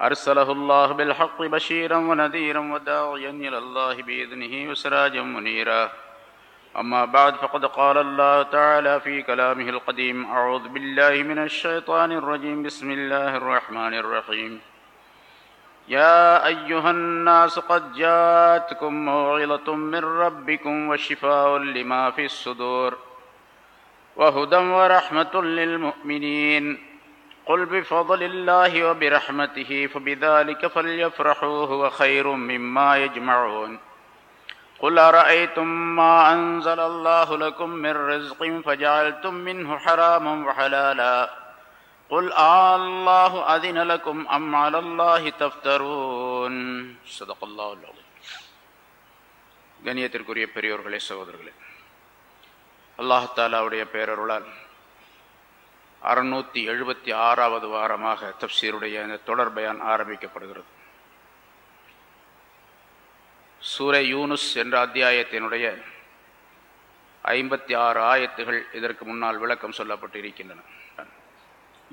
أرسله الله بالحق بشيرا ونذيرا وداعيا إلى الله بإذنه وسراجا منيرا. أما بعد فقد قال الله تعالى في كلامه القديم أعوذ بالله من الشيطان الرجيم. بسم الله الرحمن الرحيم. يا أيها الناس قد جاءتكم موعظة من ربكم وشفاء لما في الصدور وهدى ورحمة للمؤمنين. قل بفضل الله وبرحمته فبذلك فليفرحوا هو خير مما يجمعون قل أرأيتم ما أنزل الله لكم من رزق فجعلتم منه حراما وحلالا قل آه الله أذن لكم أم على الله تفترون صدق الله العظيم கண்ணியத்திற்குரிய பெரியோர்களே சகோதரர்களே அல்லாஹாலாவுடைய பேரருளால் அறுநூற்றி எழுபத்தி ஆறாவது வாரமாக தப்சீருடைய இந்த தொடர் பயான் ஆரம்பிக்கப்படுகிறது. சூரை யூனுஸ் என்ற அத்தியாயத்தினுடைய ஐம்பத்தி ஆறு ஆயத்துகள் இதற்கு முன்னால் விளக்கம் சொல்லப்பட்டு இருக்கின்றன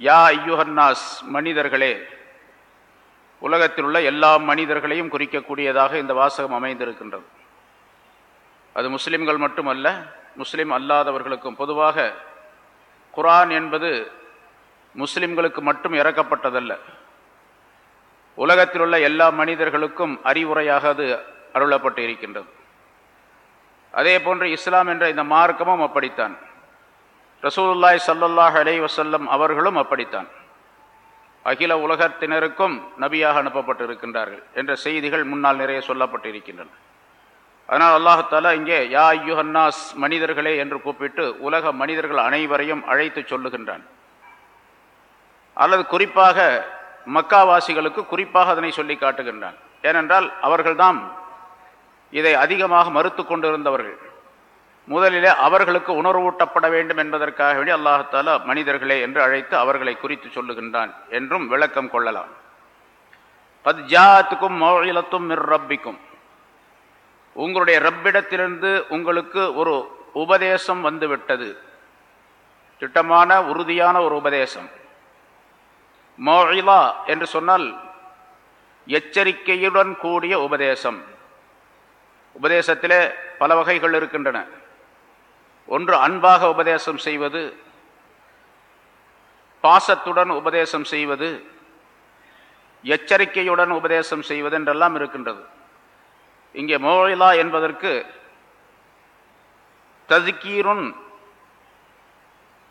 யா ஐயுஹன்னாஸ் மனிதர்களே உலகத்தில் உள்ள எல்லா மனிதர்களையும் குறிக்கக்கூடியதாக இந்த வாசகம் அமைந்திருக்கின்றது. அது முஸ்லிம்கள் மட்டுமல்ல முஸ்லிம் அல்லாதவர்களுக்கும் பொதுவாக குரான் என்பது முஸ்லிம்களுக்கு மட்டும் இறக்கப்பட்டதல்ல. உலகத்தில் உள்ள எல்லா மனிதர்களுக்கும் அறிவுரையாக அது அருளப்பட்டு இருக்கின்றது அதே போன்று இஸ்லாம் என்ற இந்த மார்க்கமும் அப்படித்தான். ரசூலுல்லாய் சல்லுல்லாஹ் அலை வசல்லம் அவர்களும் அப்படித்தான். அகில உலகத்தினருக்கும் நபியாக அனுப்பப்பட்டு இருக்கின்றார்கள் என்ற செய்திகள் முன்னால் நிறைய சொல்லப்பட்டு இருக்கின்றன அதனால் அல்லாஹாலா இங்கே யா யுஹன்னாஸ் மனிதர்களே என்று கூப்பிட்டு உலக மனிதர்கள் அனைவரையும் அழைத்து சொல்லுகின்றான். அல்லது குறிப்பாக மக்காவாசிகளுக்கு குறிப்பாக அதனை சொல்லி காட்டுகின்றான். ஏனென்றால் அவர்கள்தான் இதை அதிகமாக மறுத்து கொண்டிருந்தவர்கள். முதலிலே அவர்களுக்கு உணர்வூட்டப்பட வேண்டும் என்பதற்காக வேண்டி அல்லாஹாலா மனிதர்களே என்று அழைத்து அவர்களை குறித்து சொல்லுகின்றான் என்றும் விளக்கம் கொள்ளலாம். பத் ஜாத்துக்கும் மௌலத்தும் மிர் ரப்பிக்கும். உங்களுடைய ரப்பிடத்திலிருந்து உங்களுக்கு ஒரு உபதேசம் வந்துவிட்டது. திட்டமான உறுதியான ஒரு உபதேசம். மோயிலா என்று சொன்னால் எச்சரிக்கையுடன் கூடிய உபதேசம். உபதேசத்திலே பல வகைகள் இருக்கின்றன. ஒன்று அன்பாக உபதேசம் செய்வது. பாசத்துடன் உபதேசம் செய்வது. எச்சரிக்கையுடன் உபதேசம் செய்வது என்றெல்லாம் இருக்கின்றது. இங்கே மோயிலா என்பதற்கு ததுக்கீருன்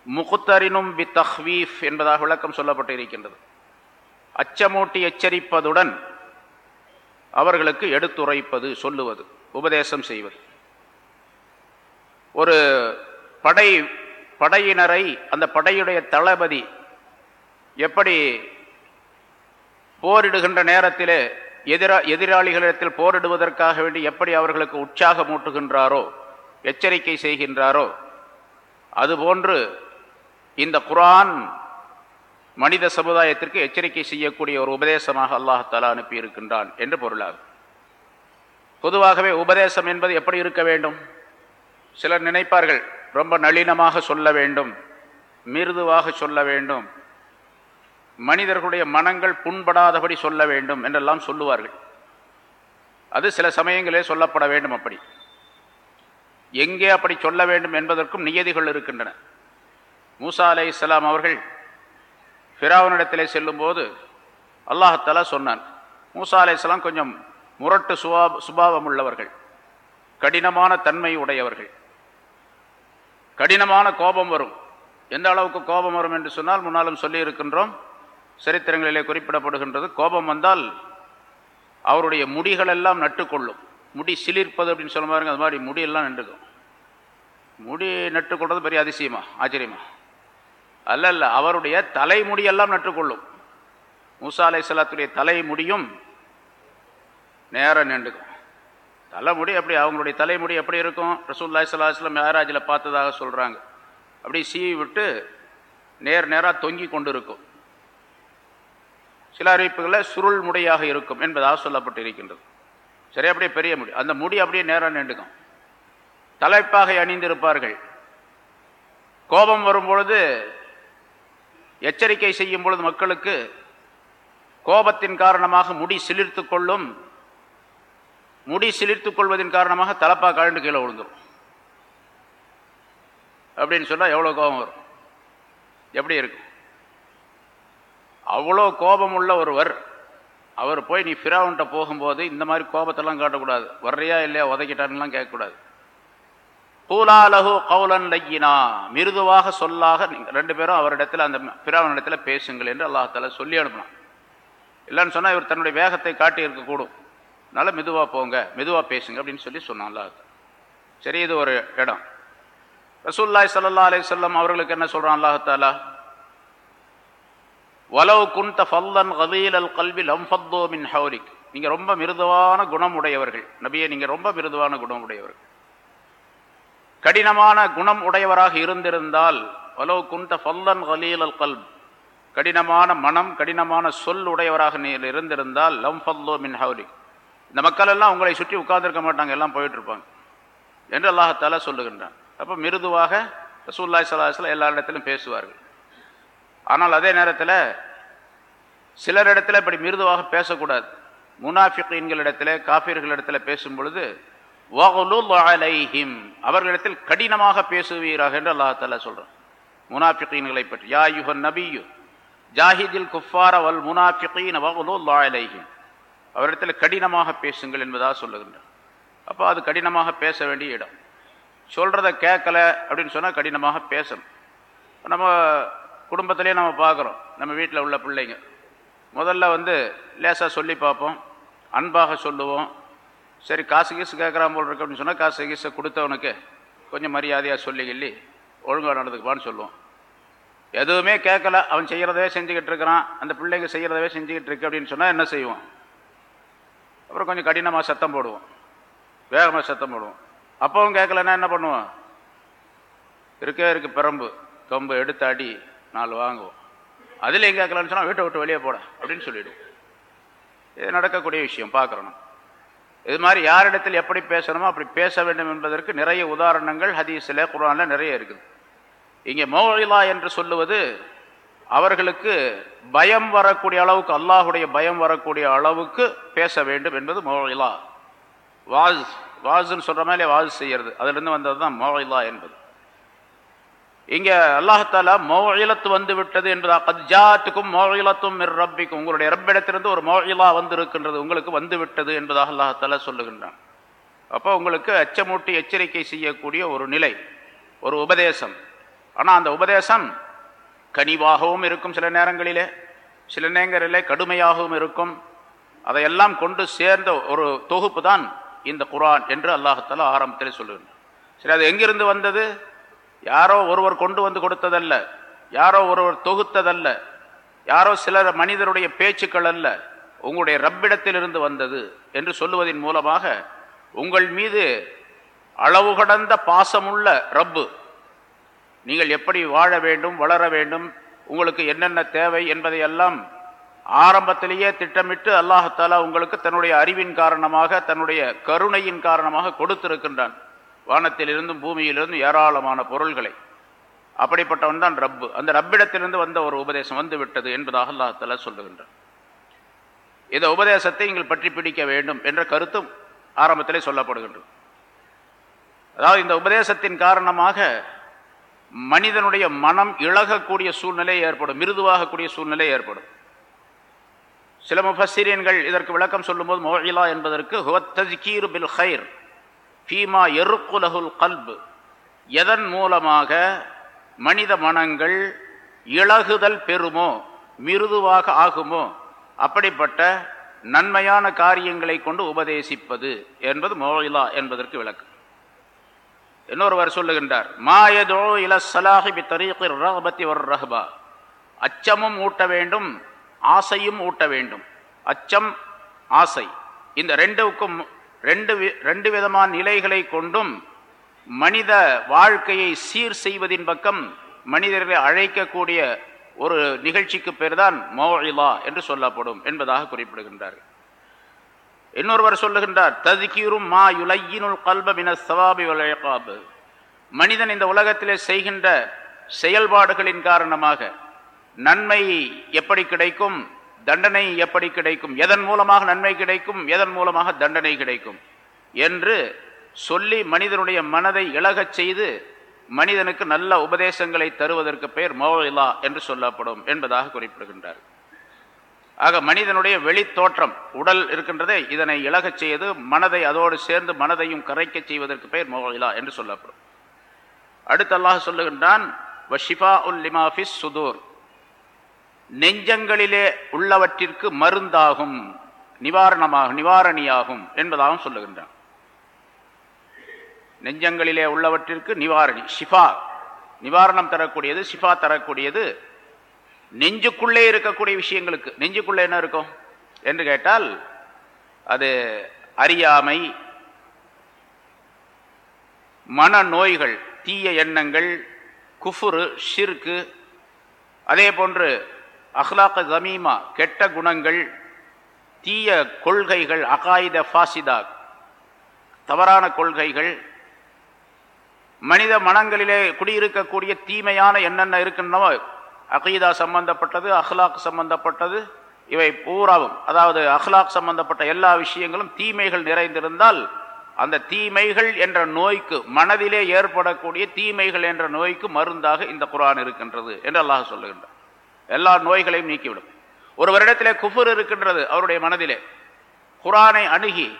முகுத்தரினும் பி தஹ்வீஃப் என்பதாக விளக்கம் சொல்லப்பட்டு இருக்கின்றது அச்சமூட்டி எச்சரிப்பதுடன் அவர்களுக்கு எடுத்துரைப்பது சொல்லுவது உபதேசம் செய்வது. ஒரு படை படையினரை அந்த படையுடைய தளபதி எப்படி போரிடுகின்ற நேரத்திலே எதிரா எதிராளிகளிடத்தில் போரிடுவதற்காக வேண்டி எப்படி அவர்களுக்கு உற்சாகம் ஊட்டுகின்றாரோ எச்சரிக்கை செய்கின்றாரோ அதுபோன்று இந்த குரான் மனித சமுதாயத்திற்கு எச்சரிக்கை செய்யக்கூடிய ஒரு உபதேசமாக அல்லாஹாலா அனுப்பியிருக்கின்றான் என்று பொருளாகும். பொதுவாகவே உபதேசம் என்பது எப்படி இருக்க வேண்டும்? சிலர் நினைப்பார்கள் ரொம்ப நளினமாக சொல்ல வேண்டும் மிருதுவாக சொல்ல வேண்டும் மனிதர்களுடைய மனங்கள் புண்படாதபடி சொல்ல வேண்டும் என்றெல்லாம் சொல்லுவார்கள். அது சில சமயங்களே சொல்லப்பட வேண்டும் அப்படி. எங்கே அப்படி சொல்ல வேண்டும் என்பதற்கும் நியதிகள் இருக்கின்றன. மூசா அலை இஸ்லாம் அவர்கள் ஃபிராவனிடத்திலே செல்லும்போது அல்லாஹத்தாலா சொன்னான் மூசா அலை இஸ்லாம் கொஞ்சம் முரட்டு சுபா சுபாவம் உள்ளவர்கள் கடினமான தன்மை உடையவர்கள். கடினமான கோபம் வரும். எந்த அளவுக்கு கோபம் வரும் என்று சொன்னால் முன்னாலும் சொல்லி இருக்கின்றோம் சரித்திரங்களிலே குறிப்பிடப்படுகின்றது. கோபம் வந்தால் அவருடைய முடிகளெல்லாம் நட்டுக்கொள்ளும். முடி சிலிர்ப்பது அப்படின்னு சொல்ல பாருங்க அது மாதிரி முடியெல்லாம் நின்றுக்கும் முடி நட்டுக்கொள்வது பெரிய அதிசயமா ஆச்சரியமா? அல்ல அல்ல அவருடைய தலைமுடியெல்லாம் நட்டுக்கொள்ளும். மூசா அலை சலாத்துடைய தலைமுடியும் நேரம் நின்றுக்கும். தலைமுடி அப்படி அவங்களுடைய தலைமுடி எப்படி இருக்கும்? ரசூல்லாய் சலாஹ்லாம் மேராஜில் பார்த்ததாக சொல்கிறாங்க அப்படி சீவி விட்டு நேர் நேராக தொங்கி கொண்டு இருக்கும் சில அறிவிப்புகளில் சுருள் முடியாக இருக்கும் என்பதாக சொல்லப்பட்டு இருக்கின்றது சரி அப்படியே பெரிய முடி. அந்த முடி அப்படியே நேரம் நின்றுக்கும் தலைப்பாகை அணிந்திருப்பார்கள். கோபம் வரும்பொழுது எச்சரிக்கை செய்யும் பொழுது மக்களுக்கு கோபத்தின் காரணமாக முடி சிலிர்த்து கொள்ளும் முடி சிலிர்த்து கொள்வதன் காரணமாக தலப்பா கழண்டு கீழே விழுந்துடும் அப்படின்னு சொன்னால் எவ்வளோ கோபம் வரும்? எப்படி இருக்கும்? அவ்வளோ கோபம் உள்ள ஒருவர் அவர் போய் நீ ஃபிராவுன்ட்ட போகும்போது இந்த மாதிரி கோபத்தெல்லாம் காட்டக்கூடாது. வர்றையா இல்லையா உதைக்கிட்டான்லாம் கேட்கக்கூடாது. கூலாலகு கவுலன் லையினா மிருதுவாக சொல்லாக நீங்கள் ரெண்டு பேரும் அவரிடத்தில் அந்த பிராவன் இடத்துல பேசுங்கள் என்று அல்லாஹால சொல்லி அனுப்பினான். இல்லைன்னு சொன்னால் இவர் தன்னுடைய வேகத்தை காட்டி இருக்கக்கூடும் அதனால் மெதுவாக போங்க மெதுவாக பேசுங்க அப்படின்னு சொல்லி சொன்னான் அல்லாஹ் சரி இது ஒரு இடம். ரசூல்லாய் சல்லா அலி சொல்லம் அவர்களுக்கு என்ன சொல்கிறான் அல்லாஹாலா வலவு குன் ஃபல்லன் கதீல் அல் கல்வி லம்ஃபத்தோ மின் ஹவுரிக் நீங்கள் ரொம்ப மிருதுவான குணம் உடையவர்கள் நபியை நீங்கள் ரொம்ப மிருதுவான குணம் உடையவர்கள் கடினமான குணம் உடையவராக இருந்திருந்தால் வலவு குந்த ஃபல்லன் கலீல் அல் கல்ப். கடினமான மனம் கடினமான சொல் உடையவராக நீர் இருந்திருந்தால் லம் ஃபல்லோ மின் ஹவுரிக் இந்த மக்கள் எல்லாம் உங்களை சுற்றி உட்கார்ந்துருக்க மாட்டாங்க எல்லாம் போயிட்டுருப்பாங்க என்று அல்லாஹால சொல்லுகின்றான். அப்போ மிருதுவாக ரசூல்லாய் சலாஹில் எல்லா இடத்திலும் பேசுவார்கள். ஆனால் அதே நேரத்தில் சிலர் இப்படி மிருதுவாக பேசக்கூடாது. முனாஃபிகளிடத்தில் காஃபியர்களிடத்தில் பேசும் பொழுது அலைஹிம். அவர்களிடத்தில் கடினமாக பேசுவீராக என்று அல்லாஹால சொல்கிறான் முனாஃபிகளை பற்றி. யா யுஹன் நபியு ஜாஹிதில் குஃபார வல் முனாஃபிகீன் வகுலுல்லா அலைஹிம். அவரிடத்தில் கடினமாக பேசுங்கள் என்பதாக சொல்லுகின்றார். அப்போ அது கடினமாக பேச வேண்டிய இடம். சொல்கிறத கேட்கல அப்படின்னு சொன்னால் கடினமாக பேசணும். நம்ம குடும்பத்திலே நம்ம பார்க்குறோம். நம்ம வீட்டில் உள்ள பிள்ளைங்க. முதல்ல வந்து லேசாக சொல்லி பார்ப்போம். அன்பாக சொல்லுவோம். சரி காசு கீசு கேட்குறான் போல் இருக்கு அப்படின்னு சொன்னால் காசு கீசை கொடுத்தவனுக்கு கொஞ்சம் மரியாதையாக சொல்லி கிள்ளி ஒழுங்காக நடந்துக்குவான்னு சொல்லுவோம். எதுவுமே கேட்கல. அவன் செய்கிறதவே செஞ்சுக்கிட்டு இருக்கிறான். அந்த பிள்ளைங்க செய்கிறதவே செஞ்சுக்கிட்டு இருக்கு அப்படின்னு சொன்னால் என்ன செய்வோம்? அப்புறம் கொஞ்சம் கடினமாக சத்தம் போடுவோம். வேகமாக சத்தம் போடுவோம். அப்பவும் கேட்கலன்னா என்ன பண்ணுவோம்? இருக்கே இருக்கு பிரம்பு. கம்பு எடுத்து அடி நாலு வாங்குவோம். அதில் எங்கே கேட்கலான்னு சொன்னால் வீட்டை விட்டு வெளியே போட அப்படின்னு சொல்லிவிடுவோம் இது நடக்கக்கூடிய விஷயம் பார்க்குறோம் இது மாதிரி யாரிடத்தில் எப்படி பேசணுமோ அப்படி பேச வேண்டும் என்பதற்கு நிறைய உதாரணங்கள் ஹதீஸில் குரானில் நிறைய இருக்குது. இங்கே மோயிலா என்று சொல்லுவது அவர்களுக்கு பயம் வரக்கூடிய அளவுக்கு அல்லாஹுடைய பயம் வரக்கூடிய அளவுக்கு பேச வேண்டும் என்பது மோயிலா. வாஸ் வாஸ்ன்னு சொல்கிற மாதிரி வாஸ் செய்யறது. அதிலிருந்து வந்தது தான் மோயிலா என்பது. இங்கே அல்லாஹாலா மோயிலத்து வந்து விட்டது என்பதா? கத்ஜாத்துக்கும் மோயிலத்தும் ரப்பிக்கும். உங்களுடைய ரப்பிடத்திலிருந்து ஒரு மோயிலா வந்து இருக்கின்றது உங்களுக்கு வந்து விட்டது என்பதாக அல்லாஹாலா சொல்லுகின்றான். அப்போ உங்களுக்கு அச்சமூட்டி எச்சரிக்கை செய்யக்கூடிய ஒரு நிலை ஒரு உபதேசம். ஆனால் அந்த உபதேசம் கனிவாகவும் இருக்கும் சில நேரங்களிலே சில நேரங்களிலே கடுமையாகவும் இருக்கும். அதையெல்லாம் கொண்டு சேர்ந்த ஒரு தொகுப்பு தான் இந்த குரான் என்று அல்லாஹால ஆரம்பத்தில் சொல்லுகின்றான். சரி அது எங்கிருந்து வந்தது? யாரோ ஒருவர் கொண்டு வந்து கொடுத்ததல்ல யாரோ ஒருவர் தொகுத்ததல்ல யாரோ சிலர் மனிதருடைய பேச்சுக்கள் அல்ல உங்களுடைய ரப்பிடத்திலிருந்து வந்தது என்று சொல்லுவதன் மூலமாக உங்கள் மீது அளவு கடந்த பாசமுள்ள ரப்பு நீங்கள் எப்படி வாழ வேண்டும் வளர வேண்டும் உங்களுக்கு என்னென்ன தேவை என்பதையெல்லாம் ஆரம்பத்திலேயே திட்டமிட்டு அல்லாஹாலா உங்களுக்கு தன்னுடைய அறிவின் காரணமாக தன்னுடைய கருணையின் காரணமாக கொடுத்திருக்கின்றான். வானத்திலிருந்தும் பூமியிலிருந்தும் ஏராளமான பொருள்களை. அப்படிப்பட்டவன் தான் ரப்பு. அந்த ரப்பிடத்திலிருந்து வந்த ஒரு உபதேசம் வந்து விட்டது என்பதாக அல்லாஹாலா சொல்லுகின்றான். இந்த உபதேசத்தை நீங்கள் பற்றி பிடிக்க வேண்டும் என்ற கருத்தும் ஆரம்பத்திலே சொல்லப்படுகின்றது. அதாவது இந்த உபதேசத்தின் காரணமாக மனிதனுடைய மனம் இழகக்கூடிய சூழ்நிலை ஏற்படும் மிருதுவாகக்கூடிய சூழ்நிலை ஏற்படும். சில முஃபசிரியன்கள் இதற்கு விளக்கம் சொல்லும்போது மோயிலா என்பதற்கு ஹுவத்தஜ்கீரு பில் ஹைர் ஃபீமா எருக்குலகுல் கல்பு. எதன் மூலமாக மனித மனங்கள் இழகுதல் பெறுமோ மிருதுவாக ஆகுமோ அப்படிப்பட்ட நன்மையான காரியங்களை கொண்டு உபதேசிப்பது என்பது மோயிலா என்பதற்கு விளக்கம் இன்னொருவர் சொல்லுகின்றார் மாயதோ இல சலாஹிபி தரீகி ரஹபத்தி ஒரு ரஹபா அச்சமும் ஊட்ட வேண்டும் ஆசையும் ஊட்ட வேண்டும். அச்சம் ஆசை. இந்த ரெண்டுக்கும் ரெண்டு ரெண்டு விதமான நிலைகளை கொண்டும் மனித வாழ்க்கையை சீர் செய்வதின் பக்கம் மனிதர்களை அழைக்கக்கூடிய ஒரு நிகழ்ச்சிக்கு பேர் தான் மௌஇலா என்று சொல்லப்படும் என்பதாக குறிப்பிடுகின்றார். இன்னொருவர் சொல்லுகின்றார் ததுக்கீரும் மா யுலையினுள் கல்பமின சவாபி வளையகாபு மனிதன் இந்த உலகத்திலே செய்கின்ற செயல்பாடுகளின் காரணமாக நன்மை எப்படி கிடைக்கும்? தண்டனை எப்படி கிடைக்கும்? எதன் மூலமாக நன்மை கிடைக்கும்? எதன் மூலமாக தண்டனை கிடைக்கும்? என்று சொல்லி மனிதனுடைய மனதை இழகச் செய்து மனிதனுக்கு நல்ல உபதேசங்களை தருவதற்கு பெயர் மோவிலா என்று சொல்லப்படும் என்பதாக குறிப்பிடுகின்றார். ஆக மனிதனுடைய வெளி தோற்றம் உடல் இருக்கின்றதே இதனை இழகச் செய்து மனதை அதோடு சேர்ந்து மனதையும் கரைக்க செய்வதற்கு பெயர் மோவிலா என்று சொல்லப்படும். அடுத்து அல்லாஹ் சொல்லுகின்றான் சுதூர். நெஞ்சங்களிலே உள்ளவற்றிற்கு மருந்தாகும் நிவாரணமாக நிவாரணியாகும் என்பதாகவும் சொல்லுகின்றான். நெஞ்சங்களிலே உள்ளவற்றிற்கு நிவாரணி ஷிஃபா நிவாரணம் தரக்கூடியது ஷிஃபா தரக்கூடியது. நெஞ்சுக்குள்ளே இருக்கக்கூடிய விஷயங்களுக்கு நெஞ்சுக்குள்ளே என்ன இருக்கும் என்று கேட்டால் அது அறியாமை மன நோய்கள் தீய எண்ணங்கள் குஃபுரு ஷிர்கு அதே போன்று அஹ்லாக்க ஜமீமா கெட்ட குணங்கள் தீய கொள்கைகள் அகாயுத ஃபாசிதா தவறான கொள்கைகள் மனித மனங்களிலே குடியிருக்கக்கூடிய தீமையான என்னென்ன இருக்குன்னோ அகீதா சம்பந்தப்பட்டது அஹ்லாக் சம்பந்தப்பட்டது இவை பூராவும் அதாவது அஹ்லாக் சம்பந்தப்பட்ட எல்லா விஷயங்களும் தீமைகள் நிறைந்திருந்தால் அந்த தீமைகள் என்ற நோய்க்கு மனதிலே ஏற்படக்கூடிய தீமைகள் என்ற நோய்க்கு மருந்தாக இந்த குரான் இருக்கின்றது என்று அல்லாஹ் சொல்லுகின்றார் எல்லா நோய்களையும் நீக்கிவிடும். ஒரு வருடத்திலே குஃபுர் இருக்கின்றது அவருடைய மனதிலே. குரானை அணுகி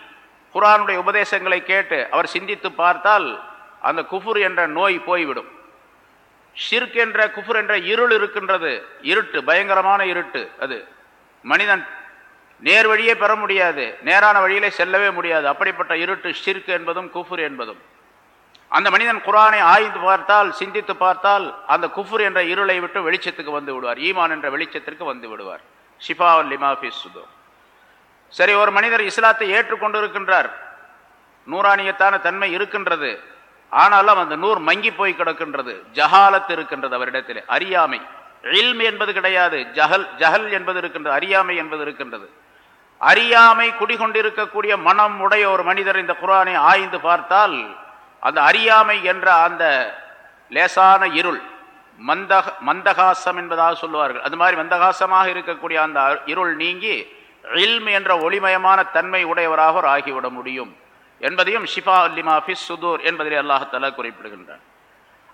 குரானுடைய உபதேசங்களை கேட்டு அவர் சிந்தித்து பார்த்தால் அந்த குஃபுர் என்ற நோய் போய்விடும். ஷிர்க் என்ற குஃபுர் என்ற இருள் இருக்கின்றது. இருட்டு பயங்கரமான இருட்டு அது. மனிதன் நேர் வழியே பெற முடியாது. நேரான வழியிலே செல்லவே முடியாது. அப்படிப்பட்ட இருட்டு ஷிர்க் என்பதும் குஃபுர் என்பதும். அந்த மனிதன் குரானை ஆய்ந்து பார்த்தால் சிந்தித்து பார்த்தால் அந்த குஃபுர் என்ற இருளை விட்டு வெளிச்சத்துக்கு வந்து விடுவார். ஈமான் என்ற வெளிச்சத்திற்கு வந்து விடுவார். ஷிஃபா லிமாஃபி சுதோ சரி ஒரு மனிதர் இஸ்லாத்தை ஏற்றுக்கொண்டு இருக்கின்றார் நூறானியத்தான தன்மை இருக்கின்றது. ஆனாலும் அந்த நூறு மங்கி போய் கிடக்கின்றது. ஜஹாலத் இருக்கின்றது அவரிடத்தில். அறியாமை. இல்ம் என்பது கிடையாது. ஜஹல் ஜஹல் என்பது இருக்கின்றது. அறியாமை என்பது இருக்கின்றது. அறியாமை குடிகொண்டிருக்கக்கூடிய மனம் உடைய ஒரு மனிதர் இந்த குரானை ஆய்ந்து பார்த்தால் அந்த அறியாமை என்ற அந்த லேசான இருள் மந்தக மந்தகாசம் என்பதாக சொல்லுவார்கள். அது மாதிரி மந்தகாசமாக இருக்கக்கூடிய அந்த இருள் நீங்கி இல்ம் என்ற ஒளிமயமான தன்மை உடையவராக ஒரு ஆகிவிட முடியும் என்பதையும் ஷிஃபா அல்லிமா ஃபிஸ் சுதூர் என்பதிலே அல்லாஹால குறிப்பிடுகின்றார்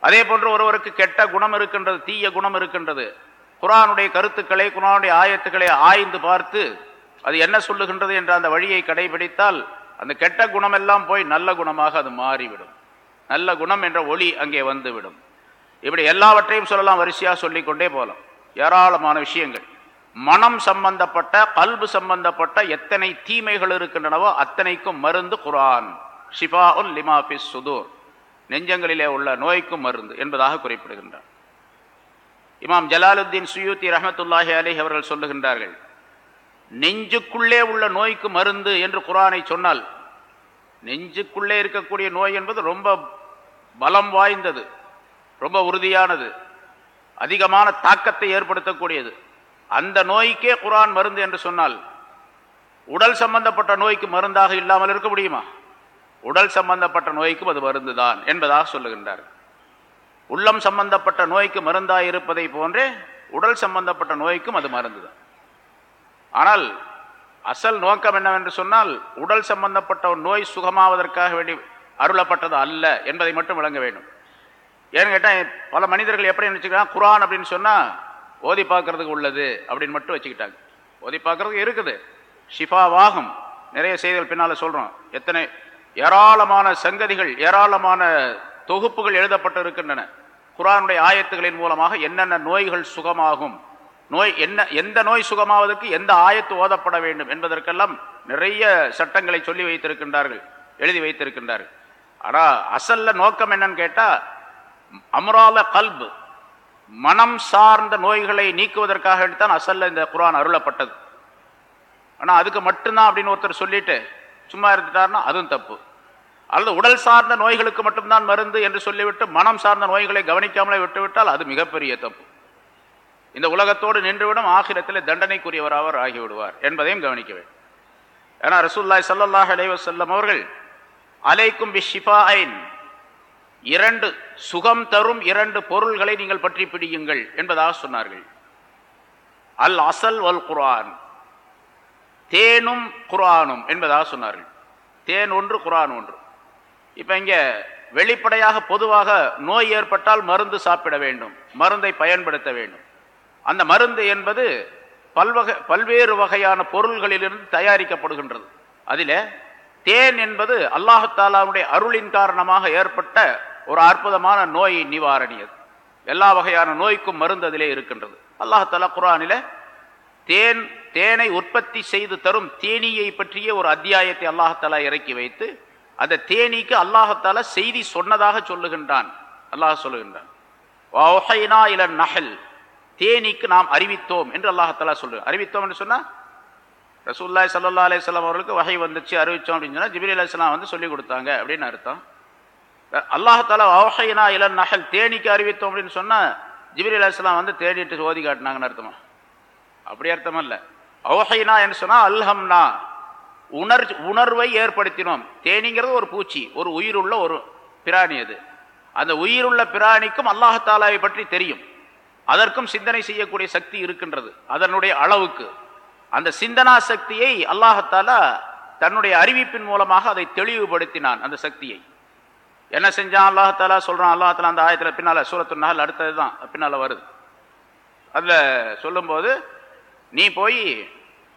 அதே போன்று ஒருவருக்கு கெட்ட குணம் இருக்கின்றது தீய குணம் இருக்கின்றது குரானுடைய கருத்துக்களை குரானுடைய ஆயத்துக்களை ஆய்ந்து பார்த்து அது என்ன சொல்லுகின்றது என்ற அந்த வழியை கடைபிடித்தால் அந்த கெட்ட குணமெல்லாம் போய் நல்ல குணமாக அது மாறிவிடும். நல்ல குணம் என்ற ஒளி அங்கே வந்துவிடும். இப்படி எல்லாவற்றையும் சொல்லலாம் வரிசையாக சொல்லிக்கொண்டே போகலாம் ஏராளமான விஷயங்கள். மனம் சம்பந்தப்பட்ட கல்பு சம்பந்தப்பட்ட எத்தனை தீமைகள் இருக்கின்றனவோ அத்தனைக்கும் மருந்து குரான். ஷிஃபா உல் லிமாபிஸ் சுதூர். நெஞ்சங்களிலே உள்ள நோய்க்கும் மருந்து என்பதாக குறிப்பிடுகின்றார். இமாம் ஜலாலுத்தீன் சுயூத்தி ரஹமத்துல்லாஹி அலி அவர்கள் சொல்லுகின்றார்கள் நெஞ்சுக்குள்ளே உள்ள நோய்க்கு மருந்து என்று குரானை சொன்னால் நெஞ்சுக்குள்ளே இருக்கக்கூடிய நோய் என்பது ரொம்ப பலம் வாய்ந்தது. ரொம்ப உறுதியானது. அதிகமான தாக்கத்தை ஏற்படுத்தக்கூடியது. அந்த நோய்க்கே குரான் மருந்து என்று சொன்னால் உடல் சம்பந்தப்பட்ட நோய்க்கு மருந்தாக இல்லாமல் இருக்க முடியுமா? உடல் சம்பந்தப்பட்ட நோய்க்கும் அது மருந்து தான் என்பதாக சொல்லுகின்றார். உள்ளம் சம்பந்தப்பட்ட நோய்க்கு மருந்தாக இருப்பதை போன்றே உடல் சம்பந்தப்பட்ட நோய்க்கும் அது மருந்து தான் ஆனால் அசல் நோக்கம் என்னவென்று சொன்னால் உடல் சம்பந்தப்பட்ட நோய் சுகமாவதற்காக வேண்டி அருளப்பட்டது அல்ல என்பதை மட்டும் விளங்க வேண்டும். ஏன்னு கேட்டால் பல மனிதர்கள் எப்படி நினச்சிக்கிறாங்க? குரான் அப்படின்னு சொன்னால் ஓதி பார்க்கறதுக்கு உள்ளது அப்படின்னு மட்டும் வச்சுக்கிட்டாங்க. ஓதி பார்க்கறதுக்கு இருக்குது. ஷிஃபாவாகும். நிறைய செய்திகள் பின்னால் சொல்கிறோம் எத்தனை ஏராளமான சங்கதிகள் ஏராளமான தொகுப்புகள் எழுதப்பட்டு இருக்கின்றன குரானுடைய ஆயத்துகளின் மூலமாக என்னென்ன நோய்கள் சுகமாகும் நோய் என்ன எந்த நோய் சுகமாவதற்கு எந்த ஆயத்து ஓதப்பட வேண்டும் என்பதற்கெல்லாம் நிறைய சட்டங்களை சொல்லி வைத்திருக்கின்றார்கள் எழுதி வைத்திருக்கின்றார்கள். ஆனால் அசல்ல நோக்கம் என்னன்னு கேட்டால் அமரால கல்பு மனம் சார்ந்த நோய்களை நீக்குவதற்காக தான் அசல்ல இந்த குரான் அருளப்பட்டது. ஆனால் அதுக்கு மட்டும்தான் அப்படின்னு ஒருத்தர் சொல்லிட்டு சும்மா இருந்துட்டார்னா அதுவும் தப்பு. அல்லது உடல் சார்ந்த நோய்களுக்கு மட்டும்தான் மருந்து என்று சொல்லிவிட்டு மனம் சார்ந்த நோய்களை கவனிக்காமலே விட்டுவிட்டால் அது மிகப்பெரிய தப்பு. இந்த உலகத்தோடு நின்றுவிடும் ஆகிரத்தில் தண்டனைக்குரியவர் அவர் ஆகிவிடுவார் என்பதையும் கவனிக்க வேண்டும். ஏன்னா ரசூல்லாய் சல்லாஹ் அலைவசல்லம் அவர்கள் அலைக்கும் பி இரண்டு சுகம் தரும் இரண்டு பொருள்களை நீங்கள் பற்றி பிடியுங்கள் என்பதாக சொன்னார்கள். அல் அசல் வல் குரான் தேனும் குரானும் என்பதாக சொன்னார்கள். தேன் ஒன்று குரான் ஒன்று. இப்போ இங்கே வெளிப்படையாக பொதுவாக நோய் ஏற்பட்டால் மருந்து சாப்பிட வேண்டும் மருந்தை பயன்படுத்த வேண்டும். அந்த மருந்து என்பது பல்வகை பல்வேறு வகையான பொருள்களிலிருந்து தயாரிக்கப்படுகின்றது. அதில் தேன் என்பது அல்லாஹாலாவுடைய அருளின் காரணமாக ஏற்பட்ட ஒரு அற்புதமான நோய் நிவாரணியது. எல்லா வகையான நோய்க்கும் மருந்து அதிலே இருக்கின்றது. அல்லாஹாலா குரானில தேன் தேனை உற்பத்தி செய்து தரும் தேனியை பற்றிய ஒரு அத்தியாயத்தை அல்லாஹாலா இறக்கி வைத்து அந்த தேனீக்கு அல்லாஹால செய்தி சொன்னதாக சொல்லுகின்றான். அல்லாஹ் சொல்லுகின்றான் நகல் தேனீக்கு நாம் அறிவித்தோம் என்று அல்லாஹாலா சொல்லு அறிவித்தோம் என்று சொன்னா ரசூல்லாய் சல்லா அலிஸ்லாம் அவர்களுக்கு வகை வந்துச்சு அறிவித்தோம் அப்படின்னு சொன்னால் ஜிபிரி அலிஸ்லாம் வந்து சொல்லி கொடுத்தாங்க அப்படின்னு அர்த்தம். அல்லாஹால அவஹைனா இளன் நகல் தேனிக்கு அறிவித்தோம் அப்படின்னு சொன்னால் ஜிபிரி அலிஸ்லாம் வந்து தேடிட்டு ஓதி காட்டினாங்கன்னு அர்த்தமா? அப்படி அர்த்தம் இல்லை அவஹைனா என்று சொன்னால் அல்ஹம்னா உணர் உணர்வை ஏற்படுத்தினோம். தேனிங்கிறது ஒரு பூச்சி ஒரு உயிருள்ள ஒரு பிராணி அது. அந்த உயிருள்ள பிராணிக்கும் அல்லாஹாலாவை பற்றி தெரியும். அதற்கும் சிந்தனை செய்யக்கூடிய சக்தி இருக்கின்றது அதனுடைய அளவுக்கு. அந்த சிந்தனா சக்தியை அல்லாஹத்தாலா தன்னுடைய அறிவிப்பின் மூலமாக அதை தெளிவுபடுத்தினான் அந்த சக்தியை. என்ன செஞ்சான்? அல்லாஹாலா சொல்றான் அல்லாஹாலா அந்த ஆயத்தில் பின்னால சூரத்து நகல் அடுத்தது தான் பின்னால வருது. அதுல சொல்லும்போது நீ போய்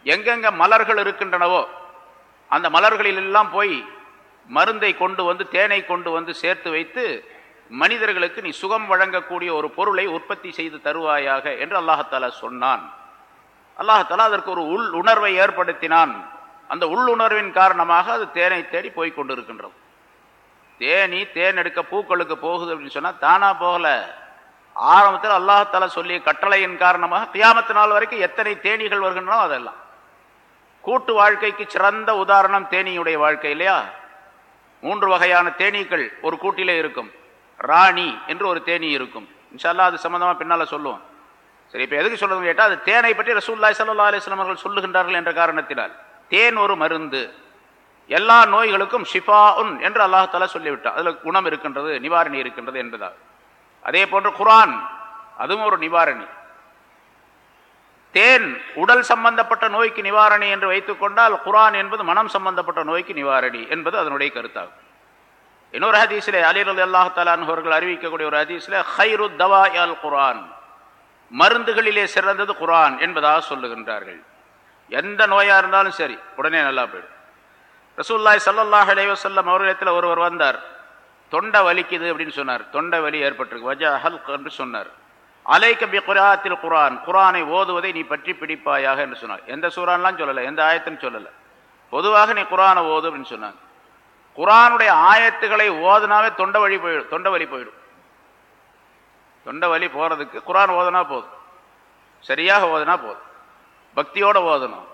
எங்கெங்க மலர்கள் இருக்கின்றனவோ அந்த மலர்களில் எல்லாம் போய் மருந்தை கொண்டு வந்து தேனை கொண்டு வந்து சேர்த்து வைத்து மனிதர்களுக்கு நீ சுகம் வழங்கக்கூடிய ஒரு பொருளை உற்பத்தி செய்து தருவாயாக என்று அல்லாஹாலா சொன்னான். அல்லாஹாலா அதற்கு ஒரு உள் உணர்வை ஏற்படுத்தினான். அந்த உள்ளுணர்வின் காரணமாக அது தேனை தேடி போய் கொண்டிருக்கின்றது. தேனி தேன் எடுக்க பூக்களுக்கு போகுது அப்படின்னு சொன்னால் தானா போகல. ஆரம்பத்தில் அல்லாஹாலா சொல்லிய கட்டளையின் காரணமாக தியாமத்து நாள் வரைக்கும் எத்தனை தேனீகள் வருகின்றனோ அதெல்லாம். கூட்டு வாழ்க்கைக்கு சிறந்த உதாரணம் தேனியுடைய வாழ்க்கை இல்லையா? மூன்று வகையான தேனீக்கள் ஒரு கூட்டிலே இருக்கும். ராணி என்று ஒரு தேனி இருக்கும். இன்ஷால்லா அது சம்மந்தமாக பின்னால் சொல்லுவோம். சரி இப்போ எதுக்கு சொல்றது கேட்டால் அது தேனை பற்றி ரசூல்லாய் சல்லா அலிஸ்லாம் அவர்கள் சொல்லுகின்றார்கள் என்ற காரணத்தினால். தேன் ஒரு மருந்து. எல்லா நோய்களுக்கும் ஷிஃபா உன் என்று அல்லாஹாலா சொல்லிவிட்டான். அதில் குணம் இருக்கின்றது நிவாரணி இருக்கின்றது என்பதாக அதே போன்று குரான் அதுவும் ஒரு நிவாரணி. தேன் உடல் சம்பந்தப்பட்ட நோய்க்கு நிவாரணி என்று வைத்துக்கொண்டால் குரான் என்பது மனம் சம்பந்தப்பட்ட நோய்க்கு நிவாரணி என்பது அதனுடைய கருத்தாகும். இன்னொரு ஹதீஸிலே அலிரல் அல்லாஹாலான் அவர்கள் அறிவிக்கக்கூடிய ஒரு ஹதீஸில் ஹைரு தவா அல் குரான் மருந்துகளிலே சிறந்தது குரான் என்பதாக சொல்லுகின்றார்கள். எந்த நோயா இருந்தாலும் சரி உடனே நல்லா போயிடும். ரசூல்லாய் சல்லாஹ் அலைவசல்லம் அவர்களிடத்தில் ஒருவர் வந்தார். தொண்டை வலிக்குது அப்படின்னு சொன்னார். தொண்டை வலி ஏற்பட்டிருக்கு. வஜா ஹல் என்று சொன்னார். அலைக்கபி குராத்தில் குரான் குரானை ஓதுவதை நீ பற்றி பிடிப்பாயாக என்று சொன்னார். எந்த சூறான்லாம் சொல்லலை எந்த ஆயத்துன்னு சொல்லலை. பொதுவாக நீ குரானை ஓது அப்படின்னு சொன்னாங்க குரானுடைய ஆயத்துக்களை ஓதுனாவே தொண்டை வழி போயிடும் தொண்டை வலி போயிடும். தொண்டை வலி போகிறதுக்கு குரான் ஓதுனா போதும். சரியாக ஓதுனா போதும். பக்தியோடு ஓதணும்.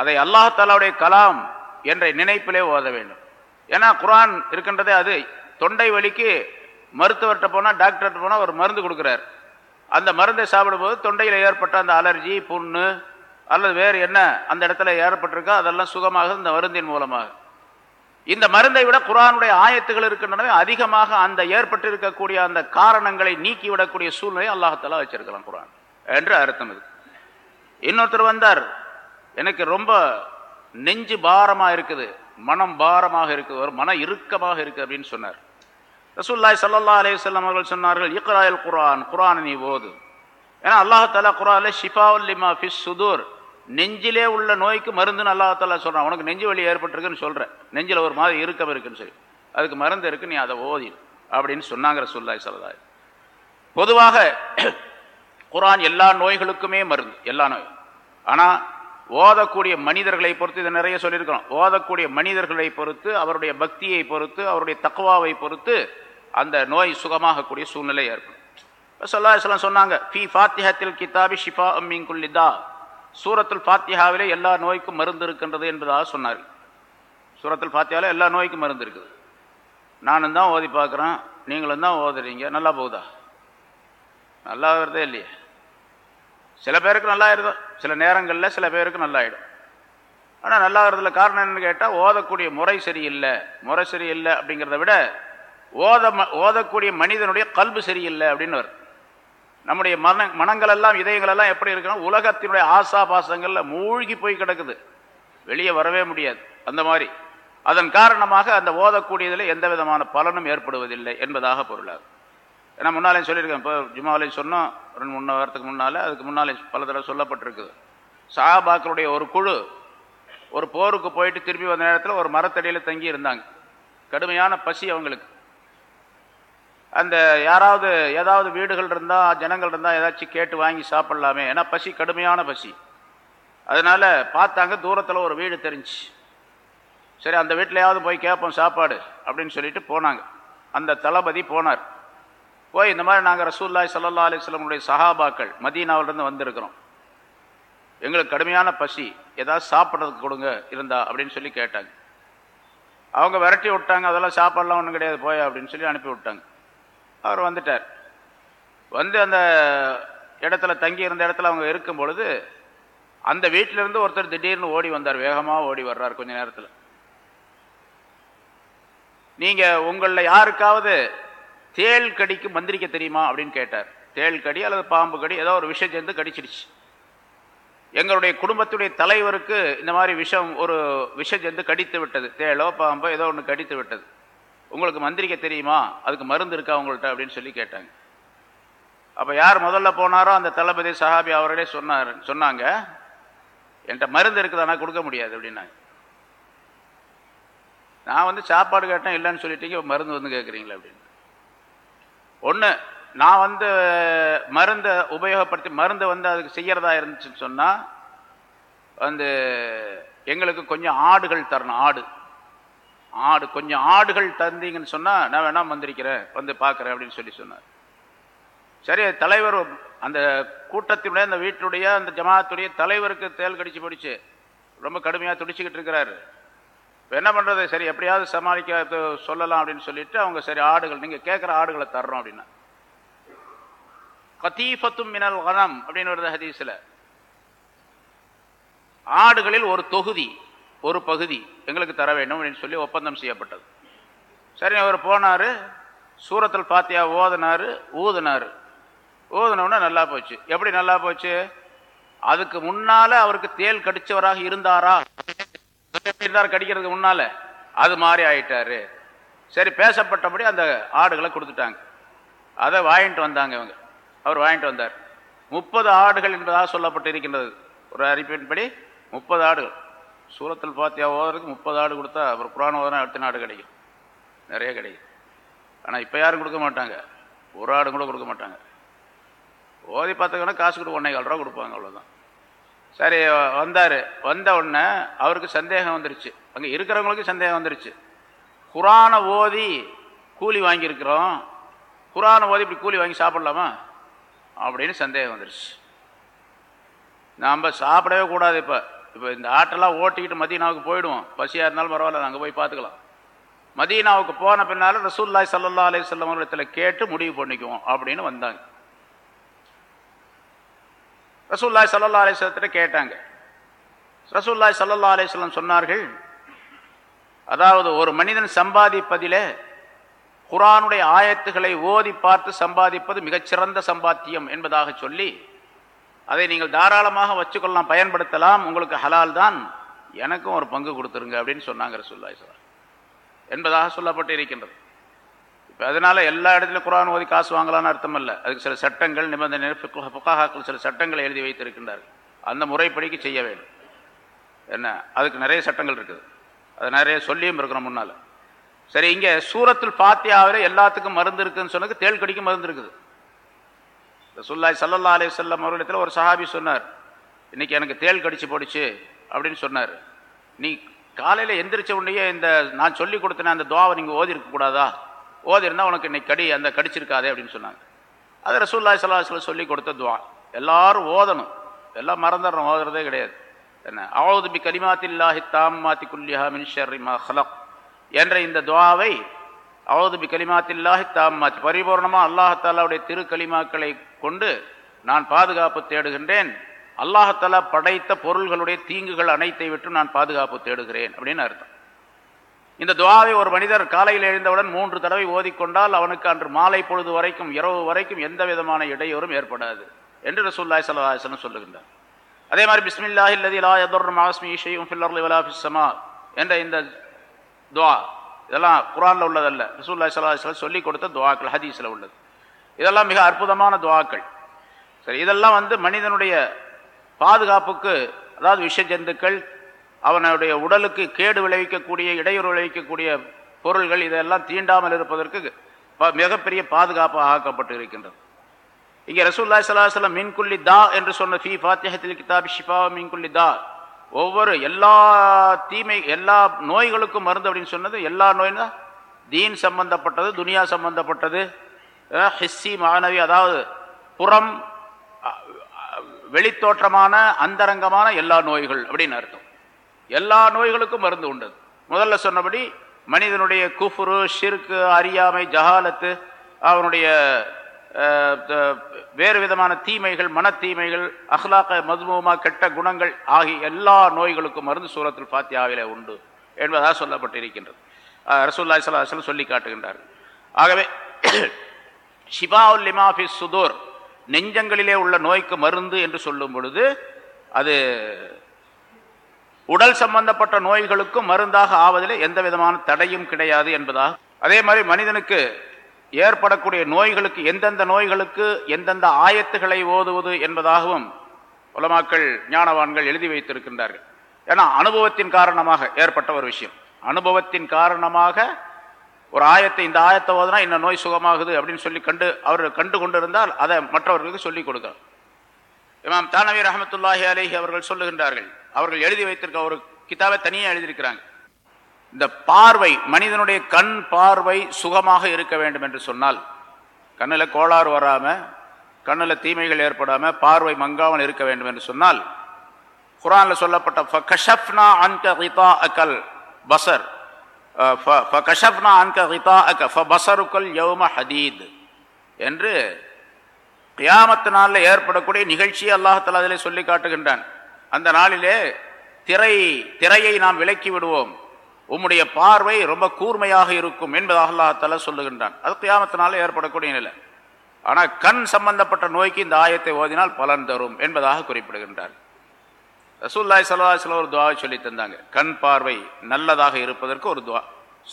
அதை அல்லாஹாலாவுடைய கலாம் என்ற நினைப்பிலே ஓத வேண்டும். ஏன்னா குரான் இருக்கின்றதே அது தொண்டை வலிக்கு மருத்துவர்கிட்ட போனால் டாக்டர்கிட்ட போனால் ஒரு மருந்து கொடுக்குறார். அந்த மருந்தை சாப்பிடும்போது தொண்டையில் ஏற்பட்ட அந்த அலர்ஜி புண்ணு அல்லது வேறு என்ன அந்த இடத்துல ஏற்பட்டிருக்கோ அதெல்லாம் சுகமாக இந்த மருந்தின் மூலமாக. இந்த மருந்தை விட குரானுடைய ஆயத்துகள் இருக்கின்றனவே அதிகமாக அந்த ஏற்பட்டிருக்கக்கூடிய அந்த காரணங்களை நீக்கிவிடக்கூடிய சூழ்நிலை அல்லாஹத்தாலா வச்சிருக்கலாம் குரான் என்று அர்த்தம் இது. இன்னொருத்தர் வந்தார் எனக்கு ரொம்ப நெஞ்சு பாரமாக இருக்குது மனம் பாரமாக இருக்குது ஒரு மன இறுக்கமாக இருக்குது அப்படின்னு சொன்னார். ரசூல்லாய் சல்லா அலையம் அவர்கள் சொன்னார்கள் இக்ராயல் குரான் குரான் நீ ஓது. ஏன்னா அல்லாஹாலா குரான் ஷிஃபாவுல்லிமா ஃபிஸ் சுதூர் நெஞ்சிலே உள்ள நோய்க்கு மருந்துன்னு அல்லாஹாலா சொல்கிறான் உனக்கு நெஞ்சு வலி ஏற்பட்டிருக்குன்னு சொல்கிறேன் நெஞ்சில் ஒரு மாதிரி இருக்கம் இருக்குன்னு சொல்லி. அதுக்கு மருந்து இருக்கு நீ அதை ஓதி. அப்படின்னு சொன்னாங்கிற சொல்லாய் சொல்லதாய் பொதுவாக குரான் எல்லா நோய்களுக்குமே மருந்து எல்லா நோய். ஆனால் ஓதக்கூடிய மனிதர்களை பொறுத்து இதை நிறைய சொல்லியிருக்கிறோம். ஓதக்கூடிய மனிதர்களை பொறுத்து அவருடைய பக்தியை பொறுத்து அவருடைய தக்குவாவை பொறுத்து அந்த நோய் சுகமாகக்கூடிய சூழ்நிலை ஏற்படும். இப்போ சொல்லாஹலம் சொன்னாங்க ஃபி ஃபாத்திஹத்தில் கிதாபி ஷிஃபா அம்மிங்குல்லிதா சூரத்துல் ஃபாத்தியாவிலே எல்லா நோய்க்கும் மருந்து இருக்கின்றது என்பதாக சொன்னார் சூரத்தில் ஃபாத்தியாவில் எல்லா நோய்க்கும் மருந்து இருக்குது. நானும் தான் ஓதி பார்க்குறேன் நீங்களும் தான் ஓதுறீங்க நல்லா போகுதா? நல்லா வருதே இல்லையே? சில பேருக்கு நல்லா ஆயிடும் சில நேரங்களில் சில பேருக்கு நல்லா ஆயிடும் ஆனால் நல்லா ஆகிறதுல காரணம் என்னன்னு கேட்டால் ஓதக்கூடிய முறை சரியில்லை. முறை சரியில்லை அப்படிங்கிறத விட ஓத ம- ஓதக்கூடிய மனிதனுடைய கல்பு சரியில்லை அப்படின்னு வருது நம்முடைய மன மனங்கள் எல்லாம் இதயங்கள் எல்லாம் எப்படி இருக்குன்னா உலகத்தினுடைய ஆசா பாசங்களில் மூழ்கி போய் கிடக்குது. வெளியே வரவே முடியாது. அந்த மாதிரி. அதன் காரணமாக அந்த ஓதக்கூடியதில் எந்த விதமான பலனும் ஏற்படுவதில்லை என்பதாக பொருளாகும் ஏன்னா முன்னாலேயும் சொல்லியிருக்கேன். இப்போ ஜுமாவிலையும் சொன்னோம். ரெண்டு மூணு வாரத்துக்கு முன்னால் அதுக்கு முன்னாலே பல தடவை சொல்லப்பட்டிருக்குது. சாபாக்களுடைய ஒரு குழு ஒரு போருக்கு போயிட்டு திரும்பி வந்த நேரத்தில் ஒரு மரத்தடியில் தங்கி இருந்தாங்க கடுமையான பசி அவங்களுக்கு. அந்த யாராவது ஏதாவது வீடுகள் இருந்தால் ஜனங்கள் இருந்தால் ஏதாச்சும் கேட்டு வாங்கி சாப்பிட்லாமே. ஏன்னா பசி கடுமையான பசி. அதனால் பார்த்தாங்க தூரத்தில் ஒரு வீடு தெரிஞ்சு. சரி அந்த வீட்டிலையாவது போய் கேட்போம் சாப்பாடு அப்படின்னு சொல்லிட்டு போனாங்க. அந்த தளபதி போனார். போய் இந்த மாதிரி நாங்கள் ரசூல்லாய் சல்லா அலிஸ்லமுடைய சஹாபாக்கள் மதீனாவிலிருந்து வந்திருக்கிறோம். எங்களுக்கு கடுமையான பசி. ஏதாவது சாப்பிட்றதுக்கு கொடுங்க இருந்தா அப்படின்னு சொல்லி கேட்டாங்க. அவங்க விரட்டி விட்டாங்க அதெல்லாம் சாப்பாடெலாம் ஒன்றும் கிடையாது போய் அப்படின்னு சொல்லி அனுப்பி விட்டாங்க. அவர் வந்துட்டார். வந்து அந்த இடத்துல தங்கி இருந்த இடத்துல அவங்க இருக்கும் பொழுது அந்த வீட்டிலிருந்து ஒருத்தர் திடீர்னு ஓடி வந்தார். வேகமாக ஓடி வர்றார் கொஞ்ச நேரத்தில். நீங்க உங்களில் யாருக்காவது தேள் கடிக்கு மந்திரிக்க தெரியுமா அப்படின்னு கேட்டார். தேள் கடி அல்லது பாம்பு கடி ஏதோ ஒரு விஷம் சேர்ந்து கடிச்சிடுச்சு. எங்களுடைய குடும்பத்துடைய தலைவருக்கு இந்த மாதிரி விஷம் ஒரு விஷம் சேர்ந்து கடித்து விட்டது. தேளோ பாம்போ ஏதோ ஒன்று கடித்து விட்டது. உங்களுக்கு மந்திரிக்க தெரியுமா? அதுக்கு மருந்து இருக்கா உங்கள்கிட்ட அப்படின்னு சொல்லி கேட்டாங்க. அப்போ யார் முதல்ல போனாரோ அந்த தளபதி சஹாபி அவர்களே சொன்னார் சொன்னாங்க. என்கிட்ட மருந்து இருக்குதானா கொடுக்க முடியாது அப்படின்னாங்க. நான் வந்து சாப்பாடு கேட்டேன் இல்லைன்னு சொல்லிட்டீங்க மருந்து வந்து கேட்குறீங்களா அப்படின்னு. ஒன்று நான் வந்து மருந்தை உபயோகப்படுத்தி மருந்து வந்து அதுக்கு செய்யறதா இருந்துச்சுன்னு சொன்னால் வந்து எங்களுக்கு கொஞ்சம் ஆடுகள் தரணும் ஆடு. ஆடு கொஞ்சம் ஆடுகள் தந்தீங்கன்னு சொன்னால் நான் வேணா வந்திருக்கிறேன் வந்து பார்க்குறேன் அப்படின்னு சொல்லி சொன்னார். சரி தலைவர் அந்த கூட்டத்தினுடைய அந்த வீட்டுடைய அந்த ஜமாத்துடைய தலைவருக்கு தேல் கடிச்சு பிடிச்சு ரொம்ப கடுமையாக துடிச்சிக்கிட்டு இருக்கிறாரு. இப்போ என்ன பண்ணுறது சரி எப்படியாவது சமாளிக்க சொல்லலாம் அப்படின்னு சொல்லிட்டு அவங்க சரி ஆடுகள் நீங்கள் கேட்குற ஆடுகளை தர்றோம் அப்படின்னா. கத்தீஃபத்தும் மினல் வனம் அப்படின்னு வருது ஹதீஸில். ஆடுகளில் ஒரு தொகுதி. ஒரு பகுதி எங்களுக்கு தர வேண்டும் அப்படின்னு சொல்லி ஒப்பந்தம் செய்யப்பட்டது. சரி அவர் போனார் சூரத்தில் பாத்தியா ஓதுனாரு ஊதுனார். ஊதுனோடனே நல்லா போச்சு. எப்படி நல்லா போச்சு? அதுக்கு முன்னால் அவருக்கு தேல் கடித்தவராக இருந்தாரா? இருந்தார் கடிக்கிறதுக்கு முன்னால். அது மாதிரி ஆயிட்டாரு. சரி பேசப்பட்டபடி அந்த ஆடுகளை கொடுத்துட்டாங்க. அதை வாங்கிட்டு வந்தாங்க இவங்க. அவர் வாங்கிட்டு வந்தார். முப்பது ஆடுகள் என்பதாக சொல்லப்பட்டு இருக்கின்றது. ஒரு அறிப்பின்படி முப்பது ஆடுகள். சூரத்தில் பாத்தியா ஓதுறதுக்கு முப்பது ஆடு கொடுத்தா அப்புறம் குரான் ஓதுனா அடுத்த நாடு கிடைக்கும்? நிறைய கிடைக்கும். ஆனால் இப்போ யாரும் கொடுக்க மாட்டாங்க. ஒரு ஆடு கூட கொடுக்க மாட்டாங்க. ஓதி பார்த்துக்கணும் காசு கொடுக்க ஒன்றே கால் ரூபா கொடுப்பாங்க அவ்வளோதான் சரி வந்தார். வந்த உடனே அவருக்கு சந்தேகம் வந்துருச்சு. அங்கே இருக்கிறவங்களுக்கு சந்தேகம் வந்துருச்சு. குரானை ஓதி கூலி வாங்கியிருக்கிறோம். குரானை ஓதி இப்படி கூலி வாங்கி சாப்பிடலாமா? அப்படின்னு சந்தேகம் வந்துருச்சு. நாம் சாப்பிடவே கூடாது இப்போ. இப்போ இந்த ஆட்டெல்லாம் ஓட்டிக்கிட்டு மதீனாவுக்கு போயிடுவோம். பசியாக இருந்தாலும் பரவாயில்ல அங்கே போய் பார்த்துக்கலாம் மதீனாவுக்கு போன பின்னால ரசூல்லாய் சல்லா அலி சொல்லம் இடத்துல கேட்டு முடிவு பண்ணிக்குவோம் அப்படின்னு வந்தாங்க. ரசூல்லாய் சல்லா அலிஸ்லத்திட்ட கேட்டாங்க. ரசூல்லாய் சல்லா அலிஸ்லம் சொன்னார்கள் அதாவது ஒரு மனிதன் சம்பாதிப்பதிலே குரானுடைய ஆயத்துகளை ஓதி பார்த்து சம்பாதிப்பது மிகச்சிறந்த சம்பாத்தியம் என்பதாக சொல்லி அதை நீங்கள் தாராளமாக வச்சுக்கொள்ளலாம் பயன்படுத்தலாம். உங்களுக்கு ஹலால் தான் எனக்கும் ஒரு பங்கு கொடுத்துருங்க அப்படின்னு சொன்னாங்க ரசூல்லாய் சார் என்பதாக சொல்லப்பட்டு இருக்கின்றது இப்போ அதனால் எல்லா இடத்துலையும் குரான் ஓதி காசு வாங்கலாம்னு அர்த்தம் இல்லை. அதுக்கு சில சட்டங்கள் நிபந்தனை புகாக்கள் சில சட்டங்களை எழுதி வைத்திருக்கின்றார்கள். அந்த முறைப்படிக்கு செய்ய வேண்டும். என்ன? அதுக்கு நிறைய சட்டங்கள் இருக்குது. அது நிறைய சொல்லியும் இருக்கிறோம் முன்னால். சரி இங்கே சூரத்தில் பாத்தியாவில் எல்லாத்துக்கும் மருந்து இருக்குதுன்னு சொன்னதுக்கு தேள் கடிக்கும் மருந்து இருக்குது. சுல்லாய் சல்லல்லா அலி சொல்லம் அவர்களிடத்தில் ஒரு சஹாபி சொன்னார் இன்றைக்கி எனக்கு தேள் கடிச்சு போடுச்சு அப்படின்னு சொன்னார். நீ காலையில் எந்திரிச்ச உடனே இந்த நான் சொல்லி கொடுத்தேன் அந்த துவாவை நீங்கள் ஓதி இருக்கக்கூடாதா ஓதி உனக்கு இன்னைக்கு கடி அந்த கடிச்சிருக்காதே அப்படின்னு சொன்னாங்க. அது ரசூல்லாய் சல்லாஹ் சொல்லி கொடுத்த துவா. எல்லாரும் ஓதணும். எல்லாம் மறந்துடுறோம் ஓதுறதே கிடையாது. என்ன? அவுது பி கலிமாத்தில்லாஹி தாம்மாத்தி குல்லிஹா குல்லியா மின்ஷர் மா ஹலக் என்ற இந்த துவாவை அவுது பி கலிமாத்தில்லாஹி தாம்மாத்தி பரிபூர்ணமாக அல்லாஹாலாவுடைய திரு கலிமாக்களை கொண்டு நான் பாதுகாப்பு தேடுகின்றேன். அல்லாஹாலா படைத்த பொருள்களுடைய தீங்குகள் அனைத்தை விட்டு நான் பாதுகாப்பு தேடுகிறேன் அப்படின்னு அர்த்தம். இந்த துவாவை ஒரு மனிதர் காலையில் எழுந்தவுடன் மூன்று தடவை ஓதிக்கொண்டால் அவனுக்கு அன்று மாலை பொழுது வரைக்கும் இரவு வரைக்கும் எந்த விதமான இடையூறும் ஏற்படாது என்று ரசூல்லாய் சல்லாஹன் சொல்லுகின்றார். அதே மாதிரி பிஸ்மில்லாஹி அல்லதி லா யதுர் மாஸ்மி ஷையும் ஃபில் வலா என்ற இந்த துவா இதெல்லாம் குரான்ல உள்ளதல்ல. ரசூல்லாய் சல்லாஹ் சொல்லி கொடுத்த துவாக்கள் ஹதீஸில் உள்ளது. இதெல்லாம் மிக அற்புதமான துவாக்கள். சரி இதெல்லாம் வந்து மனிதனுடைய பாதுகாப்புக்கு அதாவது விஷ ஜந்துக்கள் அவனுடைய உடலுக்கு கேடு விளைவிக்கக்கூடிய இடையூறு விளைவிக்கக்கூடிய பொருள்கள் இதெல்லாம் தீண்டாமல் இருப்பதற்கு ப- மிகப்பெரிய பாதுகாப்பாக ஆக்கப்பட்டு இருக்கின்றது. இங்கே ரசூல்லா சலாஹலம் மின்குல்லி தா என்று சொன்ன ஃபி ஃபாத்தியத்தில் கிதாப் ஷிஃபா மின்குல்லி தா. ஒவ்வொரு எல்லா தீமை எல்லா நோய்களுக்கும் மருந்து அப்படின்னு சொன்னது எல்லா நோய்னா தீன் சம்பந்தப்பட்டது துனியா சம்பந்தப்பட்டது ஹிஸ்ஸி மாணவி அதாவது புறம் வெளித்தோற்றமான அந்தரங்கமான எல்லா நோய்கள் அப்படின்னு அர்த்தம். எல்லா நோய்களுக்கும் மருந்து உண்டு. முதல்ல சொன்னபடி மனிதனுடைய குஃபுரு ஷிர்கு அறியாமை ஜஹாலத்து அவனுடைய வேறு விதமான தீமைகள் மனத்தீமைகள் அஹ்லாக்க மதுமூமா கெட்ட குணங்கள் ஆகிய எல்லா நோய்களுக்கும் மருந்து சூரத்தில் ஃபாத்தியாவிலே உண்டு என்பதாக சொல்லப்பட்டிருக்கின்றது. அஹ், ரசூலுல்லாஹி சொல்லி காட்டுகின்றார் ஆகவே ஷிபாவுல் லிமாஃபி சுதூர் நெஞ்சங்களிலே உள்ள நோய்க்கு மருந்து என்று சொல்லும் பொழுது அது உடல் சம்பந்தப்பட்ட நோய்களுக்கும் மருந்தாக ஆவதில் எந்த விதமான தடையும் கிடையாது என்பதாக. அதே மாதிரி மனிதனுக்கு ஏற்படக்கூடிய நோய்களுக்கு எந்தெந்த நோய்களுக்கு எந்தெந்த ஆயத்துகளை ஓதுவது என்பதாகவும் உலமாக்கள் ஞானவான்கள் எழுதி வைத்திருக்கின்றார்கள். ஏன்னா அனுபவத்தின் காரணமாக ஏற்பட்ட ஒரு விஷயம். அனுபவத்தின் காரணமாக ஒரு ஆயத்தை இந்த ஆயத்தை ஓதுனா இந்த நோய் சுகமாகுது அப்படின்னு சொல்லி கண்டு அவர் கண்டு கொண்டிருந்தால் அதை மற்றவர்களுக்கு சொல்லிக் கொடுக்கிறார் இமாம் தானவி ரஹமத்துல்லாஹி அலேஹி அவர்கள் சொல்லுகின்றார்கள். அவர்கள் எழுதி வைத்திருக்க ஒரு கிதாபை தனியாக எழுதியிருக்கிறாங்க. இந்த பார்வை மனிதனுடைய கண் பார்வை சுகமாக இருக்க வேண்டும் என்று சொன்னால் கண்ணில் கோளாறு வராமல் கண்ணில் தீமைகள் ஏற்படாமல் பார்வை மங்காமல் இருக்க வேண்டும் என்று சொன்னால் குரானில் சொல்லப்பட்ட ஃபகஷஃப்னா அன்க கிதாஅக்கல் பஸர் அஹ், ஃப- ஃபகஷஃப்னா அன்க கிதாஅக்க யௌம ஹதீத் என்று கியாமத்து நாளில் ஏற்படக்கூடிய நிகழ்ச்சியை அல்லாஹால அதிலே சொல்லி காட்டுகின்றான். அந்த நாளிலே திரை திரையை நாம் விலக்கி விடுவோம். உம்முடைய பார்வை ரொம்ப கூர்மையாக இருக்கும் என்பதாக அல்லாஹால சொல்லுகின்றான். அது கியாமத்தினால நாளில் ஏற்படக்கூடிய நிலை. ஆனால் கண் சம்பந்தப்பட்ட நோய்க்கு இந்த ஆயத்தை ஓதினால் பலன் தரும் என்பதாக குறிப்பிடுகின்றார். ரசூல்லாய் சல்லாஹ் ஒரு துவாவை சொல்லி தந்தாங்க. கண் பார்வை நல்லதாக இருப்பதற்கு ஒரு துவா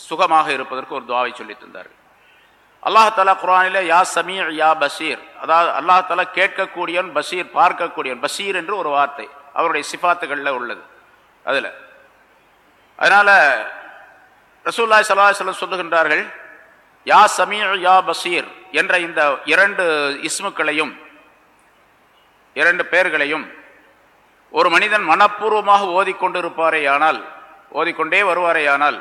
சுகமாக இருப்பதற்கு ஒரு துவாவை சொல்லி தந்தார்கள். அல்லாஹ் தலா யா சமீ யா பசீர் அதாவது அல்லாஹ் தலா கேட்கக்கூடியவன் பஷீர் பார்க்கக்கூடியவன் பசீர் என்று ஒரு வார்த்தை அவருடைய சிஃபாத்துகளில் உள்ளது. அதில். அதனால ரசூல்லாய் சல்லாஹ் சொல்லுகின்றார்கள் யா சமீ யா பசீர் என்ற இந்த இரண்டு இஸ்முக்களையும் இரண்டு பெயர்களையும் ஒரு மனிதன் மனப்பூர்வமாக ஓதிக்கொண்டிருப்பாரேயானால் ஓதிக்கொண்டே வருவாரேயானால்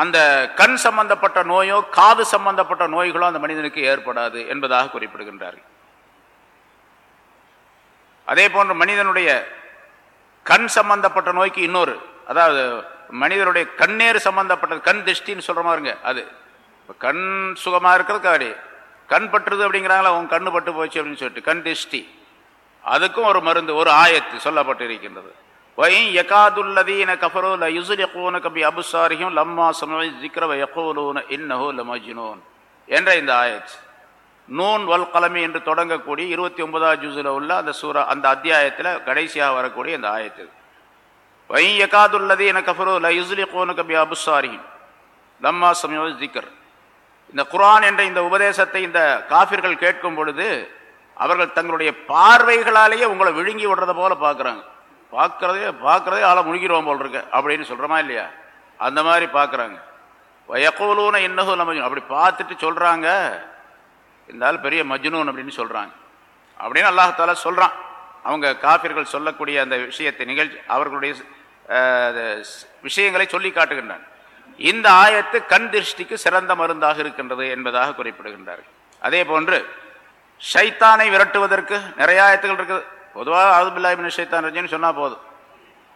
அந்த கண் சம்பந்தப்பட்ட நோயோ காது சம்பந்தப்பட்ட நோய்களோ அந்த மனிதனுக்கு ஏற்படாது என்பதாக குறிப்பிடுகின்றார்கள். அதே போன்று மனிதனுடைய கண் சம்பந்தப்பட்ட நோய்க்கு இன்னொரு அதாவது மனிதனுடைய கண்ணேறு சம்பந்தப்பட்டது கண் திருஷ்டின்னு சொல்ற மாதிரிங்க அது. கண் சுகமாக இருக்கிறதுக்கு அப்படி கண் பட்டுறது அப்படிங்கிறாங்களா உன் கண்ணு பட்டு போச்சு அப்படின்னு சொல்லிட்டு கண் திருஷ்டி அதுக்கும் ஒரு மருந்து ஒரு ஆயத்து சொல்லப்பட்டிருக்கின்றது. இருக்கின்றது யகாதுல்லதீன கஃபரோ ல கபி அபுசாரியும் லம்மா சமஇ ஜிக்ரவ வ இன்னஹோ லமஜினோன் என்ற இந்த ஆயத். நூன் வல் கலமி என்று தொடங்கக்கூடிய இருபத்தி ஒன்பதாவது ஜூஸில் உள்ள அந்த சூரா அந்த அத்தியாயத்தில் கடைசியாக வரக்கூடிய இந்த ஆயத்து. வயின் யகாதுல்லதீன கஃபரோ ல யுஸ்லிகூன கபி அபுசாரியும் லம்மா சமய ذிக்ர் இந்த குரான் என்ற இந்த உபதேசத்தை இந்த காஃபிர்கள் கேட்கும் பொழுது அவர்கள் தங்களுடைய பார்வைகளாலேயே உங்களை விழுங்கி விடுறத போல பார்க்குறாங்க. பார்க்கறதே பார்க்குறதே ஆளை முழுகிடுவோம் போல் இருக்கு. அப்படின்னு சொல்கிறோமா இல்லையா? அந்த மாதிரி பார்க்குறாங்க. வயக்கோலூன என்னஹோ நம்ம அப்படி பார்த்துட்டு சொல்கிறாங்க இருந்தாலும் பெரிய மஜ்னூன் அப்படின்னு சொல்கிறாங்க அப்படின்னு அல்லாஹால சொல்கிறான் அவங்க காஃபிர்கள் சொல்லக்கூடிய அந்த விஷயத்தை நிகழ்ச்சி அவர்களுடைய அது விஷயங்களை சொல்லி காட்டுகின்றான். இந்த ஆயத்து கண் திருஷ்டிக்கு சிறந்த மருந்தாக இருக்கின்றது என்பதாக குறிப்பிடுகின்றார்கள். அதே போன்று ஷைத்தானை விரட்டுவதற்கு நிறைய ஆயத்துகள் இருக்குது. பொதுவாக அதுபில்லாஹிமின் ஷைத்தான் ரஜின்னு சொன்னால் போதும்.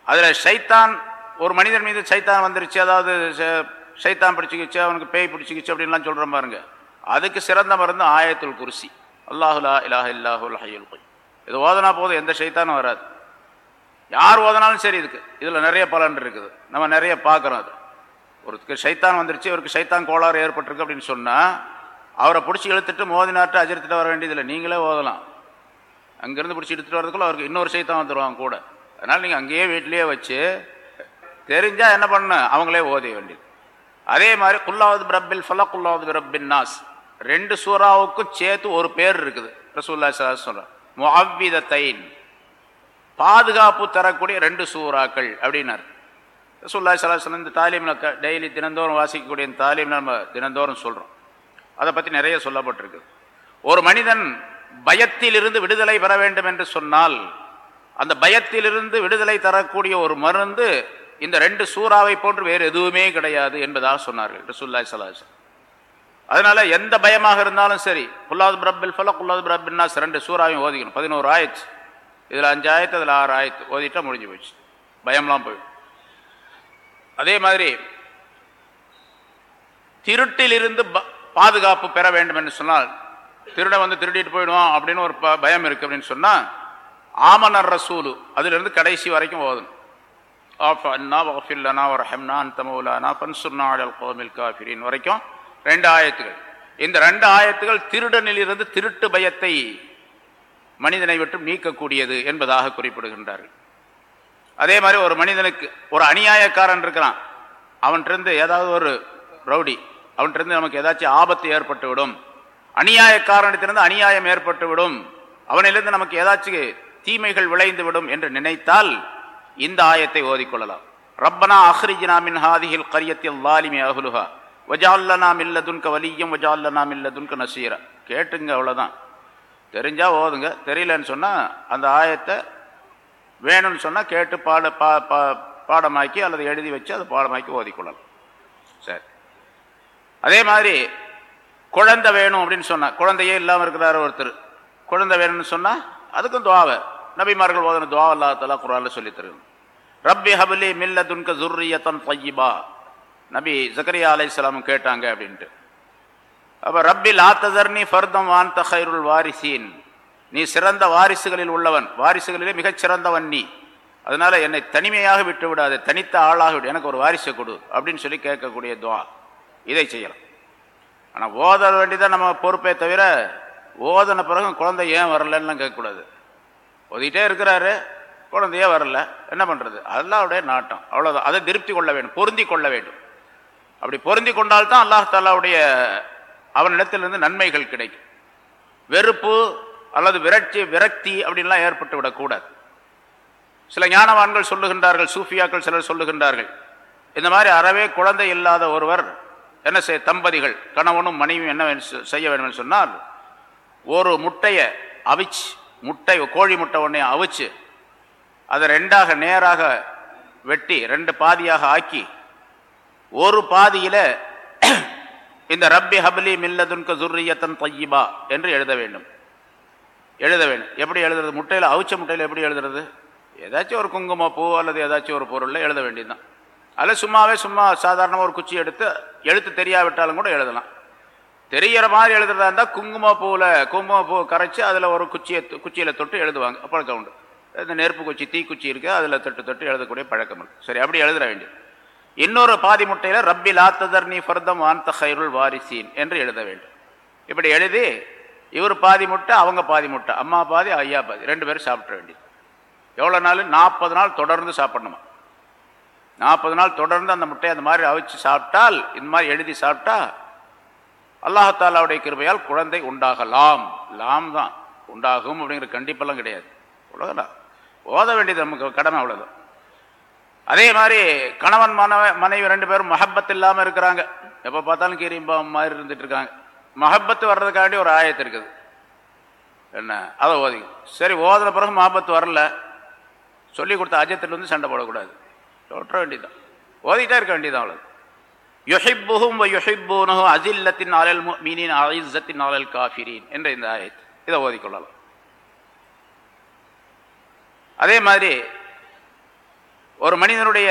அதில் ஷைத்தான் ஒரு மனிதன் மீது சைத்தான் வந்துருச்சு அதாவது ச- சைத்தான் பிடிச்சிக்கிச்சு அவனுக்கு பேய் பிடிச்சிக்கிச்சு அப்படின்லாம் சொல்கிற பாருங்க. அதுக்கு சிறந்த மருந்து ஆயத்துல் குருசி. அல்லாஹுலா இலாஹ இல்லாஹுல் ஹையுல் கொய் இது ஓதனா போதும் எந்த சைத்தானும் வராது. யார் ஓதனாலும் சரி இதுக்கு. இதில் நிறைய பலன் இருக்குது. நம்ம நிறைய பார்க்குறோம் அது. ஒருத்தருக்கு சைத்தான் வந்துருச்சு இவருக்கு சைத்தான் கோளாறு ஏற்பட்டிருக்கு அப்படின்னு சொன்னால் அவரை பிடிச்சி இழுத்துட்டு மோதினாட்டு அஜர்த்திட்டு வர வேண்டியதில்லை. நீங்களே ஓதலாம். அங்கேருந்து பிடிச்சி எடுத்துட்டு வரதுக்குள்ள அவருக்கு இன்னொரு சைத்தான் வந்துடுவாங்க கூட. அதனால் நீங்கள் அங்கேயே வீட்டிலேயே வச்சு தெரிஞ்சால் என்ன பண்ண? அவங்களே ஓத வேண்டியது. அதே மாதிரி குல்லாவது பிரபில் ஃபலா குல்லாவது பிரபின் நாஸ். ரெண்டு சூறாவுக்கும் சேர்த்து ஒரு பேர் இருக்குது. ரசூல்லா சொல்கிறேன் தைன் பாதுகாப்பு தரக்கூடிய ரெண்டு சூறாக்கள் அப்படின்னாரு. ரசூல்லா சலாஹ் இந்த தாலீமில் டெய்லி தினந்தோறும் வாசிக்கக்கூடிய இந்த நம்ம தினந்தோறும் சொல்கிறோம் அதை பற்றி நிறைய சொல்லப்பட்டிருக்கு. ஒரு மனிதன் பயத்திலிருந்து விடுதலை பெற வேண்டும் என்று சொன்னால் அந்த பயத்திலிருந்து விடுதலை தரக்கூடிய ஒரு மருந்து இந்த ரெண்டு சூறாவை போன்று வேறு எதுவுமே கிடையாது என்பதாக சொன்னார்கள் ரசூல்லாய் சலாஹ் அதனால எந்த பயமாக இருந்தாலும் சரி குல்லாது பிரபில் ஃபல குல்லாது பிரபின்னா ரெண்டு சூறாவையும் ஓதிக்கணும். பதினோரு ஆயிடுச்சு. இதில் அஞ்சு ஆயிரத்து அதில் ஆறு ஆயிரத்து. ஓதிட்டா முடிஞ்சு போச்சு. பயம்லாம் போயிடும். அதே மாதிரி திருட்டிலிருந்து ப- பாதுகாப்பு பெற வேண்டும் என்று சொன்னால் திருட வந்து திருடிட்டு போயிடுவோம் அப்படின்னு ஒரு ப- பயம் இருக்கு அப்படின்னு சொன்னால் ஆமனர் ரசூலு அதிலிருந்து கடைசி வரைக்கும் ஓதணும். ஆஃப் அண்ணா வஃபில்லனா ஒரு அந்த மௌலானா பன்சுர்னா அலல் கோமில் காஃபிரின் வரைக்கும் ரெண்டு ஆயத்துகள். இந்த ரெண்டு ஆயத்துகள் திருடனிலிருந்து திருட்டு பயத்தை மனிதனை விட்டு நீக்கக்கூடியது என்பதாக குறிப்பிடுகின்றார்கள். அதே மாதிரி ஒரு மனிதனுக்கு ஒரு அநியாயக்காரன் இருக்கிறான். அவன்கிட்ட ஏதாவது ஒரு ரவுடி அவன்கிட்ட நமக்கு ஏதாச்சும் ஆபத்து ஏற்பட்டு விடும் அநியாயக்காரனிடத்திலிருந்து அநியாயம் ஏற்பட்டு விடும் அவனிலிருந்து நமக்கு ஏதாச்சும் தீமைகள் விளைந்து விடும் என்று நினைத்தால் இந்த ஆயத்தை ஓதிக்கொள்ளலாம். ரப்பனா அஹ்ரிஜினா மின் ஹாதிஹில் கரியத்தில் லாலிமி அஹ்லுஹா வஜால்லனா மில்லதுன்க வலியும் வஜால்லனா மில்லதுன்க நசீரா. கேட்டுங்க அவ்வளோதான் தெரிஞ்சா ஓதுங்க. தெரியலன்னு சொன்னால் அந்த ஆயத்தை வேணும்னு சொன்னால் கேட்டு பாட பா பா- பாடமாக்கி அல்லது எழுதி வச்சு அதை பாடமாக்கி ஓதிக்கொள்ளலாம். சரி. அதே மாதிரி குழந்தை வேணும் அப்படின்னு சொன்னால் குழந்தையே இல்லாமல் இருக்கிறாரு ஒருத்தர். குழந்தை வேணும்னு சொன்னால் அதுக்கும் துவாவை. நபிமார்கள் ஓதன துவா அல்லாஹ் குரால சொல்லி தருங்க ரப்பி ஹபலி மில்ல துன்க ஜுர்ரியத்தன் பையிபா நபி ஜக்கரியா அலைஹிஸ்ஸலாம் கேட்டாங்க அப்படின்ட்டு. அப்போ ரப்பி லாத்ததர்னி ஃபர்தம் வான் தஹைருல் வாரிசீன். நீ சிறந்த வாரிசுகளில் உள்ளவன். வாரிசுகளிலே மிகச்சிறந்தவன் நீ. அதனால் என்னை தனிமையாக விட்டு விடாது தனித்த ஆளாக விடு. எனக்கு ஒரு வாரிசை கொடு அப்படின்னு சொல்லி கேட்கக்கூடிய துவா. இதை செய்யலாம். ஆனால் ஓத வேண்டிதான் நம்ம பொறுப்பே தவிர ஓதன பிறகு குழந்தை ஏன் வரலன்னு கேட்கக்கூடாது. ஓதிட்டே இருக்கிறாரு குழந்தையே வரல என்ன பண்ணுறது அதெல்லாம் அவருடைய நாட்டம். அவ்வளோதான் அதை திருப்தி கொள்ள வேண்டும் பொருந்தி கொள்ள வேண்டும். அப்படி பொருந்தி கொண்டால்தான் அல்லாஹ் தாலாவுடைய அவனிடத்திலிருந்து நன்மைகள் கிடைக்கும். வெறுப்பு அல்லது விரட்சி விரக்தி அப்படின்லாம் ஏற்பட்டு விடக்கூடாது. சில ஞானவான்கள் சொல்லுகின்றார்கள் சூஃபியாக்கள் சிலர் சொல்லுகின்றார்கள் இந்த மாதிரி அறவே குழந்தை இல்லாத ஒருவர் என்ன செய்ய தம்பதிகள் கணவனும் மனைவியும் என்ன செய்ய வேண்டும் என்று சொன்னால் ஒரு முட்டையை அவிச்சு முட்டை கோழி முட்டை ஒன்றைய அவிச்சு அதை ரெண்டாக நேராக வெட்டி ரெண்டு பாதியாக ஆக்கி ஒரு பாதியில் இந்த ரப்பி ஹபிலி மில்லதுன்க துர்ரியத்தன் தையிபா என்று எழுத வேண்டும். எழுத வேண்டும். எப்படி எழுதுறது? முட்டையில் அவிச்ச முட்டையில் எப்படி எழுதுறது? ஏதாச்சும் ஒரு குங்குமப்பூ அல்லது ஏதாச்சும் ஒரு பொருளில் எழுத வேண்டியதுதான். அதில் சும்மாவே சும்மா சாதாரணமாக ஒரு குச்சி எடுத்து எழுத்து தெரியாவிட்டாலும் கூட எழுதலாம். தெரிகிற மாதிரி எழுதுறதா இருந்தால் குங்குமப்பூவில் குங்குமப்பூ கரைச்சி அதில் ஒரு குச்சியை குச்சியில் தொட்டு எழுதுவாங்க. பழக்கம் உண்டு இந்த நெருப்பு குச்சி தீக்குச்சி இருக்கு அதில் தொட்டு தொட்டு எழுதக்கூடிய பழக்கம் இருக்குது சரி அப்படி எழுதுற வேண்டியது. இன்னொரு பாதி முட்டையில் ரப்பி லாத்ததர் நீ ஃபர்தம் வான்த ஹைருல் வாரிசீன் என்று எழுத வேண்டும். இப்படி எழுதி இவர் பாதி முட்டை அவங்க பாதி முட்டை அம்மா பாதி ஐயா பாதி ரெண்டு பேரும் சாப்பிட வேண்டியது. எவ்வளோ நாள்? நாற்பது நாள் தொடர்ந்து சாப்பிடணுமா? நாற்பது நாள் தொடர்ந்து அந்த முட்டையை அந்த மாதிரி அவிச்சு சாப்பிட்டால் இந்த மாதிரி எழுதி சாப்பிட்டா அல்லாஹாலாவுடைய கிருபையால் குழந்தை உண்டாகலாம். லாம் தான். உண்டாகும் அப்படிங்கிற கண்டிப்பெல்லாம் கிடையாது. உலகலா ஓத வேண்டியது நமக்கு கடமை அவ்வளோதான் அதே மாதிரி கணவன் மனவ மனைவி ரெண்டு பேரும் மஹப்பத் இல்லாமல் இருக்கிறாங்க. எப்போ பார்த்தாலும் கீரிம்பா மாதிரி இருந்துட்டு இருக்காங்க. மஹப்பத்து வர்றதுக்காண்டி ஒரு ஆயத்து இருக்குது. என்ன? அதை ஓதி. சரி ஓதுன பிறகு மஹப்பத்து வரல. சொல்லி கொடுத்த அஜயத்தில் வந்து சண்டை போடக்கூடாது. தோற்ற வேண்டியதான் ஓதிட்டே இருக்க வேண்டியதான் அவ்வளவு. யுஹிப்புஹும் வ யுஹிப்பூனஹு அஸில்லத்தின் அலல் மீனின் அஇஸ்ஸத்தின் அலல் காஃபிரீன் என்ற இந்த ஆயத். இதை ஓதிக்கொள்ளலாம் அதே மாதிரி ஒரு மனிதனுடைய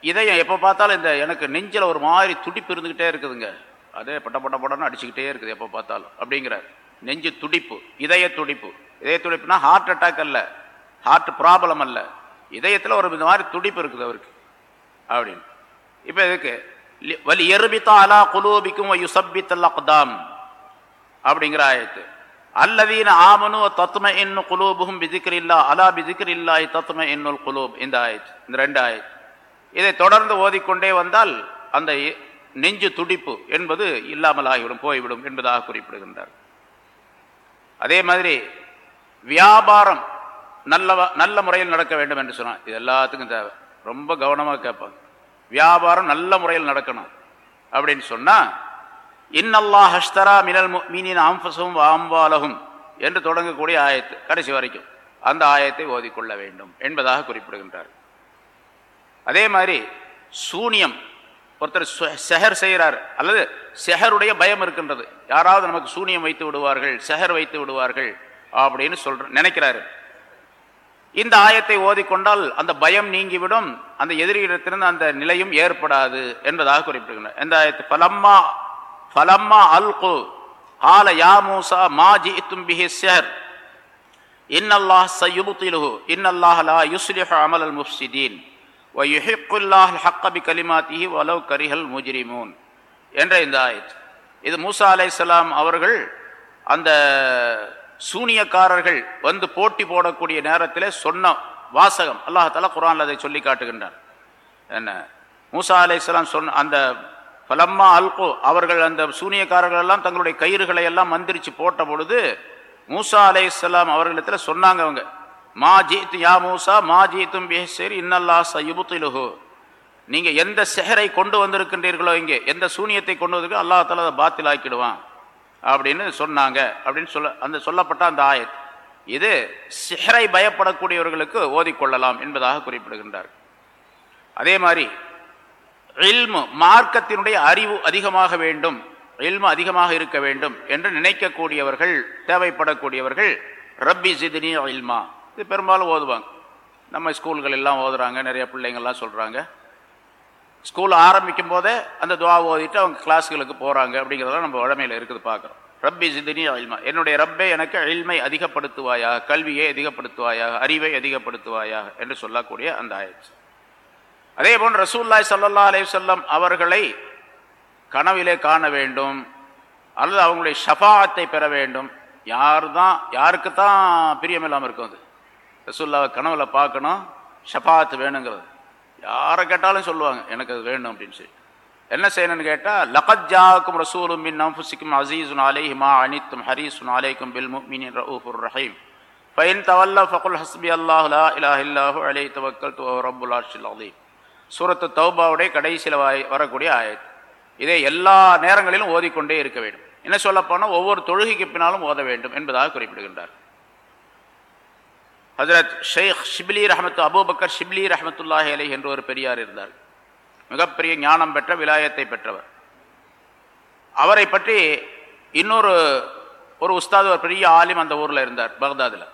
இதயம் எப்போ பார்த்தாலும் இந்த எனக்கு நெஞ்சில் ஒரு மாதிரி துடிப்பு இருந்துக்கிட்டே இருக்குதுங்க. அதே பட்ட பட்ட படம்னு அடிச்சுக்கிட்டே இருக்குது எப்போ பார்த்தாலும். அப்படிங்கிறார். நெஞ்சு துடிப்பு இதய துடிப்பு. இதய துடிப்புனா ஹார்ட் அட்டாக் அல்ல. ஹார்ட் ப்ராப்ளம் அல்ல. இதயத்தில் ஒரு இந்த மாதிரி துடிப்பு இருக்குது அவருக்கு. அப்படின்னு. இப்போ இதுக்கு வலி எருபித்தா அலா குலூபிக்கும் யுசப்பித்தல் அக்தாம் அப்படிங்கிற ஆயத்து. அல்லதீன ஆமனு தத்ம இன்னு குலூபுகும் பிதிக்கிரில்லா அலா பிதிக்கிரில்லாய் தத்ம இன்னுல் குலூப். இந்த ஆயத்து இந்த ரெண்டு ஆயத்து. இதை தொடர்ந்து ஓதிக்கொண்டே வந்தால் அந்த இ- நெஞ்சு துடிப்பு என்பது இல்லாமல் ஆகிவிடும் போய்விடும் என்பதாக குறிப்பிடுகின்றார். அதே மாதிரி வியாபாரம் நல்ல நல்ல முறையில் நடக்க வேண்டும் என்று சொன்னான். இது எல்லாத்துக்கும் தேவை. ரொம்ப கவனமாக கேட்பாங்க வியாபாரம் நல்ல முறையில் நடக்கணும். அப்படின்னு சொன்னா இன்னல்லா ஹஸ்தரா மினல் மீனின் ஆம்பசும் அம்பாலகும் என்று தொடங்கக்கூடிய ஆயத்து கடைசி வரைக்கும். அந்த ஆயத்தை ஓதிக்கொள்ள வேண்டும் என்பதாக குறிப்பிடுகின்றார் அதே மாதிரி சூனியம். ஒருத்தர் சு- செஹர் செய்கிறார். அல்லது செஹருடைய பயம் இருக்கின்றது. யாராவது நமக்கு சூனியம் வைத்து விடுவார்கள் செஹர் வைத்து விடுவார்கள் அப்படின்னு சொல்ற நினைக்கிறாரு. இந்த ஆயத்தை ஓதிக்கொண்டால் அந்த பயம் நீங்கிவிடும் அந்த எதிரியிடத்திலிருந்து அந்த நிலையும் ஏற்படாது என்பதாக குறிப்பிடுகின்றனர். எந்த ஆயத்து? பலம்மா பலம்மா அல்கு ஆல யா மூசா மா ஜி பிஹி சேர் இன்னல்லாஹ் சயுபுத்திலுஹு இன்னல்லாஹ் லா யுஸ்லிஹு அல் முஃப்ஸிதீன் வ யுஹிக்குல்லாஹ் ஹக்கபி கலிமாத்திஹி வலவ் கரிஹல் முஜிரிமூன். என்ற இந்த ஆயத் இது மூசா அலை அவர்கள் அந்த சூனியக்காரர்கள் வந்து போட்டி போடக்கூடிய நேரத்தில் சொன்ன வாசகம். அல்லாஹ் குரான் அதை சொல்லி காட்டுகின்றான். என்ன? மூசா அலைஹிஸ்ஸலாம் சொன்ன அந்த பலம்மா அல்கோ அவர்கள் அந்த சூனியக்காரர்கள் எல்லாம் தங்களுடைய கயிறுகளை எல்லாம் மந்திரிச்சு போட்ட பொழுது மூசா அலைஹிஸ்ஸலாம் அவர்களிடத்துல சொன்னாங்க அவங்க. மா ஜீத்து யா மூசா மா ஜீத்தும் பிஹ்சரி இன்னல்லா சயுபுத்திலுஹு. நீங்கள் எந்த செஹரை கொண்டு வந்திருக்கின்றீர்களோ இங்கே எந்த சூனியத்தை கொண்டு வந்திருக்கோ அல்லாஹ் தஆலா அதை பாத்திலாக்கிடுவான். அப்படின்னு சொன்னாங்க. அப்படின்னு சொல்ல அந்த சொல்லப்பட்ட அந்த ஆயத் இது சிஹரை பயப்படக்கூடியவர்களுக்கு ஓதிக்கொள்ளலாம் என்பதாக குறிப்பிடுகின்றார். அதே மாதிரி இல்மு மார்க்கத்தினுடைய அறிவு அதிகமாக வேண்டும் இல்மு அதிகமாக இருக்க வேண்டும் என்று நினைக்கக்கூடியவர்கள் தேவைப்படக்கூடியவர்கள் ரப்பி ஜிதினி இல்மா. இது பெரும்பாலும் ஓதுவாங்க. நம்ம ஸ்கூல்கள் எல்லாம் ஓதுறாங்க நிறைய பிள்ளைங்கள்லாம் சொல்கிறாங்க ஸ்கூல் ஆரம்பிக்கும் போதே அந்த துவா ஓதிட்டு அவங்க கிளாஸ்களுக்கு போகிறாங்க அப்படிங்கிறதெல்லாம் நம்ம உடமையில் இருக்குது பார்க்குறோம் ரப்பி சிந்தினி அல்மா. என்னுடைய ரப்பே எனக்கு அழிமை அதிகப்படுத்துவாயாக கல்வியை அதிகப்படுத்துவாயாக அறிவை அதிகப்படுத்துவாயாக என்று சொல்லக்கூடிய அந்த ஆயிடுச்சு அதே போன்று ரசூல்லாய் சல்லா அலைவசல்லம் அவர்களை கனவிலே காண வேண்டும். அல்லது அவங்களுடைய ஷஃபாத்தை பெற வேண்டும். யார் தான் யாருக்கு தான் பிரியமில்லாமல் இருக்கும் அது. ரசூல்லாவை கனவுல பார்க்கணும் ஷஃபாத்து வேணுங்கிறது. யாரை கேட்டாலும் சொல்லுவாங்க எனக்கு அது வேணும் அப்படின்னு சொல்லி. என்ன செய்யணும்னு கேட்டால் லகத் ஜாக்கும் ரசூலும் மின் அன்ஃபுசிக்கும் அசீசுன் அலிஹிமா அனித்தும் ஹரீசுன் அலைக்கும் பில் முஃமினின் ரഊஃபுர் ரஹீம். ஃபைன் தவல்ல ஃபகுல் ஹஸ்பி அல்லாஹுலா லா இல்லாஹு அலை தவக்கல்து வஹுவ ரப்புல் அர்ஷில் அலீம். சூரத்து தௌபாவுடைய கடைசியில் வாய் வரக்கூடிய ஆயத். இதை எல்லா நேரங்களிலும் ஓதிக்கொண்டே இருக்க வேண்டும். என்ன சொல்லப்போனால் ஒவ்வொரு தொழுகைக்கு பின்னாலும் ஓத வேண்டும் என்பதாக குறிப்பிடுகின்றார். ஹசரத் ஷேக் ஷிப்லி ரஹமத்து அபூபக்கர் ஷிப்லி ரஹமத்துல்லாஹி அலை என்று ஒரு பெரியார் இருந்தார். மிகப்பெரிய ஞானம் பெற்ற விலாயத்தை பெற்றவர். அவரை பற்றி இன்னொரு ஒரு உஸ்தாத் ஒரு பெரிய ஆலிம் அந்த ஊரில் இருந்தார் பக்தாதில்.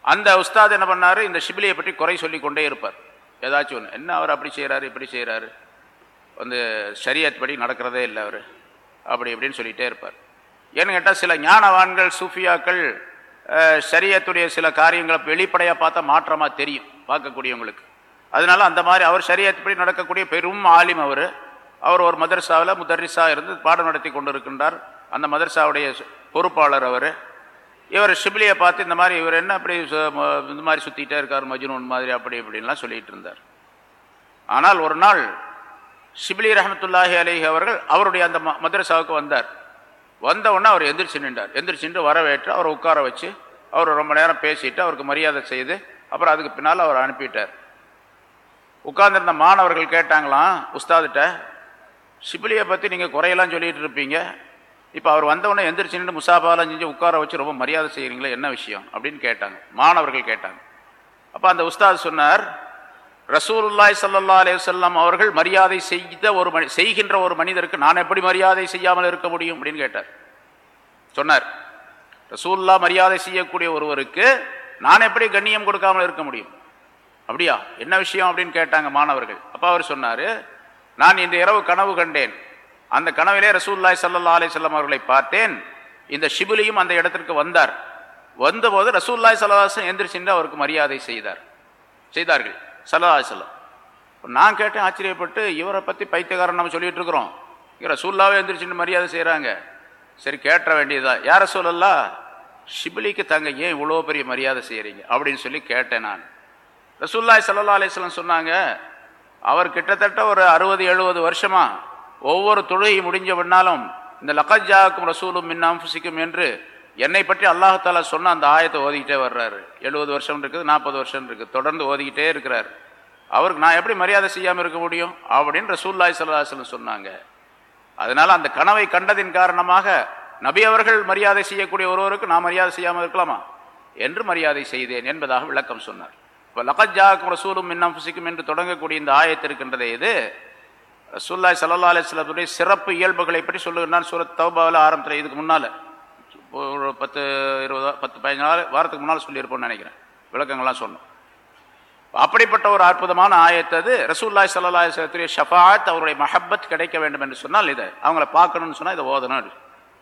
அந்த உஸ்தாத் என்ன பண்ணார்? இந்த ஷிப்லியை பற்றி குறை சொல்லி கொண்டே இருப்பார். ஏதாச்சும் ஒன்று என்ன அவர் அப்படி செய்கிறாரு இப்படி செய்கிறாரு வந்து ஷரியத் படி நடக்கிறதே இல்லை அவர். அப்படி இப்படின்னு சொல்லிகிட்டே இருப்பார். ஏன்னு கேட்டால் சில ஞானவான்கள் சூஃபியாக்கள் சரியத்துடைய ஷரியத்துடைய சில காரியங்களை வெளிப்படையாக பார்த்தா மாற்றமாக தெரியும் பார்க்கக்கூடியவங்களுக்கு. அதனால அந்த மாதிரி அவர் ஷரியத் நடக்கக்கூடிய பெரும் ஆலிம் அவர். அவர் ஒரு மதரசாவில் முதர்ரிஸா இருந்து பாடம் நடத்தி கொண்டு இருக்கின்றார் அந்த மதரசாவுடைய பொறுப்பாளர் அவர். இவர் ஷிப்லியை பார்த்து இந்த மாதிரி இவர் என்ன அப்படி சு- இந்த மாதிரி சுற்றிக்கிட்டே இருக்கார் மஜ்னூன் மாதிரி அப்படி இப்படின்லாம் சொல்லிகிட்டு இருந்தார். ஆனால் ஒரு நாள் ஷிப்லி ரஹமத்துல்லாஹி அலிஹி அவர்கள் அவருடைய அந்த ம- மதரசாவுக்கு வந்தார். வந்த உடனே அவர் எந்திரிச்சு நின்றார். எந்திரிச்சு நின்று வரவேற்று அவரை உட்கார வச்சு அவர் ரொம்ப நேரம் பேசிட்டு அவருக்கு மரியாதை செய்து அப்புறம் அதுக்கு பின்னால் அவர் அனுப்பிட்டார். உட்கார்ந்துருந்த மாணவர்கள் கேட்டாங்களாம் உஸ்தாதிட்ட சிபிலியை பற்றி நீங்கள் குறையெல்லாம் சொல்லிகிட்டு இருப்பீங்க. இப்போ அவர் வந்தவுடனே எந்திரிச்சு நின்று முசாபாலாம் செஞ்சு உட்கார வச்சு ரொம்ப மரியாதை செய்கிறீங்களே என்ன விஷயம்? அப்படின்னு கேட்டாங்க. மாணவர்கள் கேட்டாங்க. அப்போ அந்த உஸ்தாத் சொன்னார் ரசூலுல்லாய் சல்லா அலே வஸல்லம் அவர்கள் மரியாதை செய்த ஒரு மனி செய்கின்ற ஒரு மனிதருக்கு நான் எப்படி மரியாதை செய்யாமல் இருக்க முடியும் அப்படின்னு கேட்டார். சொன்னார். ரசூல்லா மரியாதை செய்யக்கூடிய ஒருவருக்கு நான் எப்படி கண்ணியம் கொடுக்காமல் இருக்க முடியும்? அப்படியா? என்ன விஷயம் அப்படின்னு கேட்டாங்க மாணவர்கள். அப்போ அவர் சொன்னார் நான் இந்த இரவு கனவு கண்டேன். அந்த கனவிலே ரசூல்லாய் சல்லா அலிசல்லாம் அவர்களை பார்த்தேன். இந்த ஷிபுலியும் அந்த இடத்திற்கு வந்தார். வந்தபோது ரசூல்லாய் சல்லாஹன் எந்திரிச்சு அவருக்கு மரியாதை செய்தார். செய்தார்கள். சல்லா செல்லம் நான் கேட்டேன் ஆச்சரியப்பட்டு இவரை பற்றி பைத்தியக்காரன் நம்ம சொல்லிட்டு இருக்கிறோம். இங்க ரசூல்லாவே எந்திரிச்சுன்னு மரியாதை செய்கிறாங்க சரி கேட்ட வேண்டியதா யார சொல்லலா ஷிபிலிக்கு தங்க ஏன் இவ்வளோ பெரிய மரியாதை செய்கிறீங்க அப்படின்னு சொல்லி கேட்டேன் நான். ரசூல்லாய் சல்லா அலிஸ்லாம் சொன்னாங்க அவர் கிட்டத்தட்ட ஒரு அறுபது எழுபது வருஷமாக ஒவ்வொரு தொழுகை முடிஞ்ச பின்னாலும் இந்த லக்கஜாக்கும் ரசூலும் மின்னாம் புசிக்கும் என்று என்னை பற்றி அல்லாஹாலா சொன்ன அந்த ஆயத்தை ஓதிக்கிட்டே வர்றாரு. எழுபது வருஷம் இருக்குது நாற்பது வருஷம் இருக்குது. தொடர்ந்து ஓதிக்கிட்டே இருக்கிறார். அவருக்கு நான் எப்படி மரியாதை செய்யாமல் இருக்க முடியும்? அப்படின்னு ரசூல்லாய் சல்லாஹலம் சொன்னாங்க. அதனால அந்த கனவை கண்டதின் காரணமாக நபி அவர்கள் மரியாதை செய்யக்கூடிய ஒருவருக்கு நான் மரியாதை செய்யாமல் இருக்கலாமா? என்று மரியாதை செய்தேன் என்பதாக விளக்கம் சொன்னார். இப்போ லகஜாக்கும் ரசூலும் மின்னம் புசிக்கும் என்று தொடங்கக்கூடிய இந்த ஆயத்திருக்கின்றதே இது. ரசூல்லாய் சல்லா அலிஸ்லத்துடைய சிறப்பு இயல்புகளை பற்றி சொல்லுகிறான் சூரத் தௌபாவில் ஆரம்பத்தில் இதுக்கு முன்னால். ஒரு பத்து இருபது பத்து பதினஞ்சு நாள் வாரத்துக்கு முன்னால் சொல்லியிருப்போம்னு நினைக்கிறேன். விளக்கங்கள்லாம் சொன்னோம் அப்படிப்பட்ட ஒரு அற்புதமான ஆயத்தது ரசூல்லாய் சல்லாஹ் சலத்துடைய ஷஃபாத் அவருடைய மஹப்பத் கிடைக்க வேண்டும் என்று சொன்னால் இதை. அவங்கள பார்க்கணும்னு சொன்னால் இதை ஓதணும்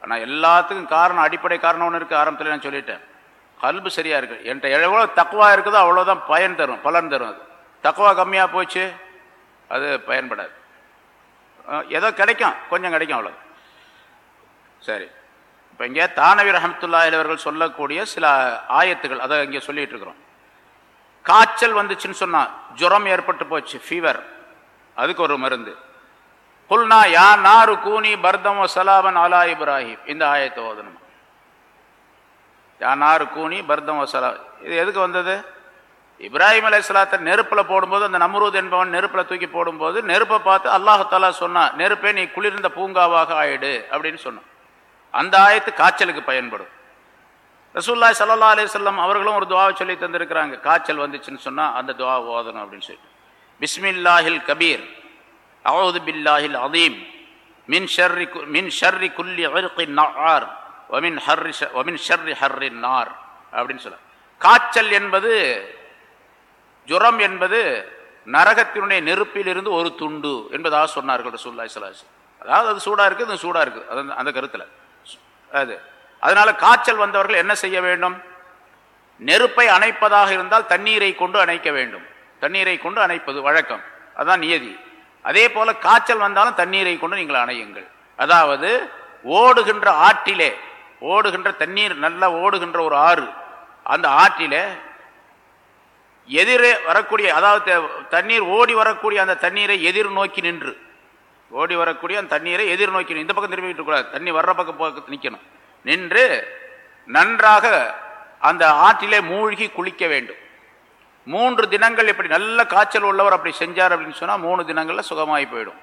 ஆனால் எல்லாத்துக்கும் காரணம் அடிப்படை காரணம் ஒன்று இருக்குது ஆரம்பத்தில் நான் சொல்லிட்டேன். கல்பு சரியாக இருக்குது என்கிட்ட எவ்வளோ தக்குவா இருக்குதோ அவ்வளோதான் பயன் தரும் பலன் தரும் அது. தக்குவா கம்மியாக போச்சு அது பயன்படாது. ஏதோ கிடைக்கும் கொஞ்சம் கிடைக்கும் அவ்வளோ சரி. இப்போ இங்கே தானவி ரஹமத்துல்லா அவர்கள் சொல்லக்கூடிய சில ஆயத்துகள் அதை இங்கே சொல்லிட்டு இருக்கிறோம். காய்ச்சல் வந்துச்சுன்னு சொன்னால் ஜுரம் ஏற்பட்டு போச்சு ஃபீவர் அதுக்கு ஒரு மருந்து. புல்னா யா நாரு கூனி பர்தம் சலாபன் அலா இப்ராஹிம். இந்த ஆயத்தை ஓதணும். யா நாரு கூனி பர்தம் சலா இது எதுக்கு வந்தது? இப்ராஹிம் அலை சலாத்தை நெருப்பில் போடும்போது அந்த நம்ரூத் என்பவன் நெருப்பில் தூக்கி போடும்போது நெருப்பை பார்த்து அல்லாஹாலா சொன்னா நெருப்பே நீ குளிர்ந்த பூங்காவாக ஆயிடு அப்படின்னு சொன்னான். அந்த ஆயத்து காய்ச்சலுக்கு பயன்படும். ரசூல்லாய் சல்லா அலி சொல்லம் அவர்களும் ஒரு துவாவை சொல்லி தந்திருக்கிறாங்க. காய்ச்சல் வந்துச்சுன்னு சொன்னா அந்த துவா ஓதணும் அப்படின்னு சொல்லி. பிஸ்மில்லாஹில் கபீர் அவுது பில்லாஹில் அதீம் மின் ஷர்ரி மின் ஷர்ரி குல்லி அவர் நார் ஒமின் ஹர்ரி ஒமின் ஷர்ரி ஹர்ரி நார் அப்படின்னு சொல்ல காய்ச்சல் என்பது ஜுரம் என்பது நரகத்தினுடைய நெருப்பிலிருந்து ஒரு துண்டு என்பதாக சொன்னார்கள் ரசூல்லாய் சலாஸ் அதாவது அது சூடாக இருக்கு அது சூடாக இருக்கு அது அந்த கருத்துல. அது. அதனால காய்ச்சல் வந்தவர்கள் என்ன செய்ய வேண்டும்? நெருப்பை அணைப்பதாக இருந்தால் தண்ணீரை கொண்டு அணைக்க வேண்டும். தண்ணீரை கொண்டு அணைப்பது வழக்கம். அதுதான் நியதி. அதே போல காய்ச்சல் வந்தாலும் தண்ணீரை கொண்டு நீங்கள் அணையுங்கள். அதாவது ஓடுகின்ற ஆற்றிலே ஓடுகின்ற தண்ணீர் நல்லா ஓடுகின்ற ஒரு ஆறு அந்த ஆற்றிலே எதிரே வரக்கூடிய அதாவது தண்ணீர் ஓடி வரக்கூடிய அந்த தண்ணீரை எதிர் நோக்கி நின்று ஓடி வரக்கூடிய அந்த தண்ணீரை எதிர் இந்த பக்கம் திரும்பிக்கிட்டு கூடாது தண்ணி வர்ற பக்கம் பக்கத்து நிற்கணும் நின்று நன்றாக அந்த ஆற்றிலே மூழ்கி குளிக்க வேண்டும். மூன்று தினங்கள் இப்படி நல்ல காய்ச்சல் உள்ளவர் அப்படி செஞ்சார் அப்படின்னு சொன்னால் மூணு தினங்களில் சுகமாகி போயிடும்.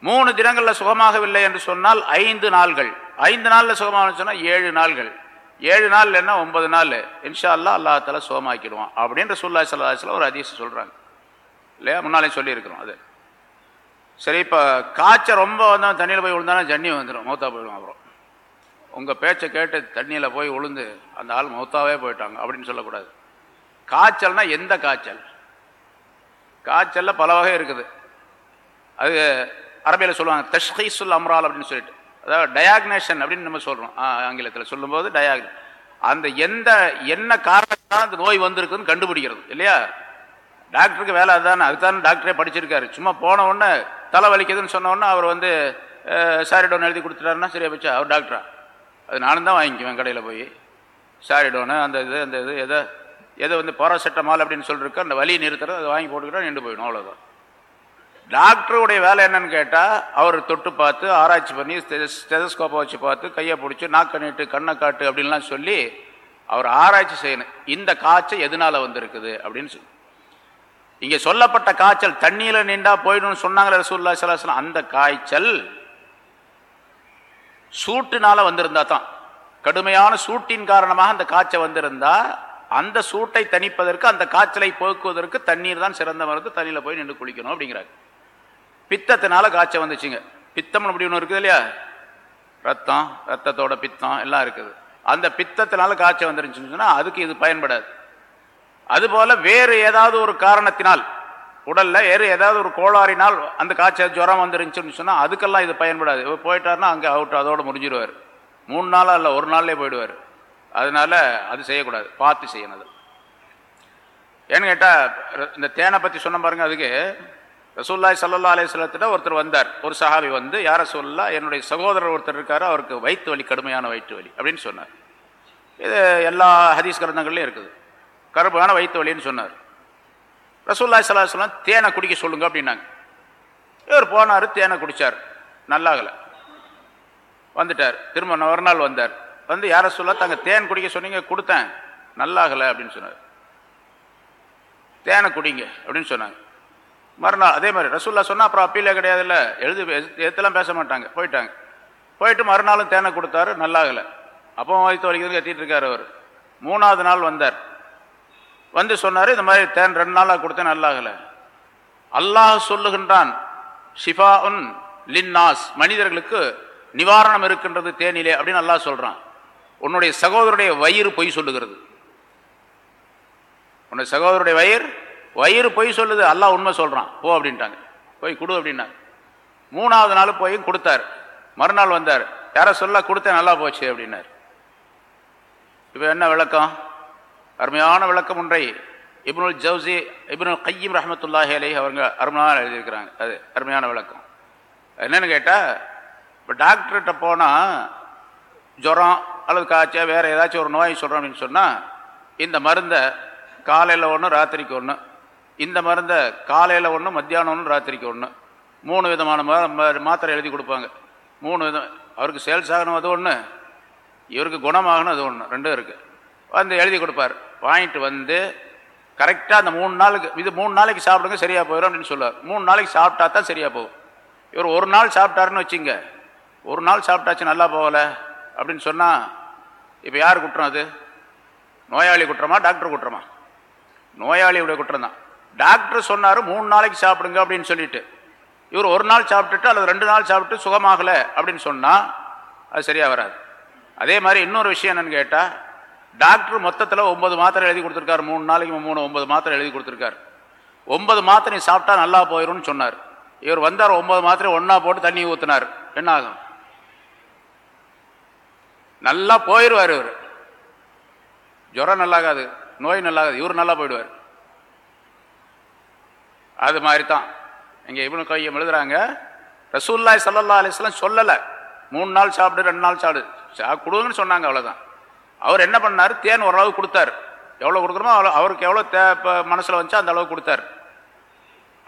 மூணு தினங்களில் சுகமாகவில்லை என்று சொன்னால் ஐந்து நாள்கள். ஐந்து நாளில் சுகமாக சொன்னால் ஏழு நாள்கள். ஏழு நாள் என்ன? ஒன்பது நாள். இன்ஷா அல்லா அல்லாஹால சுகமாக்கிடுவான். அப்படின்ற சொல்லா சல்லாஹ் ஒரு அதிசயம் சொல்கிறாங்க இல்லையா? முன்னாலே சொல்லியிருக்கிறோம் அது. சரி இப்போ காய்ச்சல் ரொம்ப வந்தால் தண்ணியில் போய் விழுந்தாலும் ஜன்னி வந்துடும் மௌத்தா போயிடும் அப்புறம். உங்கள் பேச்சை கேட்டு தண்ணியில் போய் விழுந்து அந்த ஆள் மௌத்தாவே போயிட்டாங்க அப்படின்னு சொல்லக்கூடாது. காய்ச்சல்னா எந்த காய்ச்சல்? காய்ச்சலில் பல வகை இருக்குது. அது அரபியில் சொல்லுவாங்க தஷ்ஹீசுல் அம்ரால் அப்படின்னு சொல்லிட்டு. அதாவது டயாக்னேஷன் அப்படின்னு நம்ம சொல்கிறோம் ஆங்கிலத்தில் சொல்லும்போது டயாக் அந்த எந்த என்ன காரணத்தான் அந்த நோய் வந்திருக்குன்னு கண்டுபிடிக்கிறது இல்லையா? டாக்டருக்கு வேலை அதுதானே அதுதான் டாக்டரே படிச்சிருக்காரு. சும்மா போன உடனே தலை வலிக்குதுன்னு சொன்ன அவர் வந்து சாரிடோன் எழுதி கொடுத்துட்டாருன்னா சரியா போச்சா அவர் டாக்டரா? அது நானும் தான் வாங்கிக்குவேன் கடையில் போய். சாரிடோனு அந்த இது அந்த இது எதை எதை வந்து பாராசெட்டமால் அப்படின்னு சொல்லிருக்கு அந்த வலியை நிறுத்துறது அதை வாங்கி போட்டுக்கிட்டா நின்று போயிடும் அவ்வளோதான் டாக்டருடைய வேலை என்னன்னு கேட்டால் அவர் தொட்டு பார்த்து ஆராய்ச்சி பண்ணி ஸ்டெதஸ்கோப்பை வச்சு பார்த்து கையை பிடிச்சி நாக்க நீட்டு கண்ணை காட்டு அப்படின்லாம் சொல்லி அவர் ஆராய்ச்சி செய்யணும். இந்த காய்ச்சல் எதனால் வந்திருக்குது அப்படின்னு சொல்லி. இங்கே சொல்லப்பட்ட காய்ச்சல் தண்ணியில் நின்றா போயிடும்னு சொன்னாங்களே ரசூல்லா சலாஹலாம் அந்த காய்ச்சல் சூட்டுனால வந்திருந்தா தான். கடுமையான சூட்டின் காரணமாக அந்த காய்ச்சல் வந்திருந்தா அந்த சூட்டை தணிப்பதற்கு அந்த காய்ச்சலை போக்குவதற்கு தண்ணீர் தான் சிறந்த மருந்து தண்ணியில் போய் நின்று குளிக்கணும் அப்படிங்கிறாங்க. பித்தத்தினால காய்ச்சல் வந்துச்சுங்க. பித்தம் அப்படி ஒன்று இருக்குது இல்லையா? ரத்தம் ரத்தத்தோட பித்தம் எல்லாம் இருக்குது. அந்த பித்தத்தினால காய்ச்சல் வந்துருச்சுன்னு சொன்னால் அதுக்கு இது பயன்படாது. அதுபோல வேறு ஏதாவது ஒரு காரணத்தினால் உடல்ல வேறு ஏதாவது ஒரு கோளாறினால் அந்த காய்ச்சல் ஜுரம் வந்துருந்துச்சுன்னு சொன்னால் அதுக்கெல்லாம் இது பயன்படாது. இவர் போயிட்டாருன்னா அங்கே அவுட் அதோடு முடிஞ்சிடுவார் மூணு நாளாக இல்லை ஒரு நாள்லேயே போயிடுவார். அதனால அது செய்யக்கூடாது. பார்த்து செய்யணும் அது. ஏன்னு கேட்டால் இந்த தேனை பற்றி சொன்ன பாருங்க அதுக்கு. ரசூல்லாய் சல்லா அலையத்திட்ட ஒருத்தர் வந்தார். ஒரு சஹாபி வந்து யார சொல்லா என்னுடைய சகோதரர் ஒருத்தர் இருக்காரு அவருக்கு வயிற்று வலி கடுமையான வயிற்று வலி அப்படின்னு சொன்னார். இது எல்லா ஹதீஸ் கிரந்தங்கள்லையும் இருக்குது. கருப்பான வயிற்று வலின்னு சொன்னார். ரசூல்லா சலாஹலாம் தேனை குடிக்க சொல்லுங்க அப்படின்னாங்க. இவர் போனார் தேனை குடிச்சார். நல்லாகலை. வந்துட்டார். திரும்ப ஒரு நாள் வந்தார். வந்து யார சொல்ல தாங்க தேன் குடிக்க சொன்னீங்க கொடுத்தேன். நல்லாகலை அப்படின்னு சொன்னார். தேனை குடிங்க அப்படின்னு சொன்னாங்க. மறுநாள் அதே மாதிரி ரசூல்லா சொன்னால் அப்புறம் அப்பீலே கிடையாதுல்ல. எழுதி எத்தெல்லாம் பேச மாட்டாங்க. போயிட்டாங்க. போயிட்டு மறுநாளும் தேனை கொடுத்தாரு நல்லாகலை. அப்போ வயிற்று வலிக்குதுன்னு கத்திட்டு இருக்கார் அவர். மூணாவது நாள் வந்தார். வந்து சொன்னார் இந்த மாதிரி தேன் ரெண்டு நாளாக கொடுத்தேன் நல்லாகலை. அல்லாஹ் சொல்லுகின்றான் ஷிஃபா உன் லின்னாஸ். மனிதர்களுக்கு நிவாரணம் இருக்கின்றது தேனிலே அப்படின்னு அல்லாஹ் சொல்கிறான் உன்னுடைய சகோதரருடைய வயிறு பொய் சொல்லுகிறது. உன்னுடைய சகோதரருடைய வயிறு வயிறு பொய் சொல்லுது அல்லாஹ் உண்மை சொல்கிறான் போ அப்படின்ட்டாங்க. போய் கொடு அப்படின்னாங்க. மூணாவது நாள் போய் கொடுத்தார். மறுநாள் வந்தார். யாரை சொல்ல கொடுத்தேன் நல்லா போச்சு அப்படின்னார். இப்போ என்ன விளக்கம்? அருமையான விளக்கம் ஒன்றை இப்னுல் ஜவுசி இப்னுல் கையீம் ரஹமத்துல்லாஹி அலி அவங்க அருமையான எழுதியிருக்கிறாங்க. அது அருமையான விளக்கம். என்னென்னு கேட்டால் இப்போ டாக்டர்கிட்ட போனால் ஜுரம் அல்லது காய்ச்சல் வேறு ஏதாச்சும் ஒரு நோய் சொல்கிறோம் அப்படின்னு சொன்னால் இந்த மருந்தை காலையில் ஒன்று ராத்திரிக்கு ஒன்று இந்த மருந்தை காலையில் ஒன்று மத்தியானம் ஒன்று ராத்திரிக்கு ஒன்று மூணு விதமான மாத்திரை எழுதி கொடுப்பாங்க. மூணு விதம் அவருக்கு சேல்ஸ் ஆகணும் அது ஒன்று இவருக்கு குணமாகணும் அது ஒன்று ரெண்டும் இருக்குது வந்து எழுதி கொடுப்பார். வாங்கிட்டு வந்து கரெக்டாக அந்த மூணு நாளுக்கு இது மூணு நாளைக்கு சாப்பிடுங்க சரியாக போயிடும் அப்படின்னு சொல்லுவார். மூணு நாளைக்கு சாப்பிட்டா தான் சரியாக போகும். இவர் ஒரு நாள் சாப்பிட்டாருன்னு வச்சுங்க. ஒரு நாள் சாப்பிட்டாச்சு நல்லா போகலை அப்படின்னு சொன்னால் இப்போ யார் குற்றம் அது? நோயாளி குற்றமா டாக்டர் குற்றமா? நோயாளியுடைய குற்றம் தான். டாக்டர் சொன்னார் மூணு நாளைக்கு சாப்பிடுங்க அப்படின்னு சொல்லிட்டு. இவர் ஒரு நாள் சாப்பிட்டுட்டு அல்லது ரெண்டு நாள் சாப்பிட்டு சுகமாகலை அப்படின்னு சொன்னால் அது சரியாக வராது. அதே மாதிரி இன்னொரு விஷயம் என்னென்னு கேட்டால் டாக்டர் மொத்தத்தில் ஒன்பது மாத்திரை எழுதி கொடுத்துருக்காரு. மூணு நாளைக்கு மூணு ஒன்பது மாத்திரை எழுதி கொடுத்துருக்காரு. ஒன்பது மாத்திரை சாப்பிட்டா நல்லா போயிடும்னு சொன்னார். இவர் வந்தார் ஒன்பது மாத்திரை ஒன்றா போட்டு தண்ணி ஊற்றினார் என்ன ஆகும்? நல்லா போயிடுவார் இவர். ஜுரம் நல்லாகாது நோய் நல்லாகாது இவர் நல்லா போயிடுவார். அது மாதிரி தான் இங்கே இவனு கையம் எழுதுறாங்க. ரசூல்லாய் சல்லல்லா அலிஸ்லாம் சொல்லலை. மூணு நாள் சாப்பிடு ரெண்டு நாள் சாப்பிடு. சா கொடுங்கன்னு சொன்னாங்க அவ்வளோதான் அவர் என்ன பண்ணார்? தேன் ஓரளவு கொடுத்தார். எவ்வளோ கொடுக்குறோமோ அவ்வளோ அவருக்கு எவ்வளோ தே இப்போ மனசில் வந்துச்சோ அந்த அளவு கொடுத்தார்.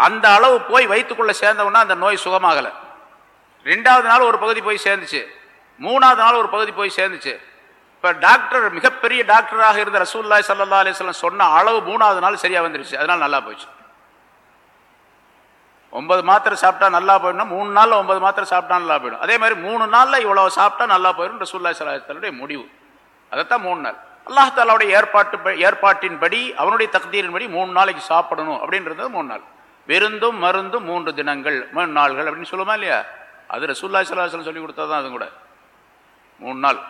அந்த அளவு போய் வயிற்றுக்குள்ளே சேர்ந்தவுடனே அந்த நோய் சுகமாகலை. ரெண்டாவது நாள் ஒரு பகுதி போய் சேர்ந்துச்சு. மூணாவது நாள் ஒரு பகுதி போய் சேர்ந்துச்சு. இப்போ டாக்டர் மிகப்பெரிய டாக்டராக இருந்த ரசூல்லாய் சல்லா அலிஸ்லாம் சொன்ன அளவு மூணாவது நாள் சரியாக வந்துருச்சு. அதனால் நல்லா போச்சு. ஒன்பது மாத்திரை சாப்பிட்டா நல்லா போயிடும் மூணு நாளில் ஒன்பது மாத்திரை சாப்பிட்டா நல்லா போயிடும். அதே மாதிரி மூணு நாளில் இவ்வளோ சாப்பிட்டா நல்லா போயிடும் ரசூல்லா சலாஹலுடைய முடிவு. அதைத்தான் மூணு நாள். அல்லாஹாலாவுடைய ஏற்பாட்டு ஏற்பாட்டின்படி அவனுடைய தகுதியின்படி மூணு நாளைக்கு சாப்பிடணும் அப்படின்றது மூணு நாள். விருந்தும் மருந்தும் மூன்று தினங்கள் மூணு நாள்கள் அப்படின்னு சொல்லுமா இல்லையா? அது ரசூல்லா சலாஹலம் சொல்லி கொடுத்தா தான் அது கூட. மூணு நாள்.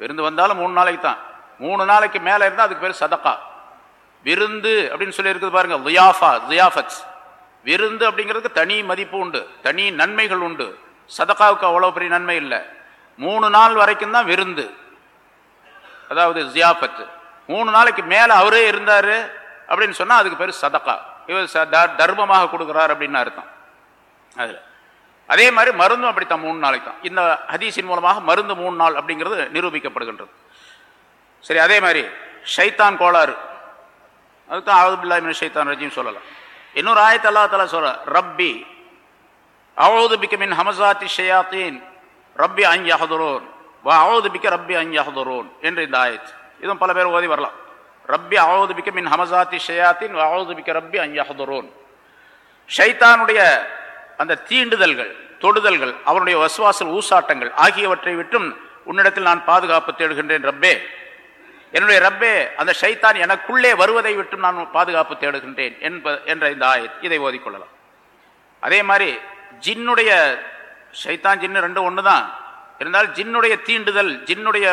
விருந்து வந்தாலும் மூணு நாளைக்கு தான். மூணு நாளைக்கு மேலே இருந்தால் அதுக்கு பேர் சதக்கா. விருந்து அப்படின்னு சொல்லி இருக்குது பாருங்க லியாஃபா லியாஃபத் விருந்து அப்படிங்கிறதுக்கு தனி மதிப்பு உண்டு தனி நன்மைகள் உண்டு. சதக்காவுக்கு அவ்வளோ பெரிய நன்மை இல்லை. மூணு நாள் வரைக்கும் தான் விருந்து. அதாவது ஜியாபத்து மூணு நாளைக்கு மேலே அவரே இருந்தார் அப்படின்னு சொன்னால் அதுக்கு பேர் சதக்கா இவர் ச- தர்மமாக கொடுக்குறார் அப்படின்னு அர்த்தம். அதில். அதே மாதிரி மருந்தும் அப்படித்தான் மூணு நாளைக்கு தான். இந்த ஹதீஸின் மூலமாக மருந்து மூணு நாள் அப்படிங்கிறது நிரூபிக்கப்படுகின்றது. சரி அதே மாதிரி ஷைத்தான் கோளாறு. அதுதான் ஆவுதுபில்லா ஷைத்தான் ரஜின்னு சொல்லலாம். இன்னொரு ஆயத்து அல்லா தலா சொல்ற ரப்பி அவுது பிக்க ஹமசாத்தி ஷயாத்தீன் ரப்பி அஞ்சு அஹதுரோன் அவுது பிக்க ரப்பி அன் என்று இந்த ஆயத் இதுவும் பல பேர் ஓதி வரலாம். ரப்பி அவுது பிக்க மின் ஹமசாத்தி ஷயாத்தின் வா பிக்க ரப்பி அன் ஷைத்தானுடைய அந்த தீண்டுதல்கள் தொடுதல்கள் அவனுடைய வசுவாசல் ஊசாட்டங்கள் ஆகியவற்றை விட்டும் உன்னிடத்தில் நான் பாதுகாப்பு தேடுகின்றேன் ரப்பே. என்னுடைய ரப்பே அந்த ஷைத்தான் எனக்குள்ளே வருவதை விட்டும் நான் பாதுகாப்பு தேடுகின்றேன் என்ப என்ற இந்த ஆயத். இதை ஓதிக்கொள்ளலாம் அதே மாதிரி ஜின்னுடைய ஷைத்தான் ஜின்னு ரெண்டும் ஒன்று தான் இருந்தால் ஜின்னுடைய தீண்டுதல் ஜின்னுடைய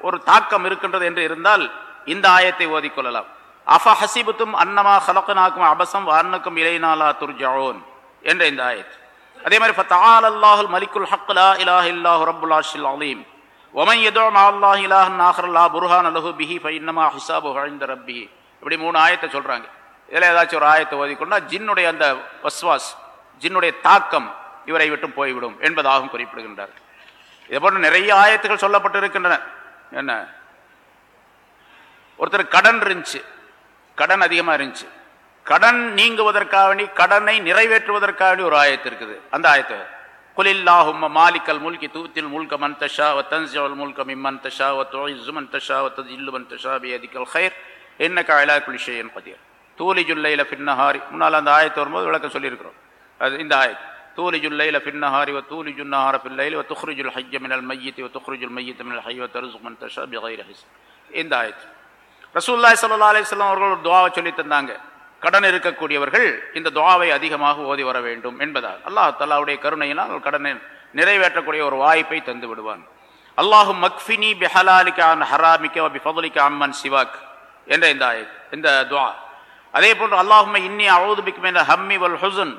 ஒரு தாக்கம் இருக்கின்றது என்று இருந்தால் இந்த ஆயத்தை ஓதிக்கொள்ளலாம் அஃப ஹசிபுத்தும் அன்னமா ஹலக்கனாக்கும் அபசம் வார்னக்கும் இலைநாலா துர்ஜாவோன் என்ற இந்த ஆயத். அதே மாதிரி ஃபத்தால் அல்லாஹுல் மலிக்குல் ஹக்லா இலாஹ் இலாஹ இல்லாஹு ரப்புல் அலீம். ஒமன் எதோ மா அல்லாஹ் இலாஹ் ஆஹர் புர்ஹான் அலஹு பிஹி ஃபைன்னமா ஹிசாபு ஹழிந்த ரப்பி இப்படி மூணு ஆயத்தை சொல்கிறாங்க இதில் ஏதாச்சும் ஒரு ஆயத்தை ஓதிக்கொண்டா ஜின்னுடைய அந்த வஸ்வாஸ் ஜின்னுடைய தாக்கம் இவரை விட்டு போய்விடும் என்பதாகவும் குறிப்பிடுகின்றார் இதே போன்ற நிறைய ஆயத்துகள் சொல்லப்பட்டு இருக்கின்றன என்ன? ஒருத்தர் கடன் இருந்துச்சு. கடன் அதிகமாக இருந்துச்சு. கடன் நீங்குவதற்காக வேண்டி கடனை நிறைவேற்றுவதற்காக வேண்டி ஒரு ஆயத்து இருக்குது. அந்த ஆயத்து. குலில்லாஹும் மாலிக்கல் முல்கி தூத்தில் முல்க மந்தஷா வ தன்சிவல் முல்க மிம்மன் தஷா வ துஇஸ்ஸு தஷா வ ததில்லு மன் தஷா பியதிக்கல் கைர். இன்னக அலா குல்லி ஷைஇன் கதீர். தூலிஜுல் லைல முன்னால் அந்த ஆயத்து வரும்போது விளக்கம் சொல்லியிருக்கிறோம். அது இந்த ஆயத்து. தூலிஜு லைல ஃபின்னஹாரி வ தூலிஜு நஹார ஃபில் லைலி வ துஹ்ரிஜுல் ஹய்ய மினல் மய்யித்தி வ துஹ்ரிஜுல் மையத் மினல் ஹய் வ தர்சுக் மன் தஷா பிகைர் ஹிசாப் இந்த ஆயத். ரசூல்லாய் சல்லா அலிஸ்லாம் அவர்கள் ஒரு துவாவை சொல்லி தந்தாங்க. கடன் இருக்கக்கூடியவர்கள் இந்த துவாவை அதிகமாக ஓதி வர வேண்டும் என்பதால். அல்லாஹ் தல்லாவுடைய கருணையினால் கடனை நிறைவேற்றக்கூடிய ஒரு வாய்ப்பை தந்து விடுவான். அல்லாஹு மக்ஃபினி பிஹலாலிக அன் ஹராமிக்க பிஃபதுலிக்க அம்மன் சிவாக் என்ற இந்த ஆயத் இந்த துவா. அதே போன்று அல்லாஹும் இன்னி அவுது பிக் ஹம்மி வல் ஹுசன்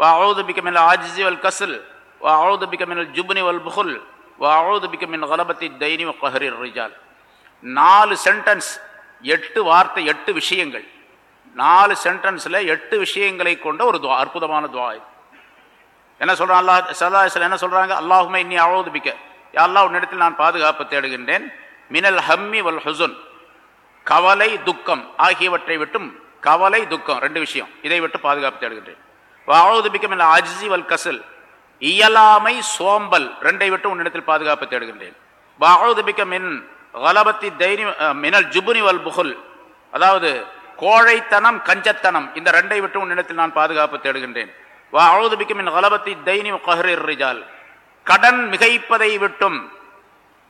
வ அவுது பிக் மின் ஆஜிசி வல் கஸ்ல் வ அவுது பிக் மின் ஜுப்னி வல் புகுல் வ அவுது பிக் தைனி நாலு சென்டென்ஸ் எட்டு வார்த்தை எட்டு விஷயங்கள். நாலு சென்டென்ஸில் எட்டு விஷயங்களை கொண்ட ஒரு துவா அற்புதமான துவா இது. என்ன சொல்கிறான் அல்லாஹ் சல்லா என்ன சொல்கிறாங்க அல்லாஹுமே இன்னி அவ்வளவு பிக்க. அல்லாஹ் உன்னிடத்தில் நான் பாதுகாப்பு தேடுகின்றேன். மினல் ஹம்மி வல் ஹுசுன். கவலை துக்கம் ஆகியவற்றை விட்டும் கவலை துக்கம் ரெண்டு விஷயம். இதை விட்டு பாதுகாப்பு தேடுகின்றேன். அவ்வளவு பிக்க மின் வல் கசல் இயலாமை சோம்பல் ரெண்டை விட்டு உன்னிடத்தில் பாதுகாப்பு தேடுகின்றேன். அவ்வளவு பிக்க மின் கலபத்தி தைரி மினல் ஜுபுனி வல் புகுல். அதாவது கோழைத்தனம் கஞ்சத்தனம் இந்த ரெண்டை விட்டு உன்னிடத்தில் நான் பாதுகாப்பு தேடுகின்றேன். வா அழுது தைனி கஹரிர் கடன் மிகைப்பதை விட்டும்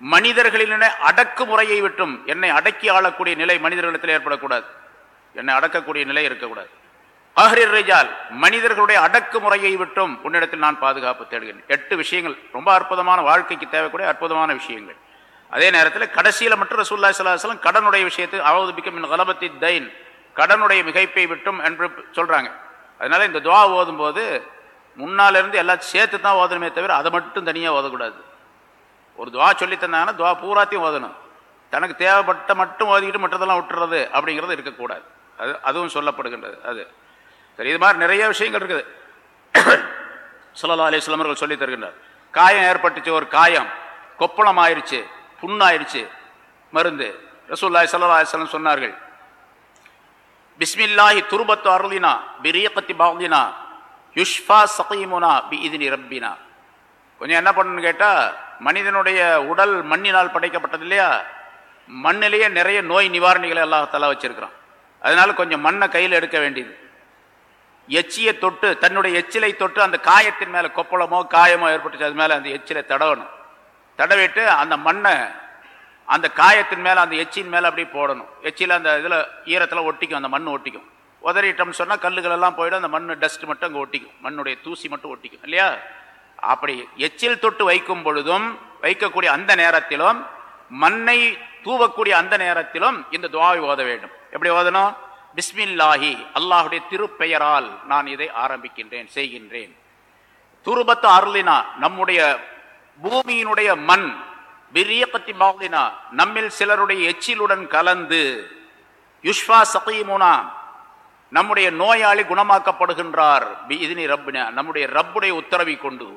மனிதர்களின அடக்குமுறையை விட்டும் என்னை அடக்கி ஆளக்கூடிய நிலை மனிதர்களிடத்தில் ஏற்படக்கூடாது. என்னை அடக்கக்கூடிய நிலை இருக்கக்கூடாது. அஹரிர் ரிஜால் மனிதர்களுடைய அடக்குமுறையை விட்டும் உன்னிடத்தில் நான் பாதுகாப்பு தேடுகிறேன். எட்டு விஷயங்கள். ரொம்ப அற்புதமான வாழ்க்கைக்கு தேவைக்கூடிய அற்புதமான விஷயங்கள். அதே நேரத்தில் கடைசியில் மட்டும் ரசூல்லா சலாஹலம் கடனுடைய விஷயத்தை அவது பிக்கம் கலபத்தி தைன் கடனுடைய மிகைப்பை விட்டும் என்று சொல்கிறாங்க அதனால் இந்த துவா ஓதும் போது முன்னால இருந்து எல்லாம் சேர்த்து தான் ஓதணுமே தவிர அதை மட்டும் தனியாக ஓதக்கூடாது. ஒரு துவா சொல்லி தந்தாங்கன்னா துவா பூராத்தையும் ஓதணும். தனக்கு தேவைப்பட்ட மட்டும் ஓதிக்கிட்டு மற்றதெல்லாம் விட்டுறது அப்படிங்கிறது இருக்கக்கூடாது. அது அதுவும் சொல்லப்படுகின்றது. அது. சரி இது மாதிரி நிறைய விஷயங்கள் இருக்குது. சுல்லா அலி அவர்கள் சொல்லி தருகின்றார். காயம் ஏற்பட்டுச்சு ஒரு காயம். கொப்பளம் ஆயிடுச்சு புண்ணாயிருச்சு மருந்து. ரசூல்லாய் சல்லா அலிஸ்லம் சொன்னார்கள் பிஸ்மில்லாஹி துருபத்து அருளினா பிரியக்கத்தி பாக்தினா யுஷ்ஃபா சகீமுனா பி இதினி ரப்பினா. கொஞ்சம் என்ன பண்ணணும்னு கேட்டால் மனிதனுடைய உடல் மண்ணினால் படைக்கப்பட்டது இல்லையா? மண்ணிலேயே நிறைய நோய் நிவாரணிகளை அல்லாஹால வச்சிருக்கிறான். அதனால கொஞ்சம் மண்ணை கையில் எடுக்க வேண்டியது. எச்சியை தொட்டு தன்னுடைய எச்சிலை தொட்டு அந்த காயத்தின் மேலே கொப்பளமோ காயமோ ஏற்பட்டுச்சு அது மேலே அந்த எச்சிலை தடவணும். தடவிட்டு அந்த மண்ணை அந்த காயத்தின் மேலே அந்த எச்சின் மேலே அப்படியே போடணும். எச்சியில் அந்த இதில் ஈரத்தில் ஒட்டிக்கும் அந்த மண் ஒட்டிக்கும். உதறிட்டோம்னு சொன்னால் கல்லுகள் எல்லாம் போயிடும் அந்த மண் டஸ்ட் மட்டும் அங்கே ஒட்டிக்கும். மண்ணுடைய தூசி மட்டும் ஒட்டிக்கும் இல்லையா? அப்படி எச்சில் தொட்டு வைக்கும் பொழுதும் வைக்கக்கூடிய அந்த நேரத்திலும் மண்ணை தூவக்கூடிய அந்த நேரத்திலும் இந்த துவாவை ஓத வேண்டும். எப்படி ஓதணும்? பிஸ்மில்லாஹி அல்லாஹுடைய திருப்பெயரால் நான் இதை ஆரம்பிக்கின்றேன் செய்கின்றேன். துருபத்து அருளினா நம்முடைய பூமியினுடைய மண் பிரியப்பத்தி பாலினா நம்மில் சிலருடைய எச்சிலுடன் கலந்து யுஷ்வா சகீமுனா நம்முடைய நோயாளி குணமாக்கப்படுகின்றார் இதனி ரப்பினா நம்முடைய ரப்புடைய உத்தரவை கொண்டு.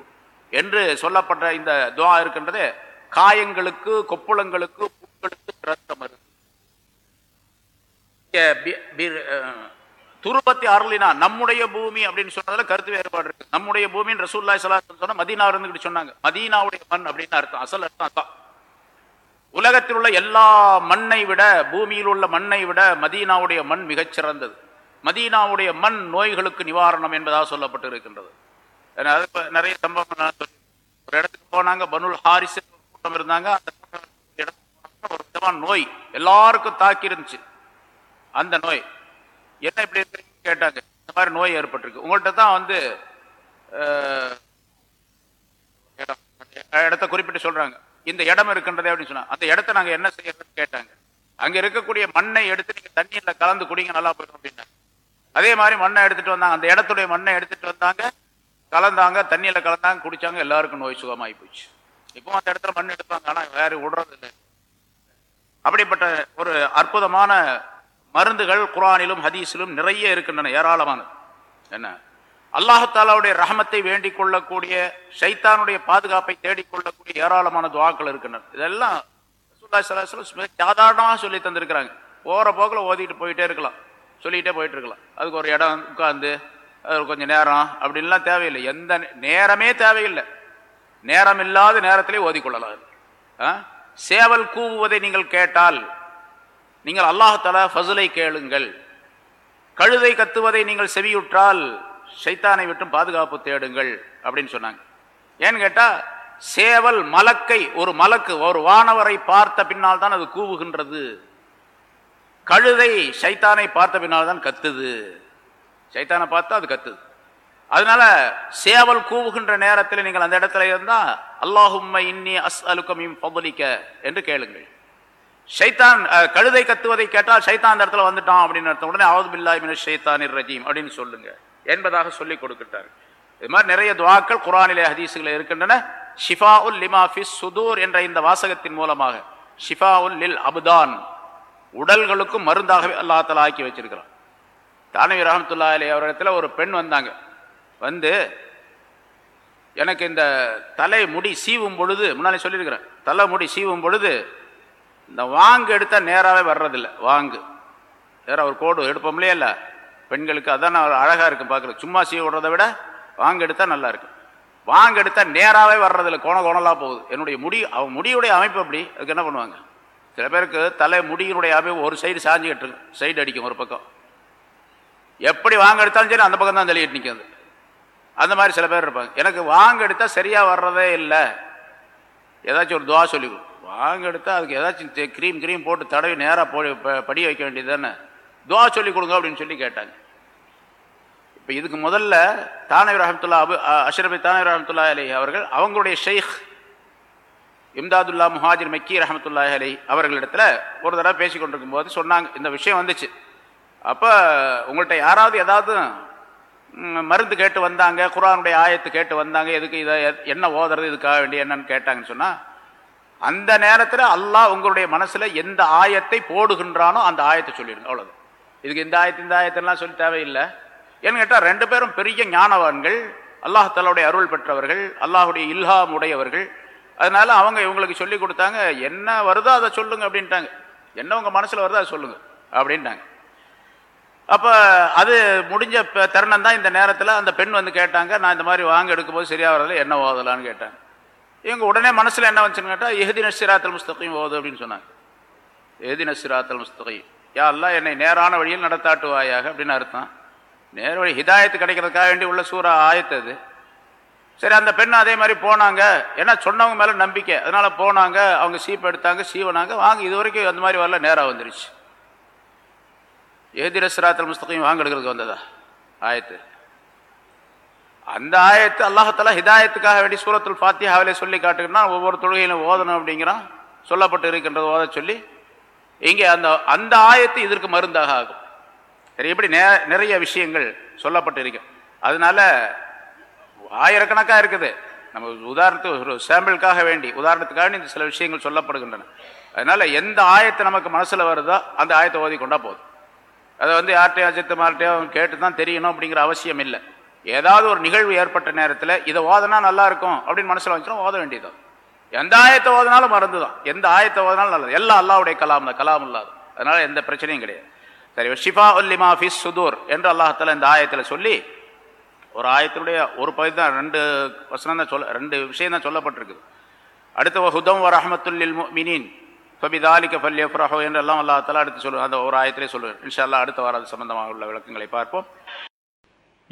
என்று சொல்லப்பட்ட இந்த துவா இருக்கின்றது காயங்களுக்கு கொப்புளங்களுக்கு பூக்களுக்கு துருவத்தை அருளினா நம்முடைய பூமி அப்படின்னு சொன்னதுல கருத்து வேறுபாடு இருக்கு. நம்முடைய பூமின்னு ரசூல்லாய் சலாஹ் சொன்னா மதீனா இருந்துகிட்டு சொன்னாங்க. மதீனாவுடைய மண் அப்படின்னு அர்த்தம். அசல் அர்த்தம் அதான் உலகத்தில் உள்ள எல்லா மண்ணை விட பூமியில் உள்ள மண்ணை விட மதீனாவுடைய மண் மிகச்சிறந்தது. மதீனாவுடைய மண் நோய்களுக்கு நிவாரணம் என்பதாக சொல்லப்பட்டு இருக்கின்றது நிறைய சம்பவம் ஒரு இடத்துக்கு போனாங்க பனுல் ஹாரிஸ் கூட்டம் இருந்தாங்க. அந்த ஒரு விதமான நோய் எல்லாருக்கும் தாக்கி இருந்துச்சு அந்த நோய். என்ன இப்படி இருக்குன்னு கேட்டாங்க. இந்த மாதிரி நோய் ஏற்பட்டிருக்கு. உங்கள்கிட்ட தான் வந்து இடத்த குறிப்பிட்டு சொல்றாங்க. இந்த இடம் இருக்கின்றதே அப்படின்னு சொன்னா அந்த இடத்த நாங்க என்ன செய்யறதுன்னு கேட்டாங்க. அங்க இருக்கக்கூடிய மண்ணை எடுத்து நீங்க தண்ணியில கலந்து குடிங்க நல்லா போயிடும் அப்படின்னா அதே மாதிரி மண்ணை எடுத்துட்டு வந்தாங்க. அந்த இடத்துடைய மண்ணை எடுத்துட்டு வந்தாங்க. கலந்தாங்க தண்ணியில கலந்தாங்க குடிச்சாங்க. எல்லாருக்கும் நோய் சுகமாயி போச்சு. இப்போ அந்த இடத்துல மண் எடுப்பாங்க. ஆனா வேற விடுறது இல்லை. அப்படிப்பட்ட ஒரு அற்புதமான மருந்துகள் குரானிலும் ஹதீஸிலும் நிறைய இருக்கின்றன ஏராளமானது. என்ன? அல்லாஹாலாவுடைய ரஹமத்தை வேண்டிக் கொள்ளக்கூடிய ஷைத்தானுடைய பாதுகாப்பை தேடிக்கொள்ளக்கூடிய ஏராளமான துவாக்கள் இருக்கின்றன. இதெல்லாம் சாதாரணமாக சொல்லி தந்திருக்கிறாங்க. போகிற போக்கில் ஓதிட்டு போயிட்டே இருக்கலாம். சொல்லிகிட்டே போயிட்டு இருக்கலாம். அதுக்கு ஒரு இடம் உட்காந்து அது கொஞ்சம் நேரம் அப்படின்லாம் தேவையில்லை. எந்த நே- நேரமே தேவையில்லை. நேரம் இல்லாத நேரத்திலே ஓதிக்கொள்ளலாம் ஆ? சேவல் கூவுவதை நீங்கள் கேட்டால் நீங்கள் அல்லாஹால ஃபசுலை கேளுங்கள். கழுதை கத்துவதை நீங்கள் செவியுற்றால் ஷைத்தானை விட்டும் பாதுகாப்பு தேடுங்கள் அப்படின்னு சொன்னாங்க. ஏன்னு கேட்டால் சேவல் மலக்கை ஒரு மலக்கு ஒரு வானவரை பார்த்த பின்னால் தான் அது கூவுகின்றது. கழுதை ஷைத்தானை பார்த்த பின்னால் தான் கத்துது. சைத்தானை பார்த்தா அது கத்துது. அதனால சேவல் கூவுகின்ற நேரத்தில் நீங்கள் அந்த இடத்துல இருந்தால் அல்லாஹும்மை இன்னி அஸ் அலுக்கமீம் பபலிக்க என்று கேளுங்கள். ஷைத்தான் கழுதை கத்துவதை கேட்டால் சைத்தான் அந்த இடத்துல வந்துட்டான் அப்படின்னு உடனே அவது பில்லாய் மின ரஜீம் அப்படின்னு சொல்லுங்க. என்பதாக சொல்லி கொடுக்கிட்டார். இது மாதிரி நிறைய துவாக்கள் குரானிலே ஹதீஸுகள் இருக்கின்றன. ஷிஃபா உல் லிமாஃபிஸ் சுதூர் என்ற இந்த வாசகத்தின் மூலமாக ஷிஃபா உல் லில் அபுதான் உடல்களுக்கும் மருந்தாகவே அல்லாஹ் ஆக்கி வச்சிருக்கிறான். தானவி ரஹமத்துல்லா அலி அவரிடத்தில் ஒரு பெண் வந்தாங்க. வந்து எனக்கு இந்த தலை முடி சீவும் பொழுது முன்னாலே சொல்லியிருக்கிறேன். தலை முடி சீவும் பொழுது இந்த வாங்கு எடுத்தால் நேராகவே வர்றதில்ல வாங்கு. வேற ஒரு கோடு எடுப்போம்லையே இல்லை. பெண்களுக்கு அதான் அழகாக இருக்கும் பார்க்குறது சும்மா செய்ய விடுறத விட வாங்கு எடுத்தால் நல்லா இருக்கும் வாங்கு எடுத்தால் நேராகவே வர்றதில்ல கோண கோணலாக போகுது. என்னுடைய முடி அவன் முடியுடைய அமைப்பு அப்படி. அதுக்கு என்ன பண்ணுவாங்க? சில பேருக்கு தலை முடியினுடைய அமைப்பு ஒரு சைடு சாஞ்சிக்கிட்டு இருக்கும் சைடு அடிக்கும் ஒரு பக்கம். எப்படி வாங்க எடுத்தாலும் சரி அந்த பக்கம் தான் தெளிவிட்டு நிற்கிறது அந்த மாதிரி சில பேர் இருப்பாங்க. எனக்கு வாங்க எடுத்தால் சரியாக வர்றதே இல்லை. ஏதாச்சும் ஒரு துவா சொல்லி கொடு. வாங்க அதுக்கு ஏதாச்சும் க்ரீம் க்ரீம் போட்டு தடவி நேராக போ ப- படிய வைக்க வேண்டியது தானே துவா சொல்லி கொடுங்க அப்படின்னு சொல்லி கேட்டாங்க இப்போ இதுக்கு முதல்ல தானவி ரஹமத்துல்லா அபு அஷ்ரபி தானவி ரஹமத்துல்லா அலி அவர்கள் அவங்களுடைய ஷெய்க் இம்தாதுல்லா முஹாஜிர் மக்கி ரஹமத்துல்லா அலி அவர்களிடத்துல ஒரு தடவை பேசி கொண்டிருக்கும் போது சொன்னாங்க இந்த விஷயம் வந்துச்சு அப்போ உங்கள்கிட்ட யாராவது ஏதாவது மருந்து கேட்டு வந்தாங்க குரானுடைய ஆயத்து கேட்டு வந்தாங்க எதுக்கு இதை என்ன ஓதுறது இதுக்காக வேண்டிய என்னன்னு கேட்டாங்கன்னு சொன்னால் அந்த நேரத்தில் அல்லாஹ் உங்களுடைய மனசில் எந்த ஆயத்தை போடுகின்றானோ அந்த ஆயத்தை சொல்லிடுங்க அவ்வளோது இதுக்கு இந்த ஆயத்து இந்த ஆயத்தெல்லாம் சொல்லி தேவையில்லை. ஏன்னு கேட்டால் ரெண்டு பேரும் பெரிய ஞானவான்கள் அல்லாஹாலுடைய அருள் பெற்றவர்கள் அல்லாஹுடைய இல்ஹாம் உடையவர்கள். அதனால அவங்க இவங்களுக்கு சொல்லி கொடுத்தாங்க என்ன வருதோ அதை சொல்லுங்க அப்படின்ட்டாங்க. என்ன உங்கள் மனசில் வருதோ அதை சொல்லுங்க அப்படின்ட்டாங்க. அப்போ அது முடிஞ்ச தருணம் தான் இந்த நேரத்தில் அந்த பெண் வந்து கேட்டாங்க நான் இந்த மாதிரி வாங்க எடுக்கும்போது சரியாக வரல என்ன ஓதலான்னு கேட்டாங்க. இவங்க உடனே மனசில் என்ன வந்துச்சுன்னு கேட்டால் எஹதின சிராத்தல் முஸ்தகையும் ஓது அப்படின்னு சொன்னாங்க. எஹதின சிராத்தல் முஸ்தகையும் யா அல்லாஹ் என்னை நேரான வழியில் நடத்தாட்டுவாயாக அப்படின்னு அர்த்தம். நேர் வழி ஹிதாயத்து கிடைக்கிறதுக்காக வேண்டி உள்ள சூறா ஆயத்து அது. சரி அந்த பெண் அதே மாதிரி போனாங்க. ஏன்னா சொன்னவங்க மேலே நம்பிக்கை. அதனால் போனாங்க. அவங்க சீப் எடுத்தாங்க சீவனாங்க. வாங்க இது வரைக்கும் அந்த மாதிரி வரல நேராக வந்துருச்சு. ஏதிர சிராத்தல் முஸ்தகையும் வாங்க எடுக்கிறதுக்கு வந்ததா? ஆயத்து. அந்த ஆயத்தை அல்லாஹத்தால ஹிதாயத்துக்காக வேண்டி சூரத்துல் ஃபாத்தியாவிலே சொல்லி காட்டுங்கன்னா ஒவ்வொரு தொழுகையிலும் ஓதணும் அப்படிங்கிறான். சொல்லப்பட்டு இருக்கின்றது ஓத சொல்லி இங்கே அந்த அந்த ஆயத்து இதற்கு மருந்தாக ஆகும். சரி இப்படி நே- நிறைய விஷயங்கள் சொல்லப்பட்டு இருக்கு. அதனால ஆயிரக்கணக்காக இருக்குது. நம்ம உதாரணத்துக்கு ஒரு சாம்பிளுக்காக வேண்டி உதாரணத்துக்காக வேண்டி இந்த சில விஷயங்கள் சொல்லப்படுகின்றன. அதனால எந்த ஆயத்தை நமக்கு மனசில் வருதோ அந்த ஆயத்தை ஓதி கொண்டா போதும். அதை வந்து யார்ட்டையும் அஜித்து மார்ட்டையும் கேட்டு தான் தெரியணும் அப்படிங்கிற அவசியம் இல்லை. ஏதாவது ஒரு நிகழ்வு ஏற்பட்ட நேரத்தில் இதை ஓதனா நல்லா இருக்கும் அப்படின்னு மனசில் வந்துச்சுன்னா ஓத வேண்டியதும் எந்த ஆயத்தை ஓதனாலும் மறந்து தான் எந்த ஆயத்தை ஓதினாலும் நல்லது. எல்லாம் அல்லாவுடைய கலாம் தான் கலாம் இல்லாத. அதனால எந்த பிரச்சனையும் கிடையாது. சரி ஷிஃபா உல்லிமா ஃபிஸ் சுதூர் என்று அல்லாஹத்தில் இந்த ஆயத்தில் சொல்லி ஒரு ஆயத்தினுடைய ஒரு பகுதி தான் ரெண்டு வசனம் தான் சொல்ல ரெண்டு விஷயம் தான் சொல்லப்பட்டிருக்குது. அடுத்து ஹுதம் வ ரஹமத்துல்லில் மினின் ஃபபிதாலிக ஃபல்யஃப்ரஹு என்று எல்லாம் அல்லாஹ் அடுத்து சொல்லு அந்த ஒரு ஆயத்திலே சொல்லுவேன் இன்ஷா அல்லாஹ் அடுத்த வாரம் அது சம்பந்தமாக உள்ள விளக்கங்களை பார்ப்போம்.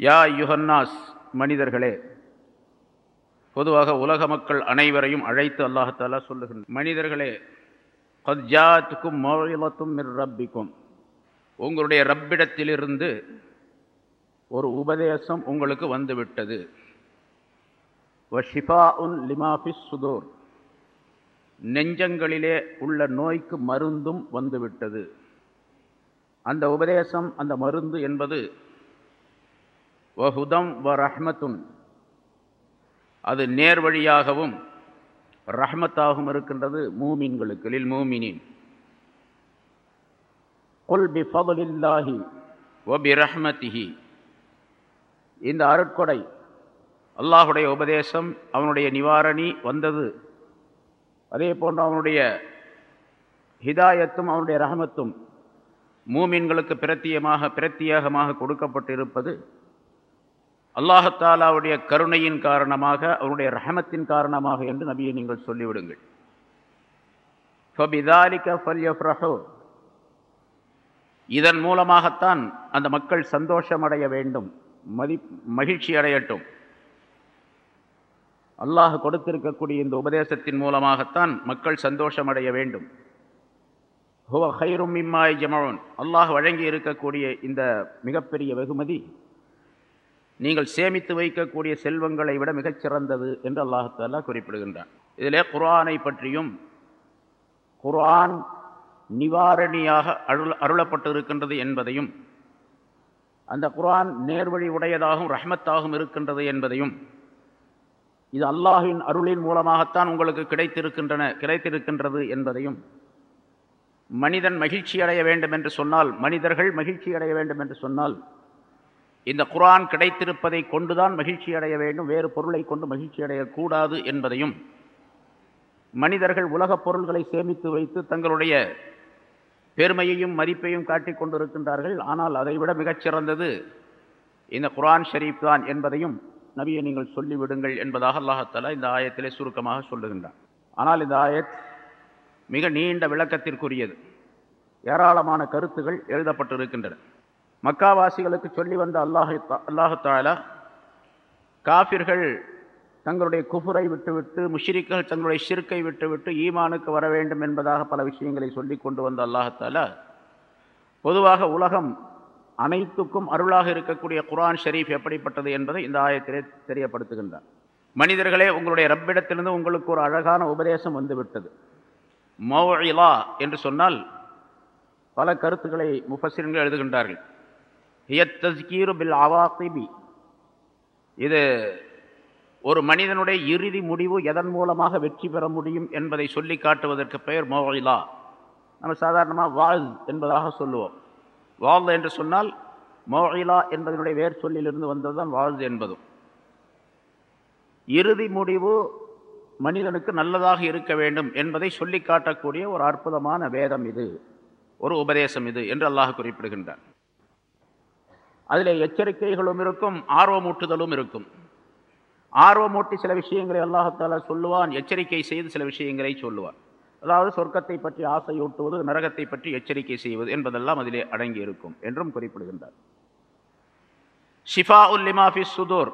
யா யுஹன்னாஸ் மனிதர்களே. பொதுவாக உலக மக்கள் அனைவரையும் அழைத்து அல்லாஹாலா சொல்லுகின்ற மனிதர்களே கத் ஜாத்துக்கும் மிர் ரப்பிக்கும். உங்களுடைய ரப்பிடத்திலிருந்து ஒரு உபதேசம் உங்களுக்கு வந்துவிட்டது. வஷிஃபா உன் லிமாஃபிஸ் சுதூர். நெஞ்சங்களிலே உள்ள நோய்க்கு மருந்தும் வந்துவிட்டது. அந்த உபதேசம் அந்த மருந்து என்பது வஹுதம் வ ரஹ்மத்துன் அது நேர்வழியாகவும் ரஹ்மத்தாகவும் இருக்கின்றது மூமின்களுக்கு லில் மூமினின். குல் பி ஃபதுலில்லாஹி. வ பி ரஹ்மத்திஹி. இந்த அருட்கொடை அல்லாஹுடைய உபதேசம் அவனுடைய நிவாரணி வந்தது. அதே போன்று அவனுடைய ஹிதாயத்தும் அவனுடைய ரஹமத்தும் மூமின்களுக்கு பிரத்தியமாக பிரத்தியேகமாக கொடுக்கப்பட்டிருப்பது அல்லாஹத்தாலாவுடைய கருணையின் காரணமாக அவருடைய ரஹமத்தின் காரணமாக என்று நபியை நீங்கள் சொல்லிவிடுங்கள். இதன் மூலமாகத்தான் அந்த மக்கள் சந்தோஷமடைய வேண்டும் மதி மகிழ்ச்சி அடையட்டும். அல்லாஹ் கொடுத்திருக்கக்கூடிய இந்த உபதேசத்தின் மூலமாகத்தான் மக்கள் சந்தோஷமடைய வேண்டும். ஹுவ ஹைரும் இம்மாய் ஜமவன். அல்லாஹ் வழங்கி இருக்கக்கூடிய இந்த மிகப்பெரிய வெகுமதி நீங்கள் சேமித்து வைக்கக்கூடிய செல்வங்களை விட மிகச்சிறந்தது என்று அல்லாஹாலா குறிப்பிடுகின்றான். இதிலே குரானை பற்றியும் குரான் நிவாரணியாக அருள் அருளப்பட்டிருக்கின்றது என்பதையும் அந்த குரான் நேர்வழி உடையதாகவும் ரஹ்மத்தாகவும் இருக்கின்றது என்பதையும் இது அல்லாஹின் அருளின் மூலமாகத்தான் உங்களுக்கு கிடைத்திருக்கின்றன கிடைத்திருக்கின்றது என்பதையும் மனிதன் மகிழ்ச்சி அடைய வேண்டும் என்று சொன்னால் மனிதர்கள் மகிழ்ச்சி அடைய வேண்டும் என்று சொன்னால் இந்த குரான் கிடைத்திருப்பதை கொண்டுதான் மகிழ்ச்சி அடைய வேண்டும் வேறு பொருளை கொண்டு மகிழ்ச்சி அடையக்கூடாது என்பதையும் மனிதர்கள் உலகப் பொருள்களை சேமித்து வைத்து தங்களுடைய பெருமையையும் மதிப்பையும் காட்டிக் கொண்டிருக்கின்றார்கள். ஆனால் அதைவிட மிகச்சிறந்தது இந்த குரான் ஷரீப் தான் என்பதையும் நபியை நீங்கள் சொல்லிவிடுங்கள் என்பதாக அல்லாஹாலா இந்த ஆயத்திலே சுருக்கமாக சொல்லுகின்றான். ஆனால் இந்த ஆயத் மிக நீண்ட விளக்கத்திற்குரியது. ஏராளமான கருத்துகள் எழுதப்பட்டிருக்கின்றன. மக்காவாசிகளுக்கு சொல்லி வந்த அல்லாஹு அல்லாஹாலா காஃபிர்கள் தங்களுடைய குஃபுரை விட்டுவிட்டு முஷிரிக்கள் தங்களுடைய ஷிர்க்கை விட்டுவிட்டு ஈமானுக்கு வர வேண்டும் என்பதாக பல விஷயங்களை சொல்லி கொண்டு வந்த அல்லாஹாலா பொதுவாக உலகம் அனைத்துக்கும் அருளாக இருக்கக்கூடிய குரான் ஷரீஃப் எப்படிப்பட்டது என்பதை இந்த ஆயத்திலே தெரியப்படுத்துகின்றார் மனிதர்களே உங்களுடைய ரப்பிடத்திலிருந்து உங்களுக்கு ஒரு அழகான உபதேசம் வந்துவிட்டது. மௌஇலா என்று சொன்னால் பல கருத்துக்களை முஃபசிரங்கள் எழுதுகின்றார்கள். ஹியத்தஸ்கீரு பில் அவாசிபி இது ஒரு மனிதனுடைய இறுதி முடிவு எதன் மூலமாக வெற்றி பெற முடியும் என்பதை சொல்லி காட்டுவதற்கு பெயர் மோயிலா நம்ம சாதாரணமாக வாழ் என்பதாக சொல்லுவோம். வாழ் என்று சொன்னால் மோயிலா என்பதனுடைய வேர் சொல்லிலிருந்து வந்ததுதான் வாழ் என்பதும். இறுதி முடிவு மனிதனுக்கு நல்லதாக இருக்க வேண்டும் என்பதை சொல்லி காட்டக்கூடிய ஒரு அற்புதமான வேதம் இது. ஒரு உபதேசம் இது என்று அல்லாஹ் குறிப்பிடுகின்றான். அதில் எச்சரிக்கைகளும் இருக்கும் ஆர்வமூட்டுதலும் இருக்கும். ஆர்வமூட்டி சில விஷயங்களை அல்லாஹால சொல்லுவான் எச்சரிக்கை செய்து சில விஷயங்களை சொல்லுவான். அதாவது சொர்க்கத்தை பற்றி ஆசையூட்டுவது நரகத்தை பற்றி எச்சரிக்கை செய்வது என்பதெல்லாம் அதிலே அடங்கி இருக்கும் என்றும் குறிப்பிடுகின்றார். ஷிஃபா உல்லிமாஃபி சுதூர்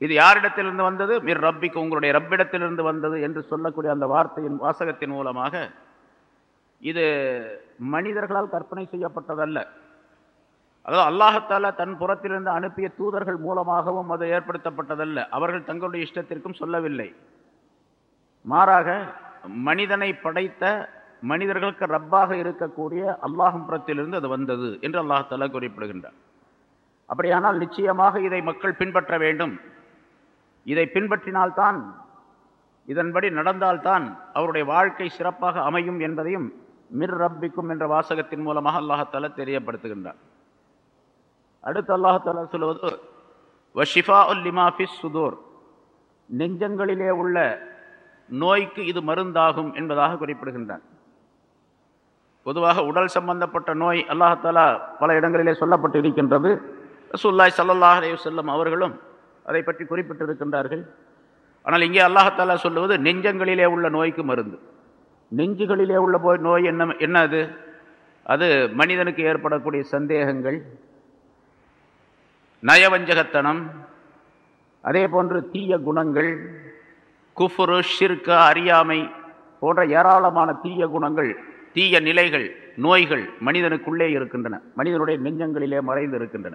இது யாரிடத்திலிருந்து வந்தது? மிர் ரப்பிக்கு உங்களுடைய ரப்பிடத்திலிருந்து வந்தது என்று சொல்லக்கூடிய அந்த வார்த்தையின் வாசகத்தின் மூலமாக இது மனிதர்களால் கற்பனை செய்யப்பட்டதல்ல. அதாவது அல்லாஹத்தாலா தன் புறத்திலிருந்து அனுப்பிய தூதர்கள் மூலமாகவும் அது ஏற்படுத்தப்பட்டதல்ல. அவர்கள் தங்களுடைய இஷ்டத்திற்கும் சொல்லவில்லை. மாறாக மனிதனை படைத்த மனிதர்களுக்கு ரப்பாக இருக்கக்கூடிய அல்லாஹும் புறத்திலிருந்து அது வந்தது என்று அல்லாஹால குறிப்பிடுகின்றார். அப்படியானால் நிச்சயமாக இதை மக்கள் பின்பற்ற வேண்டும். இதை பின்பற்றினால்தான் இதன்படி நடந்தால்தான் அவருடைய வாழ்க்கை சிறப்பாக அமையும் என்பதையும் மிர் ரப்பிக்கும் என்ற வாசகத்தின் மூலமாக அல்லாஹால தெரியப்படுத்துகின்றார். அடுத்து அல்லாஹால சொல்லுவது வஷிஃபா உல்லிமாஃபிஸ் சுதூர். நெஞ்சங்களிலே உள்ள நோய்க்கு இது மருந்தாகும் என்பதாக குறிப்பிடுகின்றான். பொதுவாக உடல் சம்பந்தப்பட்ட நோய் அல்லாஹாலா பல இடங்களிலே சொல்லப்பட்டு இருக்கின்றது. ரசூல்லாய் சல்லாஹ் அலே செல்லம் அவர்களும் அதை பற்றி குறிப்பிட்டிருக்கின்றார்கள். ஆனால் இங்கே அல்லாஹாலா சொல்லுவது நெஞ்சங்களிலே உள்ள நோய்க்கு மருந்து. நெஞ்சுகளிலே உள்ள போய் நோய் என்ன என்ன அது அது மனிதனுக்கு ஏற்படக்கூடிய சந்தேகங்கள் நயவஞ்சகத்தனம் அதே போன்று தீய குணங்கள் குஃபுரு ஷிர்க அறியாமை போன்ற ஏராளமான தீய குணங்கள் தீய நிலைகள் நோய்கள் மனிதனுக்குள்ளே இருக்கின்றன. மனிதனுடைய நெஞ்சங்களிலே மறைந்து இருக்கின்றன.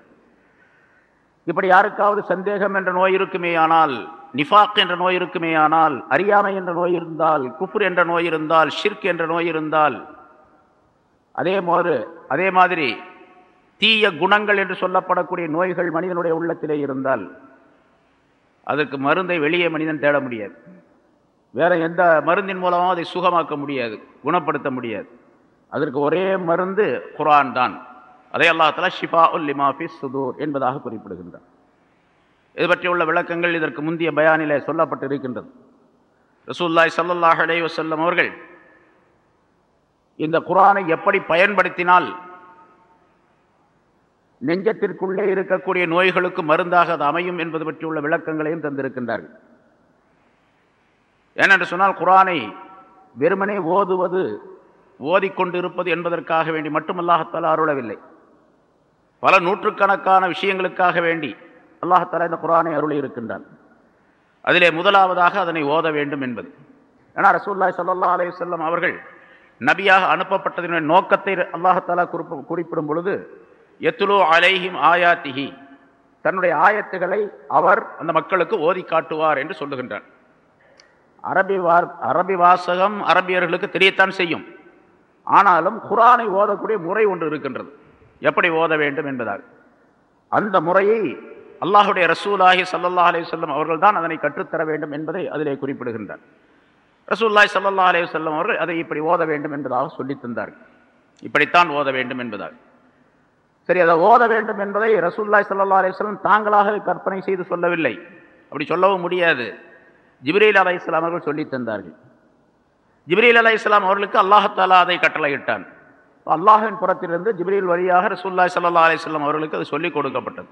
இப்படி யாருக்காவது சந்தேகம் என்ற நோய் இருக்குமே ஆனால் நிஃபாக் என்ற நோய் இருக்குமேயானால் அறியாமை என்ற நோய் இருந்தால் குஃபுர் என்ற நோய் இருந்தால் ஷிர்க் என்ற நோய் இருந்தால் அதே மாதிரி அதே மாதிரி தீய குணங்கள் என்று சொல்லப்படக்கூடிய நோய்கள் மனிதனுடைய உள்ளத்திலே இருந்தால் அதற்கு மருந்தை வெளியே மனிதன் தேட முடியாது. வேற எந்த மருந்தின் மூலமாக அதை சுகமாக்க முடியாது குணப்படுத்த முடியாது. அதற்கு ஒரே மருந்து குரான் தான். அதே அல்லாஹால ஷிஃபா உல் லிமாஃபி சுதூர் என்பதாக குறிப்பிடுகின்றார் இது பற்றியுள்ள விளக்கங்கள் இதற்கு முந்தைய பயானிலே சொல்லப்பட்டு இருக்கின்றது ரசூல்லாய் சல்லாஹ் அலே வசல்லம் அவர்கள் இந்த குரானை எப்படி பயன்படுத்தினால் நெஞ்சத்திற்குள்ளே இருக்கக்கூடிய நோய்களுக்கு மருந்தாக அது அமையும் என்பது பற்றியுள்ள விளக்கங்களையும் தந்திருக்கின்றார்கள். ஏனென்று சொன்னால் குரானை வெறுமனே ஓதுவது ஓதிக்கொண்டிருப்பது என்பதற்காக வேண்டி மட்டுமல்லாஹத்தால் அருளவில்லை. பல நூற்றுக்கணக்கான விஷயங்களுக்காக வேண்டி அல்லாஹத்தாலா இந்த குரானை அருளி இருக்கின்றான். அதிலே முதலாவதாக அதனை ஓத வேண்டும் என்பது. ஏன்னா ரசூல்லாய் சல்லா அலே சொல்லம் அவர்கள் நபியாக அனுப்பப்பட்டதனுடைய நோக்கத்தை அல்லாஹத்தாலா குறிப்பிடும் பொழுது எத்துலோ அலைஹிம் ஆயாத்திஹி. தன்னுடைய ஆயத்துகளை அவர் அந்த மக்களுக்கு ஓதி காட்டுவார் என்று சொல்லுகின்றார். அரபி வார் அரபி வாசகம் அரபியர்களுக்கு தெரியத்தான் செய்யும். ஆனாலும் குரானை ஓதக்கூடிய முறை ஒன்று இருக்கின்றது. எப்படி ஓத வேண்டும் என்பதால். அந்த முறையை அல்லாஹுடைய ரசூலாஹி சல்லல்லா அலி சொல்லம் அவர்கள் தான் அதனை கற்றுத்தர வேண்டும் என்பதை அதிலே குறிப்பிடுகின்றார். ரசூல்லாய் சல்லல்லா அலி சொல்லம் அவர்கள் அதை இப்படி ஓத வேண்டும் என்பதாக சொல்லித் தந்தார்கள். இப்படித்தான் ஓத வேண்டும் என்பதாக சரி அதை ஓத வேண்டும் என்பதை ரசூல்லாய் சல்லா அலிஸ்லாம் தாங்களாகவே தாங்களாக கற்பனை செய்து சொல்லவில்லை. அப்படி சொல்லவும் முடியாது. ஜிப்ரீல் அலை இஸ்லாம் அவர்கள் சொல்லி தந்தார்கள். ஜிப்ரீல் அலை இஸ்லாம் அவர்களுக்கு அல்லாஹாலா அதை கட்டளையிட்டான். அல்லாஹின் புறத்திலிருந்து ஜிப்ரீல் வழியாக ரசூல்லாய் சல்லா அலிஸ்லாம் அவர்களுக்கு அது சொல்லிக் கொடுக்கப்பட்டது.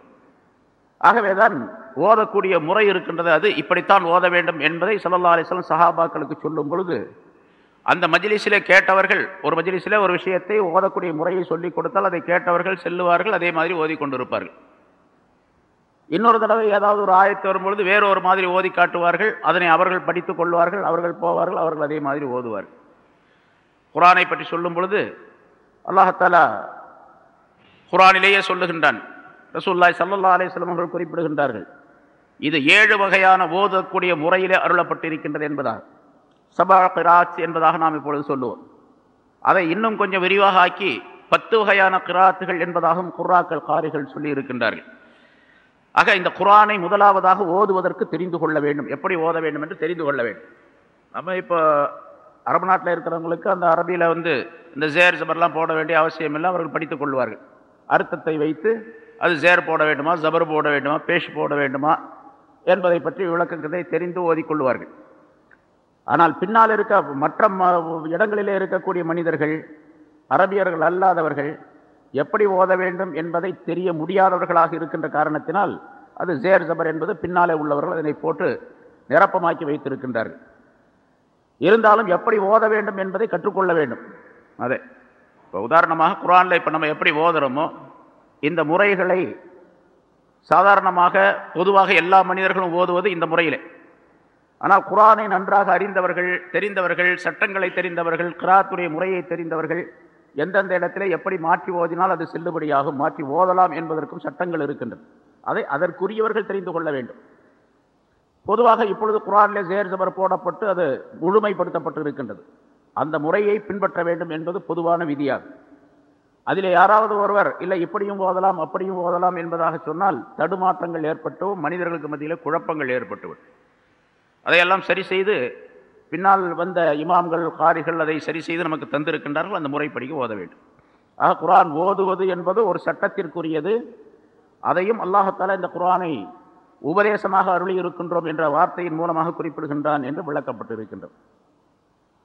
ஆகவேதான் ஓதக்கூடிய முறை இருக்கின்றது. அது இப்படித்தான் ஓத வேண்டும் என்பதை சல்லா அலிஸ்லாம் சஹாபாக்களுக்கு சொல்லும் பொழுது அந்த மஜிலிஸிலே கேட்டவர்கள் ஒரு மஜிலிஸிலே ஒரு விஷயத்தை ஓதக்கூடிய முறையை சொல்லிக் கொடுத்தால் அதை கேட்டவர்கள் செல்லுவார்கள் அதே மாதிரி ஓதி கொண்டிருப்பார்கள். இன்னொரு தடவை ஏதாவது ஒரு ஆயத்து வரும்பொழுது வேறு ஒரு மாதிரி ஓதி காட்டுவார்கள் அதனை அவர்கள் படித்துக் கொள்வார்கள் அவர்கள் போவார்கள் அவர்கள் அதே மாதிரி ஓதுவார்கள். குரானை பற்றி சொல்லும் பொழுது அல்லாஹாலா குரானிலேயே சொல்லுகின்றான். ரசூல்லாய் சல்லா அலிஸ்லாம் அவர்கள் குறிப்பிடுகின்றார்கள். இது ஏழு வகையான ஓதக்கூடிய முறையிலே அருளப்பட்டிருக்கின்றது என்பதாகும் சபா கிராத் என்பதாக நாம் இப்பொழுது சொல்லுவோம். அதை இன்னும் கொஞ்சம் விரிவாக ஆக்கி பத்து வகையான கிராத்துகள் என்பதாகவும் குர்ராக்கள் காரிகள் சொல்லி இருக்கின்றார்கள். ஆக இந்த குரானை முதலாவதாக ஓதுவதற்கு தெரிந்து கொள்ள வேண்டும். எப்படி ஓத வேண்டும் என்று தெரிந்து கொள்ள வேண்டும். நம்ம இப்போ அரபு நாட்டில் இருக்கிறவங்களுக்கு அந்த அரபியில் வந்து இந்த ஜேர் ஜபர்லாம் போட வேண்டிய அவசியம் இல்லை அவர்கள் படித்துக் கொள்வார்கள். அர்த்தத்தை வைத்து அது ஜேர் போட வேண்டுமா ஜபர் போட வேண்டுமா பேஷ் போட வேண்டுமா என்பதை பற்றி விளக்கத்தை தெரிந்து ஓதிக்கொள்வார்கள் ஆனால் பின்னால் இருக்க மற்ற இடங்களிலே இருக்கக்கூடிய மனிதர்கள் அரபியர்கள் அல்லாதவர்கள் எப்படி ஓத வேண்டும் என்பதை தெரிய முடியாதவர்களாக இருக்கின்ற காரணத்தினால் அது ஜேர் ஜபர் என்பது பின்னாலே உள்ளவர்கள் அதனை போட்டு நிரப்பமாக்கி வைத்திருக்கின்றார்கள். இருந்தாலும் எப்படி ஓத வேண்டும் என்பதை கற்றுக்கொள்ள வேண்டும். அதே இப்போ உதாரணமாக குரானில் இப்போ நம்ம எப்படி ஓதுறோமோ இந்த முறைகளை சாதாரணமாக பொதுவாக எல்லா மனிதர்களும் ஓதுவது இந்த முறையிலே ஆனால் குரானை நன்றாக அறிந்தவர்கள் தெரிந்தவர்கள் சட்டங்களை தெரிந்தவர்கள் கிராத்துடைய முறையை தெரிந்தவர்கள் எந்தெந்த இடத்திலே எப்படி மாற்றி ஓதினால் அது செல்லுபடியாகும் மாற்றி ஓதலாம் என்பதற்கும் சட்டங்கள் இருக்கின்றன. அதை அதற்குரியவர்கள் தெரிந்து கொள்ள வேண்டும். பொதுவாக இப்பொழுது குரானிலே சேர் ஜபர் போடப்பட்டு அது முழுமைப்படுத்தப்பட்டு இருக்கின்றது. அந்த முறையை பின்பற்ற வேண்டும் என்பது பொதுவான விதியாகும். அதில் யாராவது ஒருவர் இல்லை இப்படியும் ஓதலாம் அப்படியும் ஓதலாம் என்பதாக சொன்னால் தடுமாற்றங்கள் ஏற்பட்டும் மனிதர்களுக்கு மத்தியில் குழப்பங்கள் ஏற்பட்டுவிடும். அதையெல்லாம் சரி செய்து பின்னால் வந்த இமாம்கள் காரிகள் அதை சரி செய்து நமக்கு தந்திருக்கின்றார்கள். அந்த முறைப்படிக்கு ஓத வேண்டும். ஆக குரான் ஓதுவது என்பது ஒரு சட்டத்திற்குரியது. அதையும் அல்லாஹத்தால இந்த குரானை உபதேசமாக அருளி இருக்கின்றோம் என்ற வார்த்தையின் மூலமாக குறிப்பிடுகின்றான் என்று விளக்கப்பட்டிருக்கின்றோம்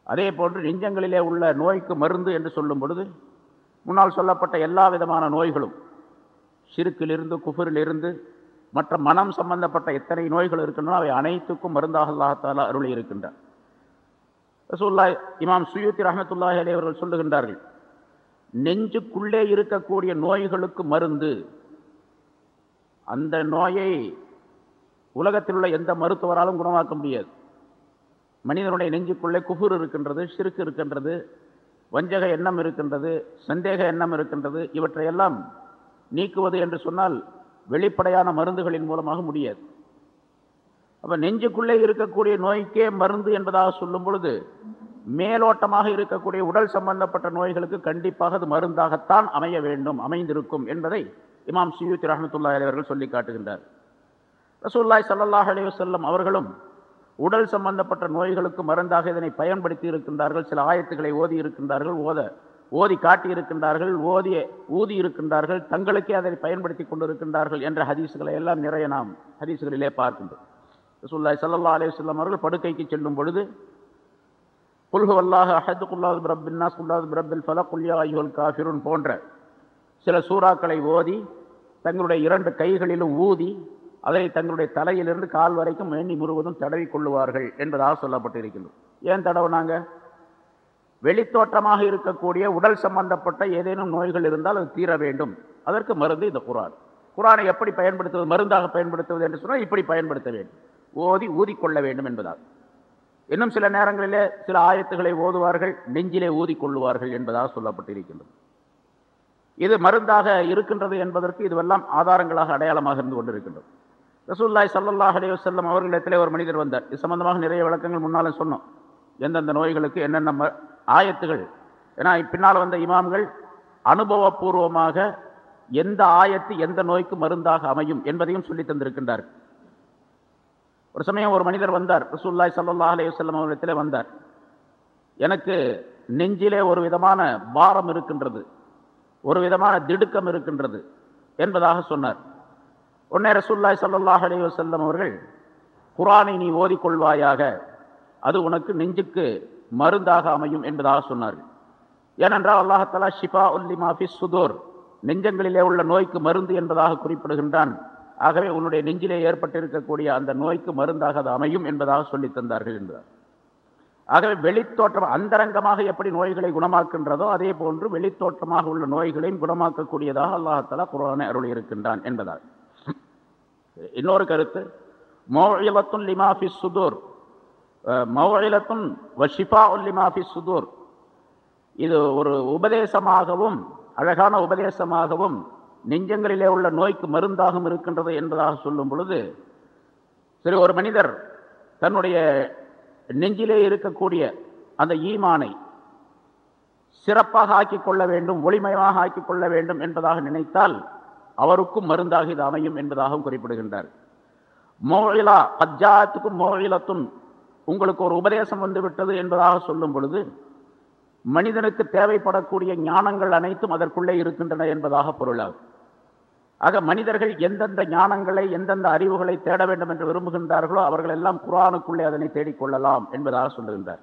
அதே போன்று நெஞ்சங்களிலே உள்ள நோய்க்கு மருந்து என்று சொல்லும் பொழுது முன்னால் சொல்லப்பட்ட எல்லா விதமான நோய்களும் சிறுக்கிலிருந்து குஃபரிலிருந்து மற்ற மனம் சம்பந்தப்பட்ட எத்தனை நோய்கள் இருக்கின்றன அவை அனைத்துக்கும் மருந்தாக அல்லாஹால அருளி இருக்கின்றார் ரசூல்லா இமாம் சுயூத்தி ரஹமத்துல்லாஹி அலி அவர்கள் சொல்லுகின்றார்கள் நெஞ்சுக்குள்ளே இருக்கக்கூடிய நோய்களுக்கு மருந்து. அந்த நோயை உலகத்தில் உள்ள எந்த மருத்துவராலும் குணமாக்க முடியாது. மனிதனுடைய நெஞ்சுக்குள்ளே குஃபுர் இருக்கின்றது சிறுக்கு இருக்கின்றது வஞ்சக எண்ணம் இருக்கின்றது சந்தேக எண்ணம் இருக்கின்றது இவற்றையெல்லாம் நீக்குவது என்று சொன்னால் வெளிப்படையான மருந்துகளின் மூலமாக முடியாது. அப்போ நெஞ்சுக்குள்ளே இருக்கக்கூடிய நோய்க்கே மருந்து என்பதாக சொல்லும் பொழுது மேலோட்டமாக இருக்கக்கூடிய உடல் சம்பந்தப்பட்ட நோய்களுக்கு கண்டிப்பாக அது மருந்தாகத்தான் அமைய வேண்டும் அமைந்திருக்கும் என்பதை இமாம் சியூத் ரஹமத்துல்லா அவர்கள் சொல்லி காட்டுகின்றார். ரசூல்லாய் சல்லாஹ் அலி வல்லம் அவர்களும் உடல் சம்பந்தப்பட்ட நோய்களுக்கு மருந்தாக இதனை பயன்படுத்தி இருக்கின்றார்கள் சில ஆயத்துக்களை ஓதி இருக்கின்றார்கள் ஓத ஓதி காட்டி இருக்கின்றார்கள் ஓதிய ஊதி இருக்கின்றார்கள் தங்களுக்கே அதை பயன்படுத்தி கொண்டிருக்கின்றார்கள் என்ற ஹதீசுகளை எல்லாம் நிறைய நாம் ஹதீசுகளிலே பார்க்கின்றோம். ரசூல்லாய் சல்லா அலி அவர்கள் படுக்கைக்கு செல்லும் பொழுது குல்ஹு அல்லாஹ் அஹது குல்லாது பிரபின்னா குல்லாது பிரபில் ஃபல குல்யா ஐயோல் காஃபிருன் போன்ற சில சூறாக்களை ஓதி தங்களுடைய இரண்டு கைகளிலும் ஊதி அதை தங்களுடைய தலையிலிருந்து கால் வரைக்கும் எண்ணி முழுவதும் தடவி கொள்ளுவார்கள் என்பதாக சொல்லப்பட்டிருக்கின்றது. ஏன் தடவுனாங்க? வெளித்தோற்றமாக இருக்கக்கூடிய உடல் சம்பந்தப்பட்ட ஏதேனும் நோய்கள் இருந்தால் அது தீர வேண்டும். அதற்கு மருந்து இந்த குரான். குரானை எப்படி பயன்படுத்துவது மருந்தாக பயன்படுத்துவது என்று சொன்னால் இப்படி பயன்படுத்த வேண்டும். ஓதி ஊதிக்கொள்ள வேண்டும் என்பதால். இன்னும் சில நேரங்களிலே சில ஆயத்துக்களை ஓதுவார்கள் நெஞ்சிலே ஊதிக்கொள்ளுவார்கள் என்பதாக சொல்லப்பட்டிருக்கின்றது. இது மருந்தாக இருக்கின்றது என்பதற்கு இதுவெல்லாம் ஆதாரங்களாக அடையாளமாக இருந்து கொண்டிருக்கின்றது. ரசூல்லாய் சல்லாஹ் அலே வல்லம் அவர்களிடத்திலே ஒரு மனிதர் வந்தார். இது சம்பந்தமாக நிறைய விளக்கங்கள் முன்னாலும் சொன்னோம். எந்தெந்த நோய்களுக்கு என்னென்ன ஆயத்துகள். ஏன்னா பின்னால் வந்த இமாம்கள் அனுபவபூர்வமாக எந்த ஆயத்து எந்த நோய்க்கு மருந்தாக அமையும் என்பதையும் சொல்லி தந்திருக்கின்றார். ஒரு சமயம் ஒரு மனிதர் வந்தார். ரசூல்லாய் சல்லா அலே வல்லம் அவரிடத்திலே வந்தார். எனக்கு நெஞ்சிலே ஒரு விதமான பாரம் இருக்கின்றது. ஒரு விதமான திடுக்கம் இருக்கின்றது என்பதாக சொன்னார். உடனே ரசூல்லாய் சல்லாஹ் அலி வசல்லம் அவர்கள் குரானை நீ ஓதிக்கொள்வாயாக. அது உனக்கு நெஞ்சுக்கு மருந்தாக அமையும் என்பதாக சொன்னார்கள். ஏனென்றால் அல்லாஹலா ஷிஃபா உல்லி மாஃபி சுதோர் நெஞ்சங்களிலே உள்ள நோய்க்கு மருந்து என்பதாக குறிப்பிடுகின்றான். ஆகவே உன்னுடைய நெஞ்சிலே ஏற்பட்டிருக்கக்கூடிய அந்த நோய்க்கு மருந்தாக அது அமையும் என்பதாக சொல்லி தந்தார்கள் என்றார். ஆகவே வெளித்தோற்றம் அந்தரங்கமாக எப்படி நோய்களை குணமாக்கின்றதோ அதே போன்று வெளித்தோற்றமாக உள்ள நோய்களையும் குணமாக்கக்கூடியதாக அல்லாஹலா குரானை அருள் இருக்கின்றான் என்பதால். இன்னொரு கருத்து மௌஇலத்துன் லிமாஃபி சுதூர் மௌஇலத்தும் வஷிஃபா உல்லிமாஃபி சுதூர் இது ஒரு உபதேசமாகவும் அழகான உபதேசமாகவும் நெஞ்சங்களிலே உள்ள நோய்க்கு மருந்தாகவும் இருக்கின்றது என்பதாக சொல்லும் பொழுது சரி ஒரு மனிதர் தன்னுடைய நெஞ்சிலே இருக்கக்கூடிய அந்த ஈமானை சிறப்பாக ஆக்கிக் கொள்ள வேண்டும் ஒளிமயமாக ஆக்கிக் கொள்ள வேண்டும் என்பதாக நினைத்தால் அவருக்கும் மருந்தாக இது அமையும் என்பதாகவும் குறிப்பிடுகின்றார். மோயிலா பஜ்ஜாத்துக்கும் மோயிலத்தும் உங்களுக்கு ஒரு உபதேசம் வந்துவிட்டது என்பதாக சொல்லும் பொழுது மனிதனுக்கு தேவைப்படக்கூடிய ஞானங்கள் அனைத்தும் அதற்குள்ளே இருக்கின்றன என்பதாக பொருளாகும் ஆக மனிதர்கள் எந்தெந்த ஞானங்களை எந்தெந்த அறிவுகளை தேட வேண்டும் என்று விரும்புகின்றார்களோ அவர்கள் எல்லாம் குரானுக்குள்ளே அதனை தேடிக்கொள்ளலாம் என்பதாக சொல்லுகின்றார்.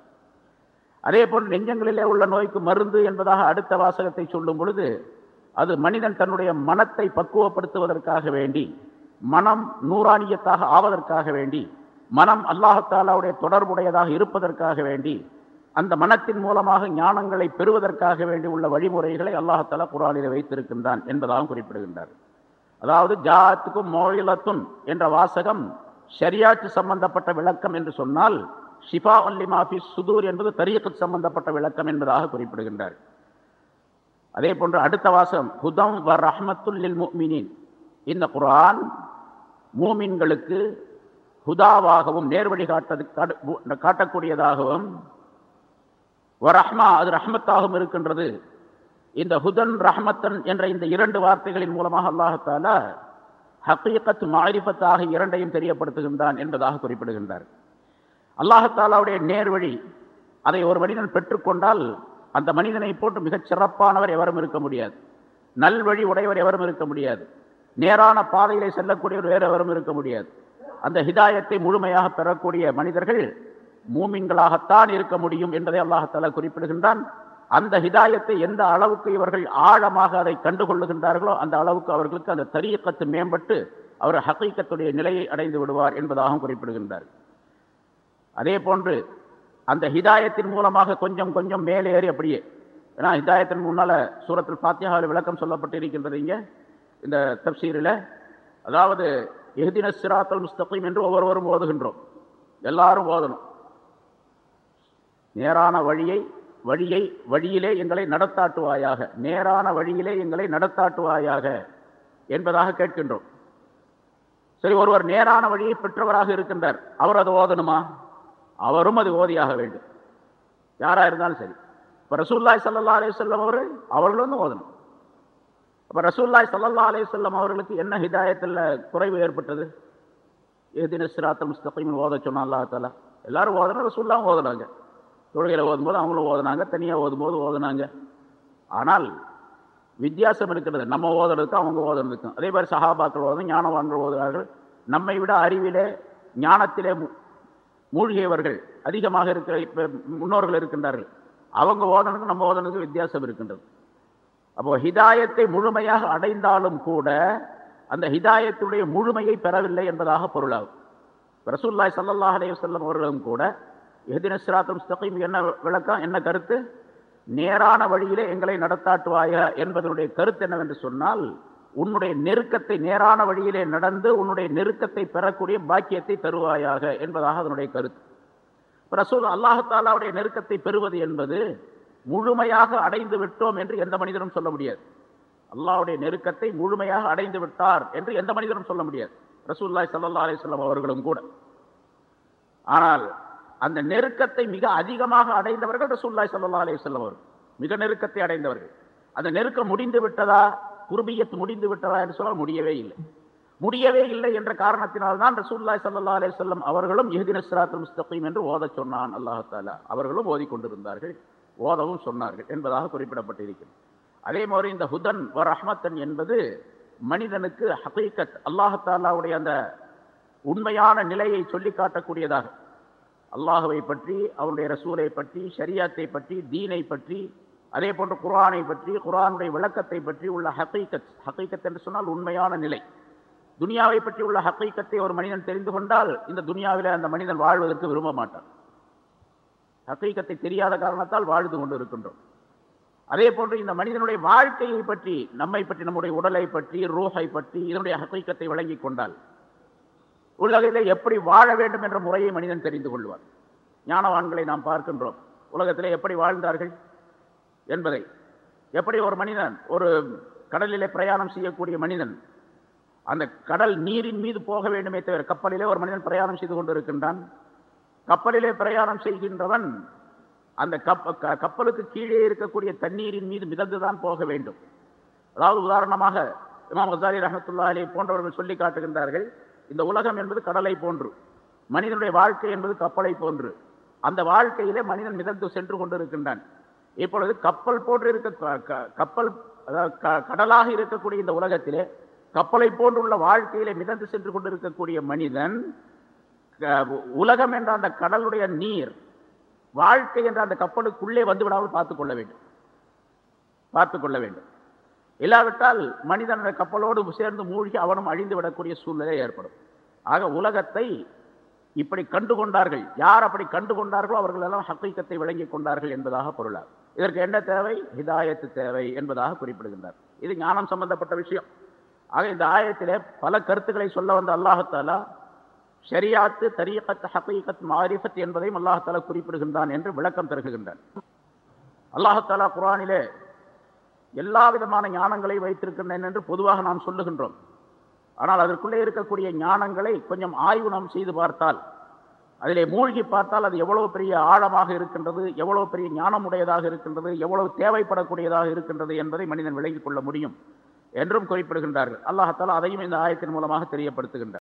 அதே போல் நெஞ்சங்களிலே உள்ள நோய்க்கு மருந்து என்பதாக அடுத்த வாசகத்தை சொல்லும் பொழுது அது மனிதன் தன்னுடைய மனத்தை பக்குவப்படுத்துவதற்காக வேண்டி மனம் நூறானியத்தாக ஆவதற்காக வேண்டி மனம் அல்லாஹாலாவுடைய தொடர்புடையதாக இருப்பதற்காக வேண்டி அந்த மனத்தின் மூலமாக ஞானங்களை பெறுவதற்காக வேண்டி உள்ள வழிமுறைகளை அல்லாஹாலா குரானில் வைத்திருக்கின்றான் என்பதாகவும் குறிப்பிடுகின்றார். அதாவது ஜாத்துக்கும் மோயிலத்தும் என்ற வாசகம் ஷரியாத்து சம்பந்தப்பட்ட விளக்கம் என்று சொன்னால் ஷிஃபா ஒல்லி மாஃபி சுதூர் என்பது தரியக்கு சம்பந்தப்பட்ட விளக்கம் என்பதாக குறிப்பிடுகின்றார். அதே போன்று அடுத்த வாசகம் ஹுதம் வ ரஹ்மத்துல்லில் முமினின் இந்த குரான் மூமின்களுக்கு ஹுதாவாகவும் நேர்வழி காட்டது காட்டக்கூடியதாகவும் ஒரு ரஹ்மா அது ரஹ்மத்தாகவும் இருக்கின்றது. இந்த ஹுதன் ரஹ்மத்தன் என்ற இந்த இரண்டு வார்த்தைகளின் மூலமாக அல்லாஹத்தால ஹக்கீக்கத் மாரிஃபத்தாக இரண்டையும் தெரியப்படுத்துகின்றான் என்பதாக குறிப்பிடுகின்றார். அல்லாஹத்தாலாவுடைய நேர்வழி அதை ஒரு மனிதன் பெற்றுக்கொண்டால் அந்த மனிதனை போட்டு மிகச் சிறப்பானவர் எவரும் இருக்க முடியாது. நல்வழி உடையவர் எவரும் இருக்க முடியாது. நேரான பாதையிலே செல்லக்கூடியவர் வேறு எவரும் இருக்க முடியாது. அந்த ஹிதாயத்தை முழுமையாக பெறக்கூடிய மனிதர்கள் மூமின்களாகத்தான் இருக்க முடியும் என்பதை அல்லாஹால குறிப்பிடுகின்றான். அந்த ஹிதாயத்தை எந்த அளவுக்கு இவர்கள் ஆழமாக அதை கண்டுகொள்ளுகின்றார்களோ அந்த அளவுக்கு அவர்களுக்கு அந்த தரியக்கத்து மேம்பட்டு அவர் ஹக்கீக்கத்துடைய நிலையை அடைந்து விடுவார் என்பதாகவும் குறிப்பிடுகின்றார். அதே போன்று அந்த ஹிதாயத்தின் மூலமாக கொஞ்சம் கொஞ்சம் மேலே ஏறி அப்படியே ஏன்னா ஹிதாயத்தின் முன்னால் சூரத்தில் பாத்தியாவில் விளக்கம் சொல்லப்பட்டு இங்கே இந்த தப்சீரில். அதாவது எஹ்தின சிராத்தல் முஸ்தகீம் என்று ஒவ்வொருவரும் ஓதுகின்றோம். எல்லாரும் ஓதணும். நேரான வழியை வழியை வழியிலே எங்களை நடத்தாட்டுவாயாக. நேரான வழியிலே எங்களை நடத்தாட்டுவாயாக என்பதாக கேட்கின்றோம். சரி ஒருவர் நேரான வழியை பெற்றவராக இருக்கின்றார். அவர் அதை ஓதணுமா? அவரும் அது ஓதியாக வேண்டும். யாராக இருந்தாலும் சரி. இப்போ ரசூல்லாய் சல்லா அலே செல்லம் அவர்கள் அவர்களும் ஓதணும். அப்போ ரசூல்லாய் சல்லா அலே சொல்லம் அவர்களுக்கு என்ன ஹிதாயத்தில் குறைவு ஏற்பட்டது? ஏதின சிராத்தல் முஸ்தகிம் ஓத சொன்னா அல்லா தாலா எல்லாரும் ஓதுனா ரசூல்லாம் ஓதுனாங்க. தொழுகையில் ஓதும்போது அவங்களும் ஓதுனாங்க தனியாக ஓதும்போது ஓதுனாங்க. ஆனால் வித்தியாசம் இருக்கிறது நம்ம ஓதுறதுக்கும் அவங்க ஓதுறதுக்கும் அதே மாதிரி சஹாபாக்கள் ஓதும் ஞானவான்கள் ஓதுகிறார்கள் நம்மை விட அறிவிலே ஞானத்திலே மூழ்கியவர்கள் அதிகமாக இருக்கிற இப்போ முன்னோர்கள் இருக்கின்றார்கள். அவங்க ஓதனுக்கும் நம்ம ஓதனுக்கும் வித்தியாசம் இருக்கின்றது. அப்போ ஹிதாயத்தை முழுமையாக அடைந்தாலும் கூட அந்த ஹிதாயத்துடைய முழுமையை பெறவில்லை என்பதாக பொருளாகும். ரசூல்லாய் சல்லாஹ் அலைஹி அவர்களும் கூட எஹ்தின சிராத்துல் என்ன விளக்கம் என்ன கருத்து? நேரான வழியிலே எங்களை நடத்தாட்டுவாய? என்பதனுடைய கருத்து என்னவென்று சொன்னால் உன்னுடைய நெருக்கத்தை நேரான வழியிலே நடந்து உன்னுடைய நெருக்கத்தை பெறக்கூடிய பாக்கியத்தை தருவாயாக என்பதாக அதனுடைய கருத்து. ரசூல் அல்லாஹாலாவுடைய நெருக்கத்தை பெறுவது என்பது முழுமையாக அடைந்து விட்டோம் என்று எந்த மனிதனும் சொல்ல முடியாது. அல்லாஹ்வுடைய நெருக்கத்தை முழுமையாக அடைந்து விட்டார் என்று எந்த மனிதனும் சொல்ல முடியாது. ரசூல்லாய் சல்லா அலிஸ்லாம் அவர்களும் கூட. ஆனால் அந்த நெருக்கத்தை மிக அதிகமாக அடைந்தவர்கள் ரசூல்லாய் சல்லா அலிஸ்லாம் அவர்கள். மிக நெருக்கத்தை அடைந்தவர்கள். அந்த நெருக்கம் முடிந்து விட்டதா? குருபியத் முடிந்து விட்டதா என்று சொல்ல முடியவே இல்லை. முடியவே இல்லை என்ற காரணத்தினால்தான் ரசூல்லாய் சல்லா அலைஹி செல்லம் அவர்களும் இஹ்தின சிராத்துல் முஸ்தகீம் என்று ஓதச் சொன்னான் அல்லாஹ் அவர்களும் ஓதிக்கொண்டிருந்தார்கள். ஓதவும் சொன்னார்கள் என்பதாக குறிப்பிடப்பட்டிருக்கிறது. அதே மாதிரி இந்த ஹுதன் வ ரஹ்மத்தன் என்பது மனிதனுக்கு ஹகீகத் அல்லாஹாலாவுடைய அந்த உண்மையான நிலையை சொல்லி காட்டக்கூடியதாக. அல்லாஹுவை பற்றி அவருடைய ரசூலை பற்றி ஷரியாத்தை பற்றி தீனை பற்றி அதே போன்று குரானை பற்றி குர்ஆனுடைய விளக்கத்தை பற்றி உள்ள ஹக்கீக்கத் ஹக்கீக்கத் என்று சொன்னால் உண்மையான நிலை. துனியாவை பற்றி உள்ள ஹக்கீக்கத்தை ஒரு மனிதன் தெரிந்து கொண்டால் இந்த துனியாவில் அந்த மனிதன் வாழ்வதற்கு விரும்ப மாட்டான். ஹக்கீக்கத்தை தெரியாத காரணத்தால் வாழ்ந்து கொண்டு இருக்கின்றோம் அதே போன்று இந்த மனிதனுடைய வாழ்க்கையை பற்றி நம்மை பற்றி நம்முடைய உடலை பற்றி ரூஹை பற்றி இதனுடைய ஹக்கீக்கத்தை வழங்கி கொண்டால் உலகத்தில் எப்படி வாழ வேண்டும் என்ற முறையை மனிதன் தெரிந்து கொள்வார் ஞானவான்களை நாம் பார்க்கின்றோம். உலகத்திலே எப்படி வாழ்ந்தார்கள் என்பதை. எப்படி ஒரு மனிதன் ஒரு கடலிலே பிரயாணம் செய்யக்கூடிய மனிதன் அந்த கடல் நீரின் மீது போக வேண்டுமே தவிர கப்பலிலே ஒரு மனிதன் பிரயாணம் செய்து கொண்டிருக்கின்றான். கப்பலிலே பிரயாணம் செய்கின்றவன் அந்த கப்ப க- கப்பலுக்கு கீழே இருக்கக்கூடிய தண்ணீரின் மீது மிதந்துதான் போக வேண்டும். அதாவது உதாரணமாக இமாம் ஹசாரி ரஹமத்துல்லா அலி போன்றவர்கள் சொல்லி காட்டுகின்றார்கள் இந்த உலகம் என்பது கடலை போன்று மனிதனுடைய வாழ்க்கை என்பது கப்பலை போன்று. அந்த வாழ்க்கையிலே மனிதன் மிதந்து சென்று கொண்டிருக்கின்றான். இப்பொழுது கப்பல் போன்று இருக்க க- க- கப்பல் அதாவது க- கடலாக இருக்கக்கூடிய இந்த உலகத்திலே கப்பலை போன்றுள்ள வாழ்க்கையிலே மிதந்து சென்று கொண்டிருக்கக்கூடிய மனிதன் உலகம் என்ற அந்த கடலுடைய நீர் வாழ்க்கை என்ற அந்த கப்பலுக்குள்ளே வந்து விடாமல் பார்த்து கொள்ள வேண்டும். பார்த்து கொள்ள வேண்டும். இல்லாவிட்டால் மனிதன் கப்பலோடு சேர்ந்து மூழ்கி அவனும் அழிந்து விடக்கூடிய சூழ்நிலை ஏற்படும். ஆக உலகத்தை இப்படி கண்டு கொண்டார்கள். யார் அப்படி கண்டு கொண்டார்களோ அவர்கள் எல்லாம் ஹக்கீக்கத்தை விளங்கிக் கொண்டார்கள் என்பதாக பொருளாகும் இதற்கு என்ன தேவை? ஹிதாயத்து தேவை என்பதாக குறிப்பிடுகின்றார். இது ஞானம் சம்பந்தப்பட்ட விஷயம். ஆக இந்த ஆயத்திலே பல கருத்துக்களை சொல்ல வந்த அல்லாஹத்தாலா ஷரியாத்து தரீகத் ஹகீகத் மாரிஃபத் என்பதையும் அல்லாஹாலா குறிப்பிடுகின்றான் என்று விளக்கம் தருகின்றான். அல்லாஹாலா குரானிலே எல்லா விதமான ஞானங்களை வைத்திருக்கின்றன என்று பொதுவாக நாம் சொல்லுகின்றோம். ஆனால் அதற்குள்ளே இருக்கக்கூடிய ஞானங்களை கொஞ்சம் ஆய்வு நாம் செய்து பார்த்தால் அதிலே மூழ்கி பார்த்தால் அது எவ்வளவு பெரிய ஆழமாக இருக்கின்றது எவ்வளவு பெரிய ஞானமுடையதாக இருக்கின்றது எவ்வளவு தேவைப்படக்கூடியதாக இருக்கின்றது என்பதை மனிதன் விளங்கிக் கொள்ள முடியும் என்றும் குறிப்பிடுகின்றார்கள். அல்லாஹாலா அதையும் இந்த ஆயத்தின் மூலமாக தெரியப்படுத்துகின்றார்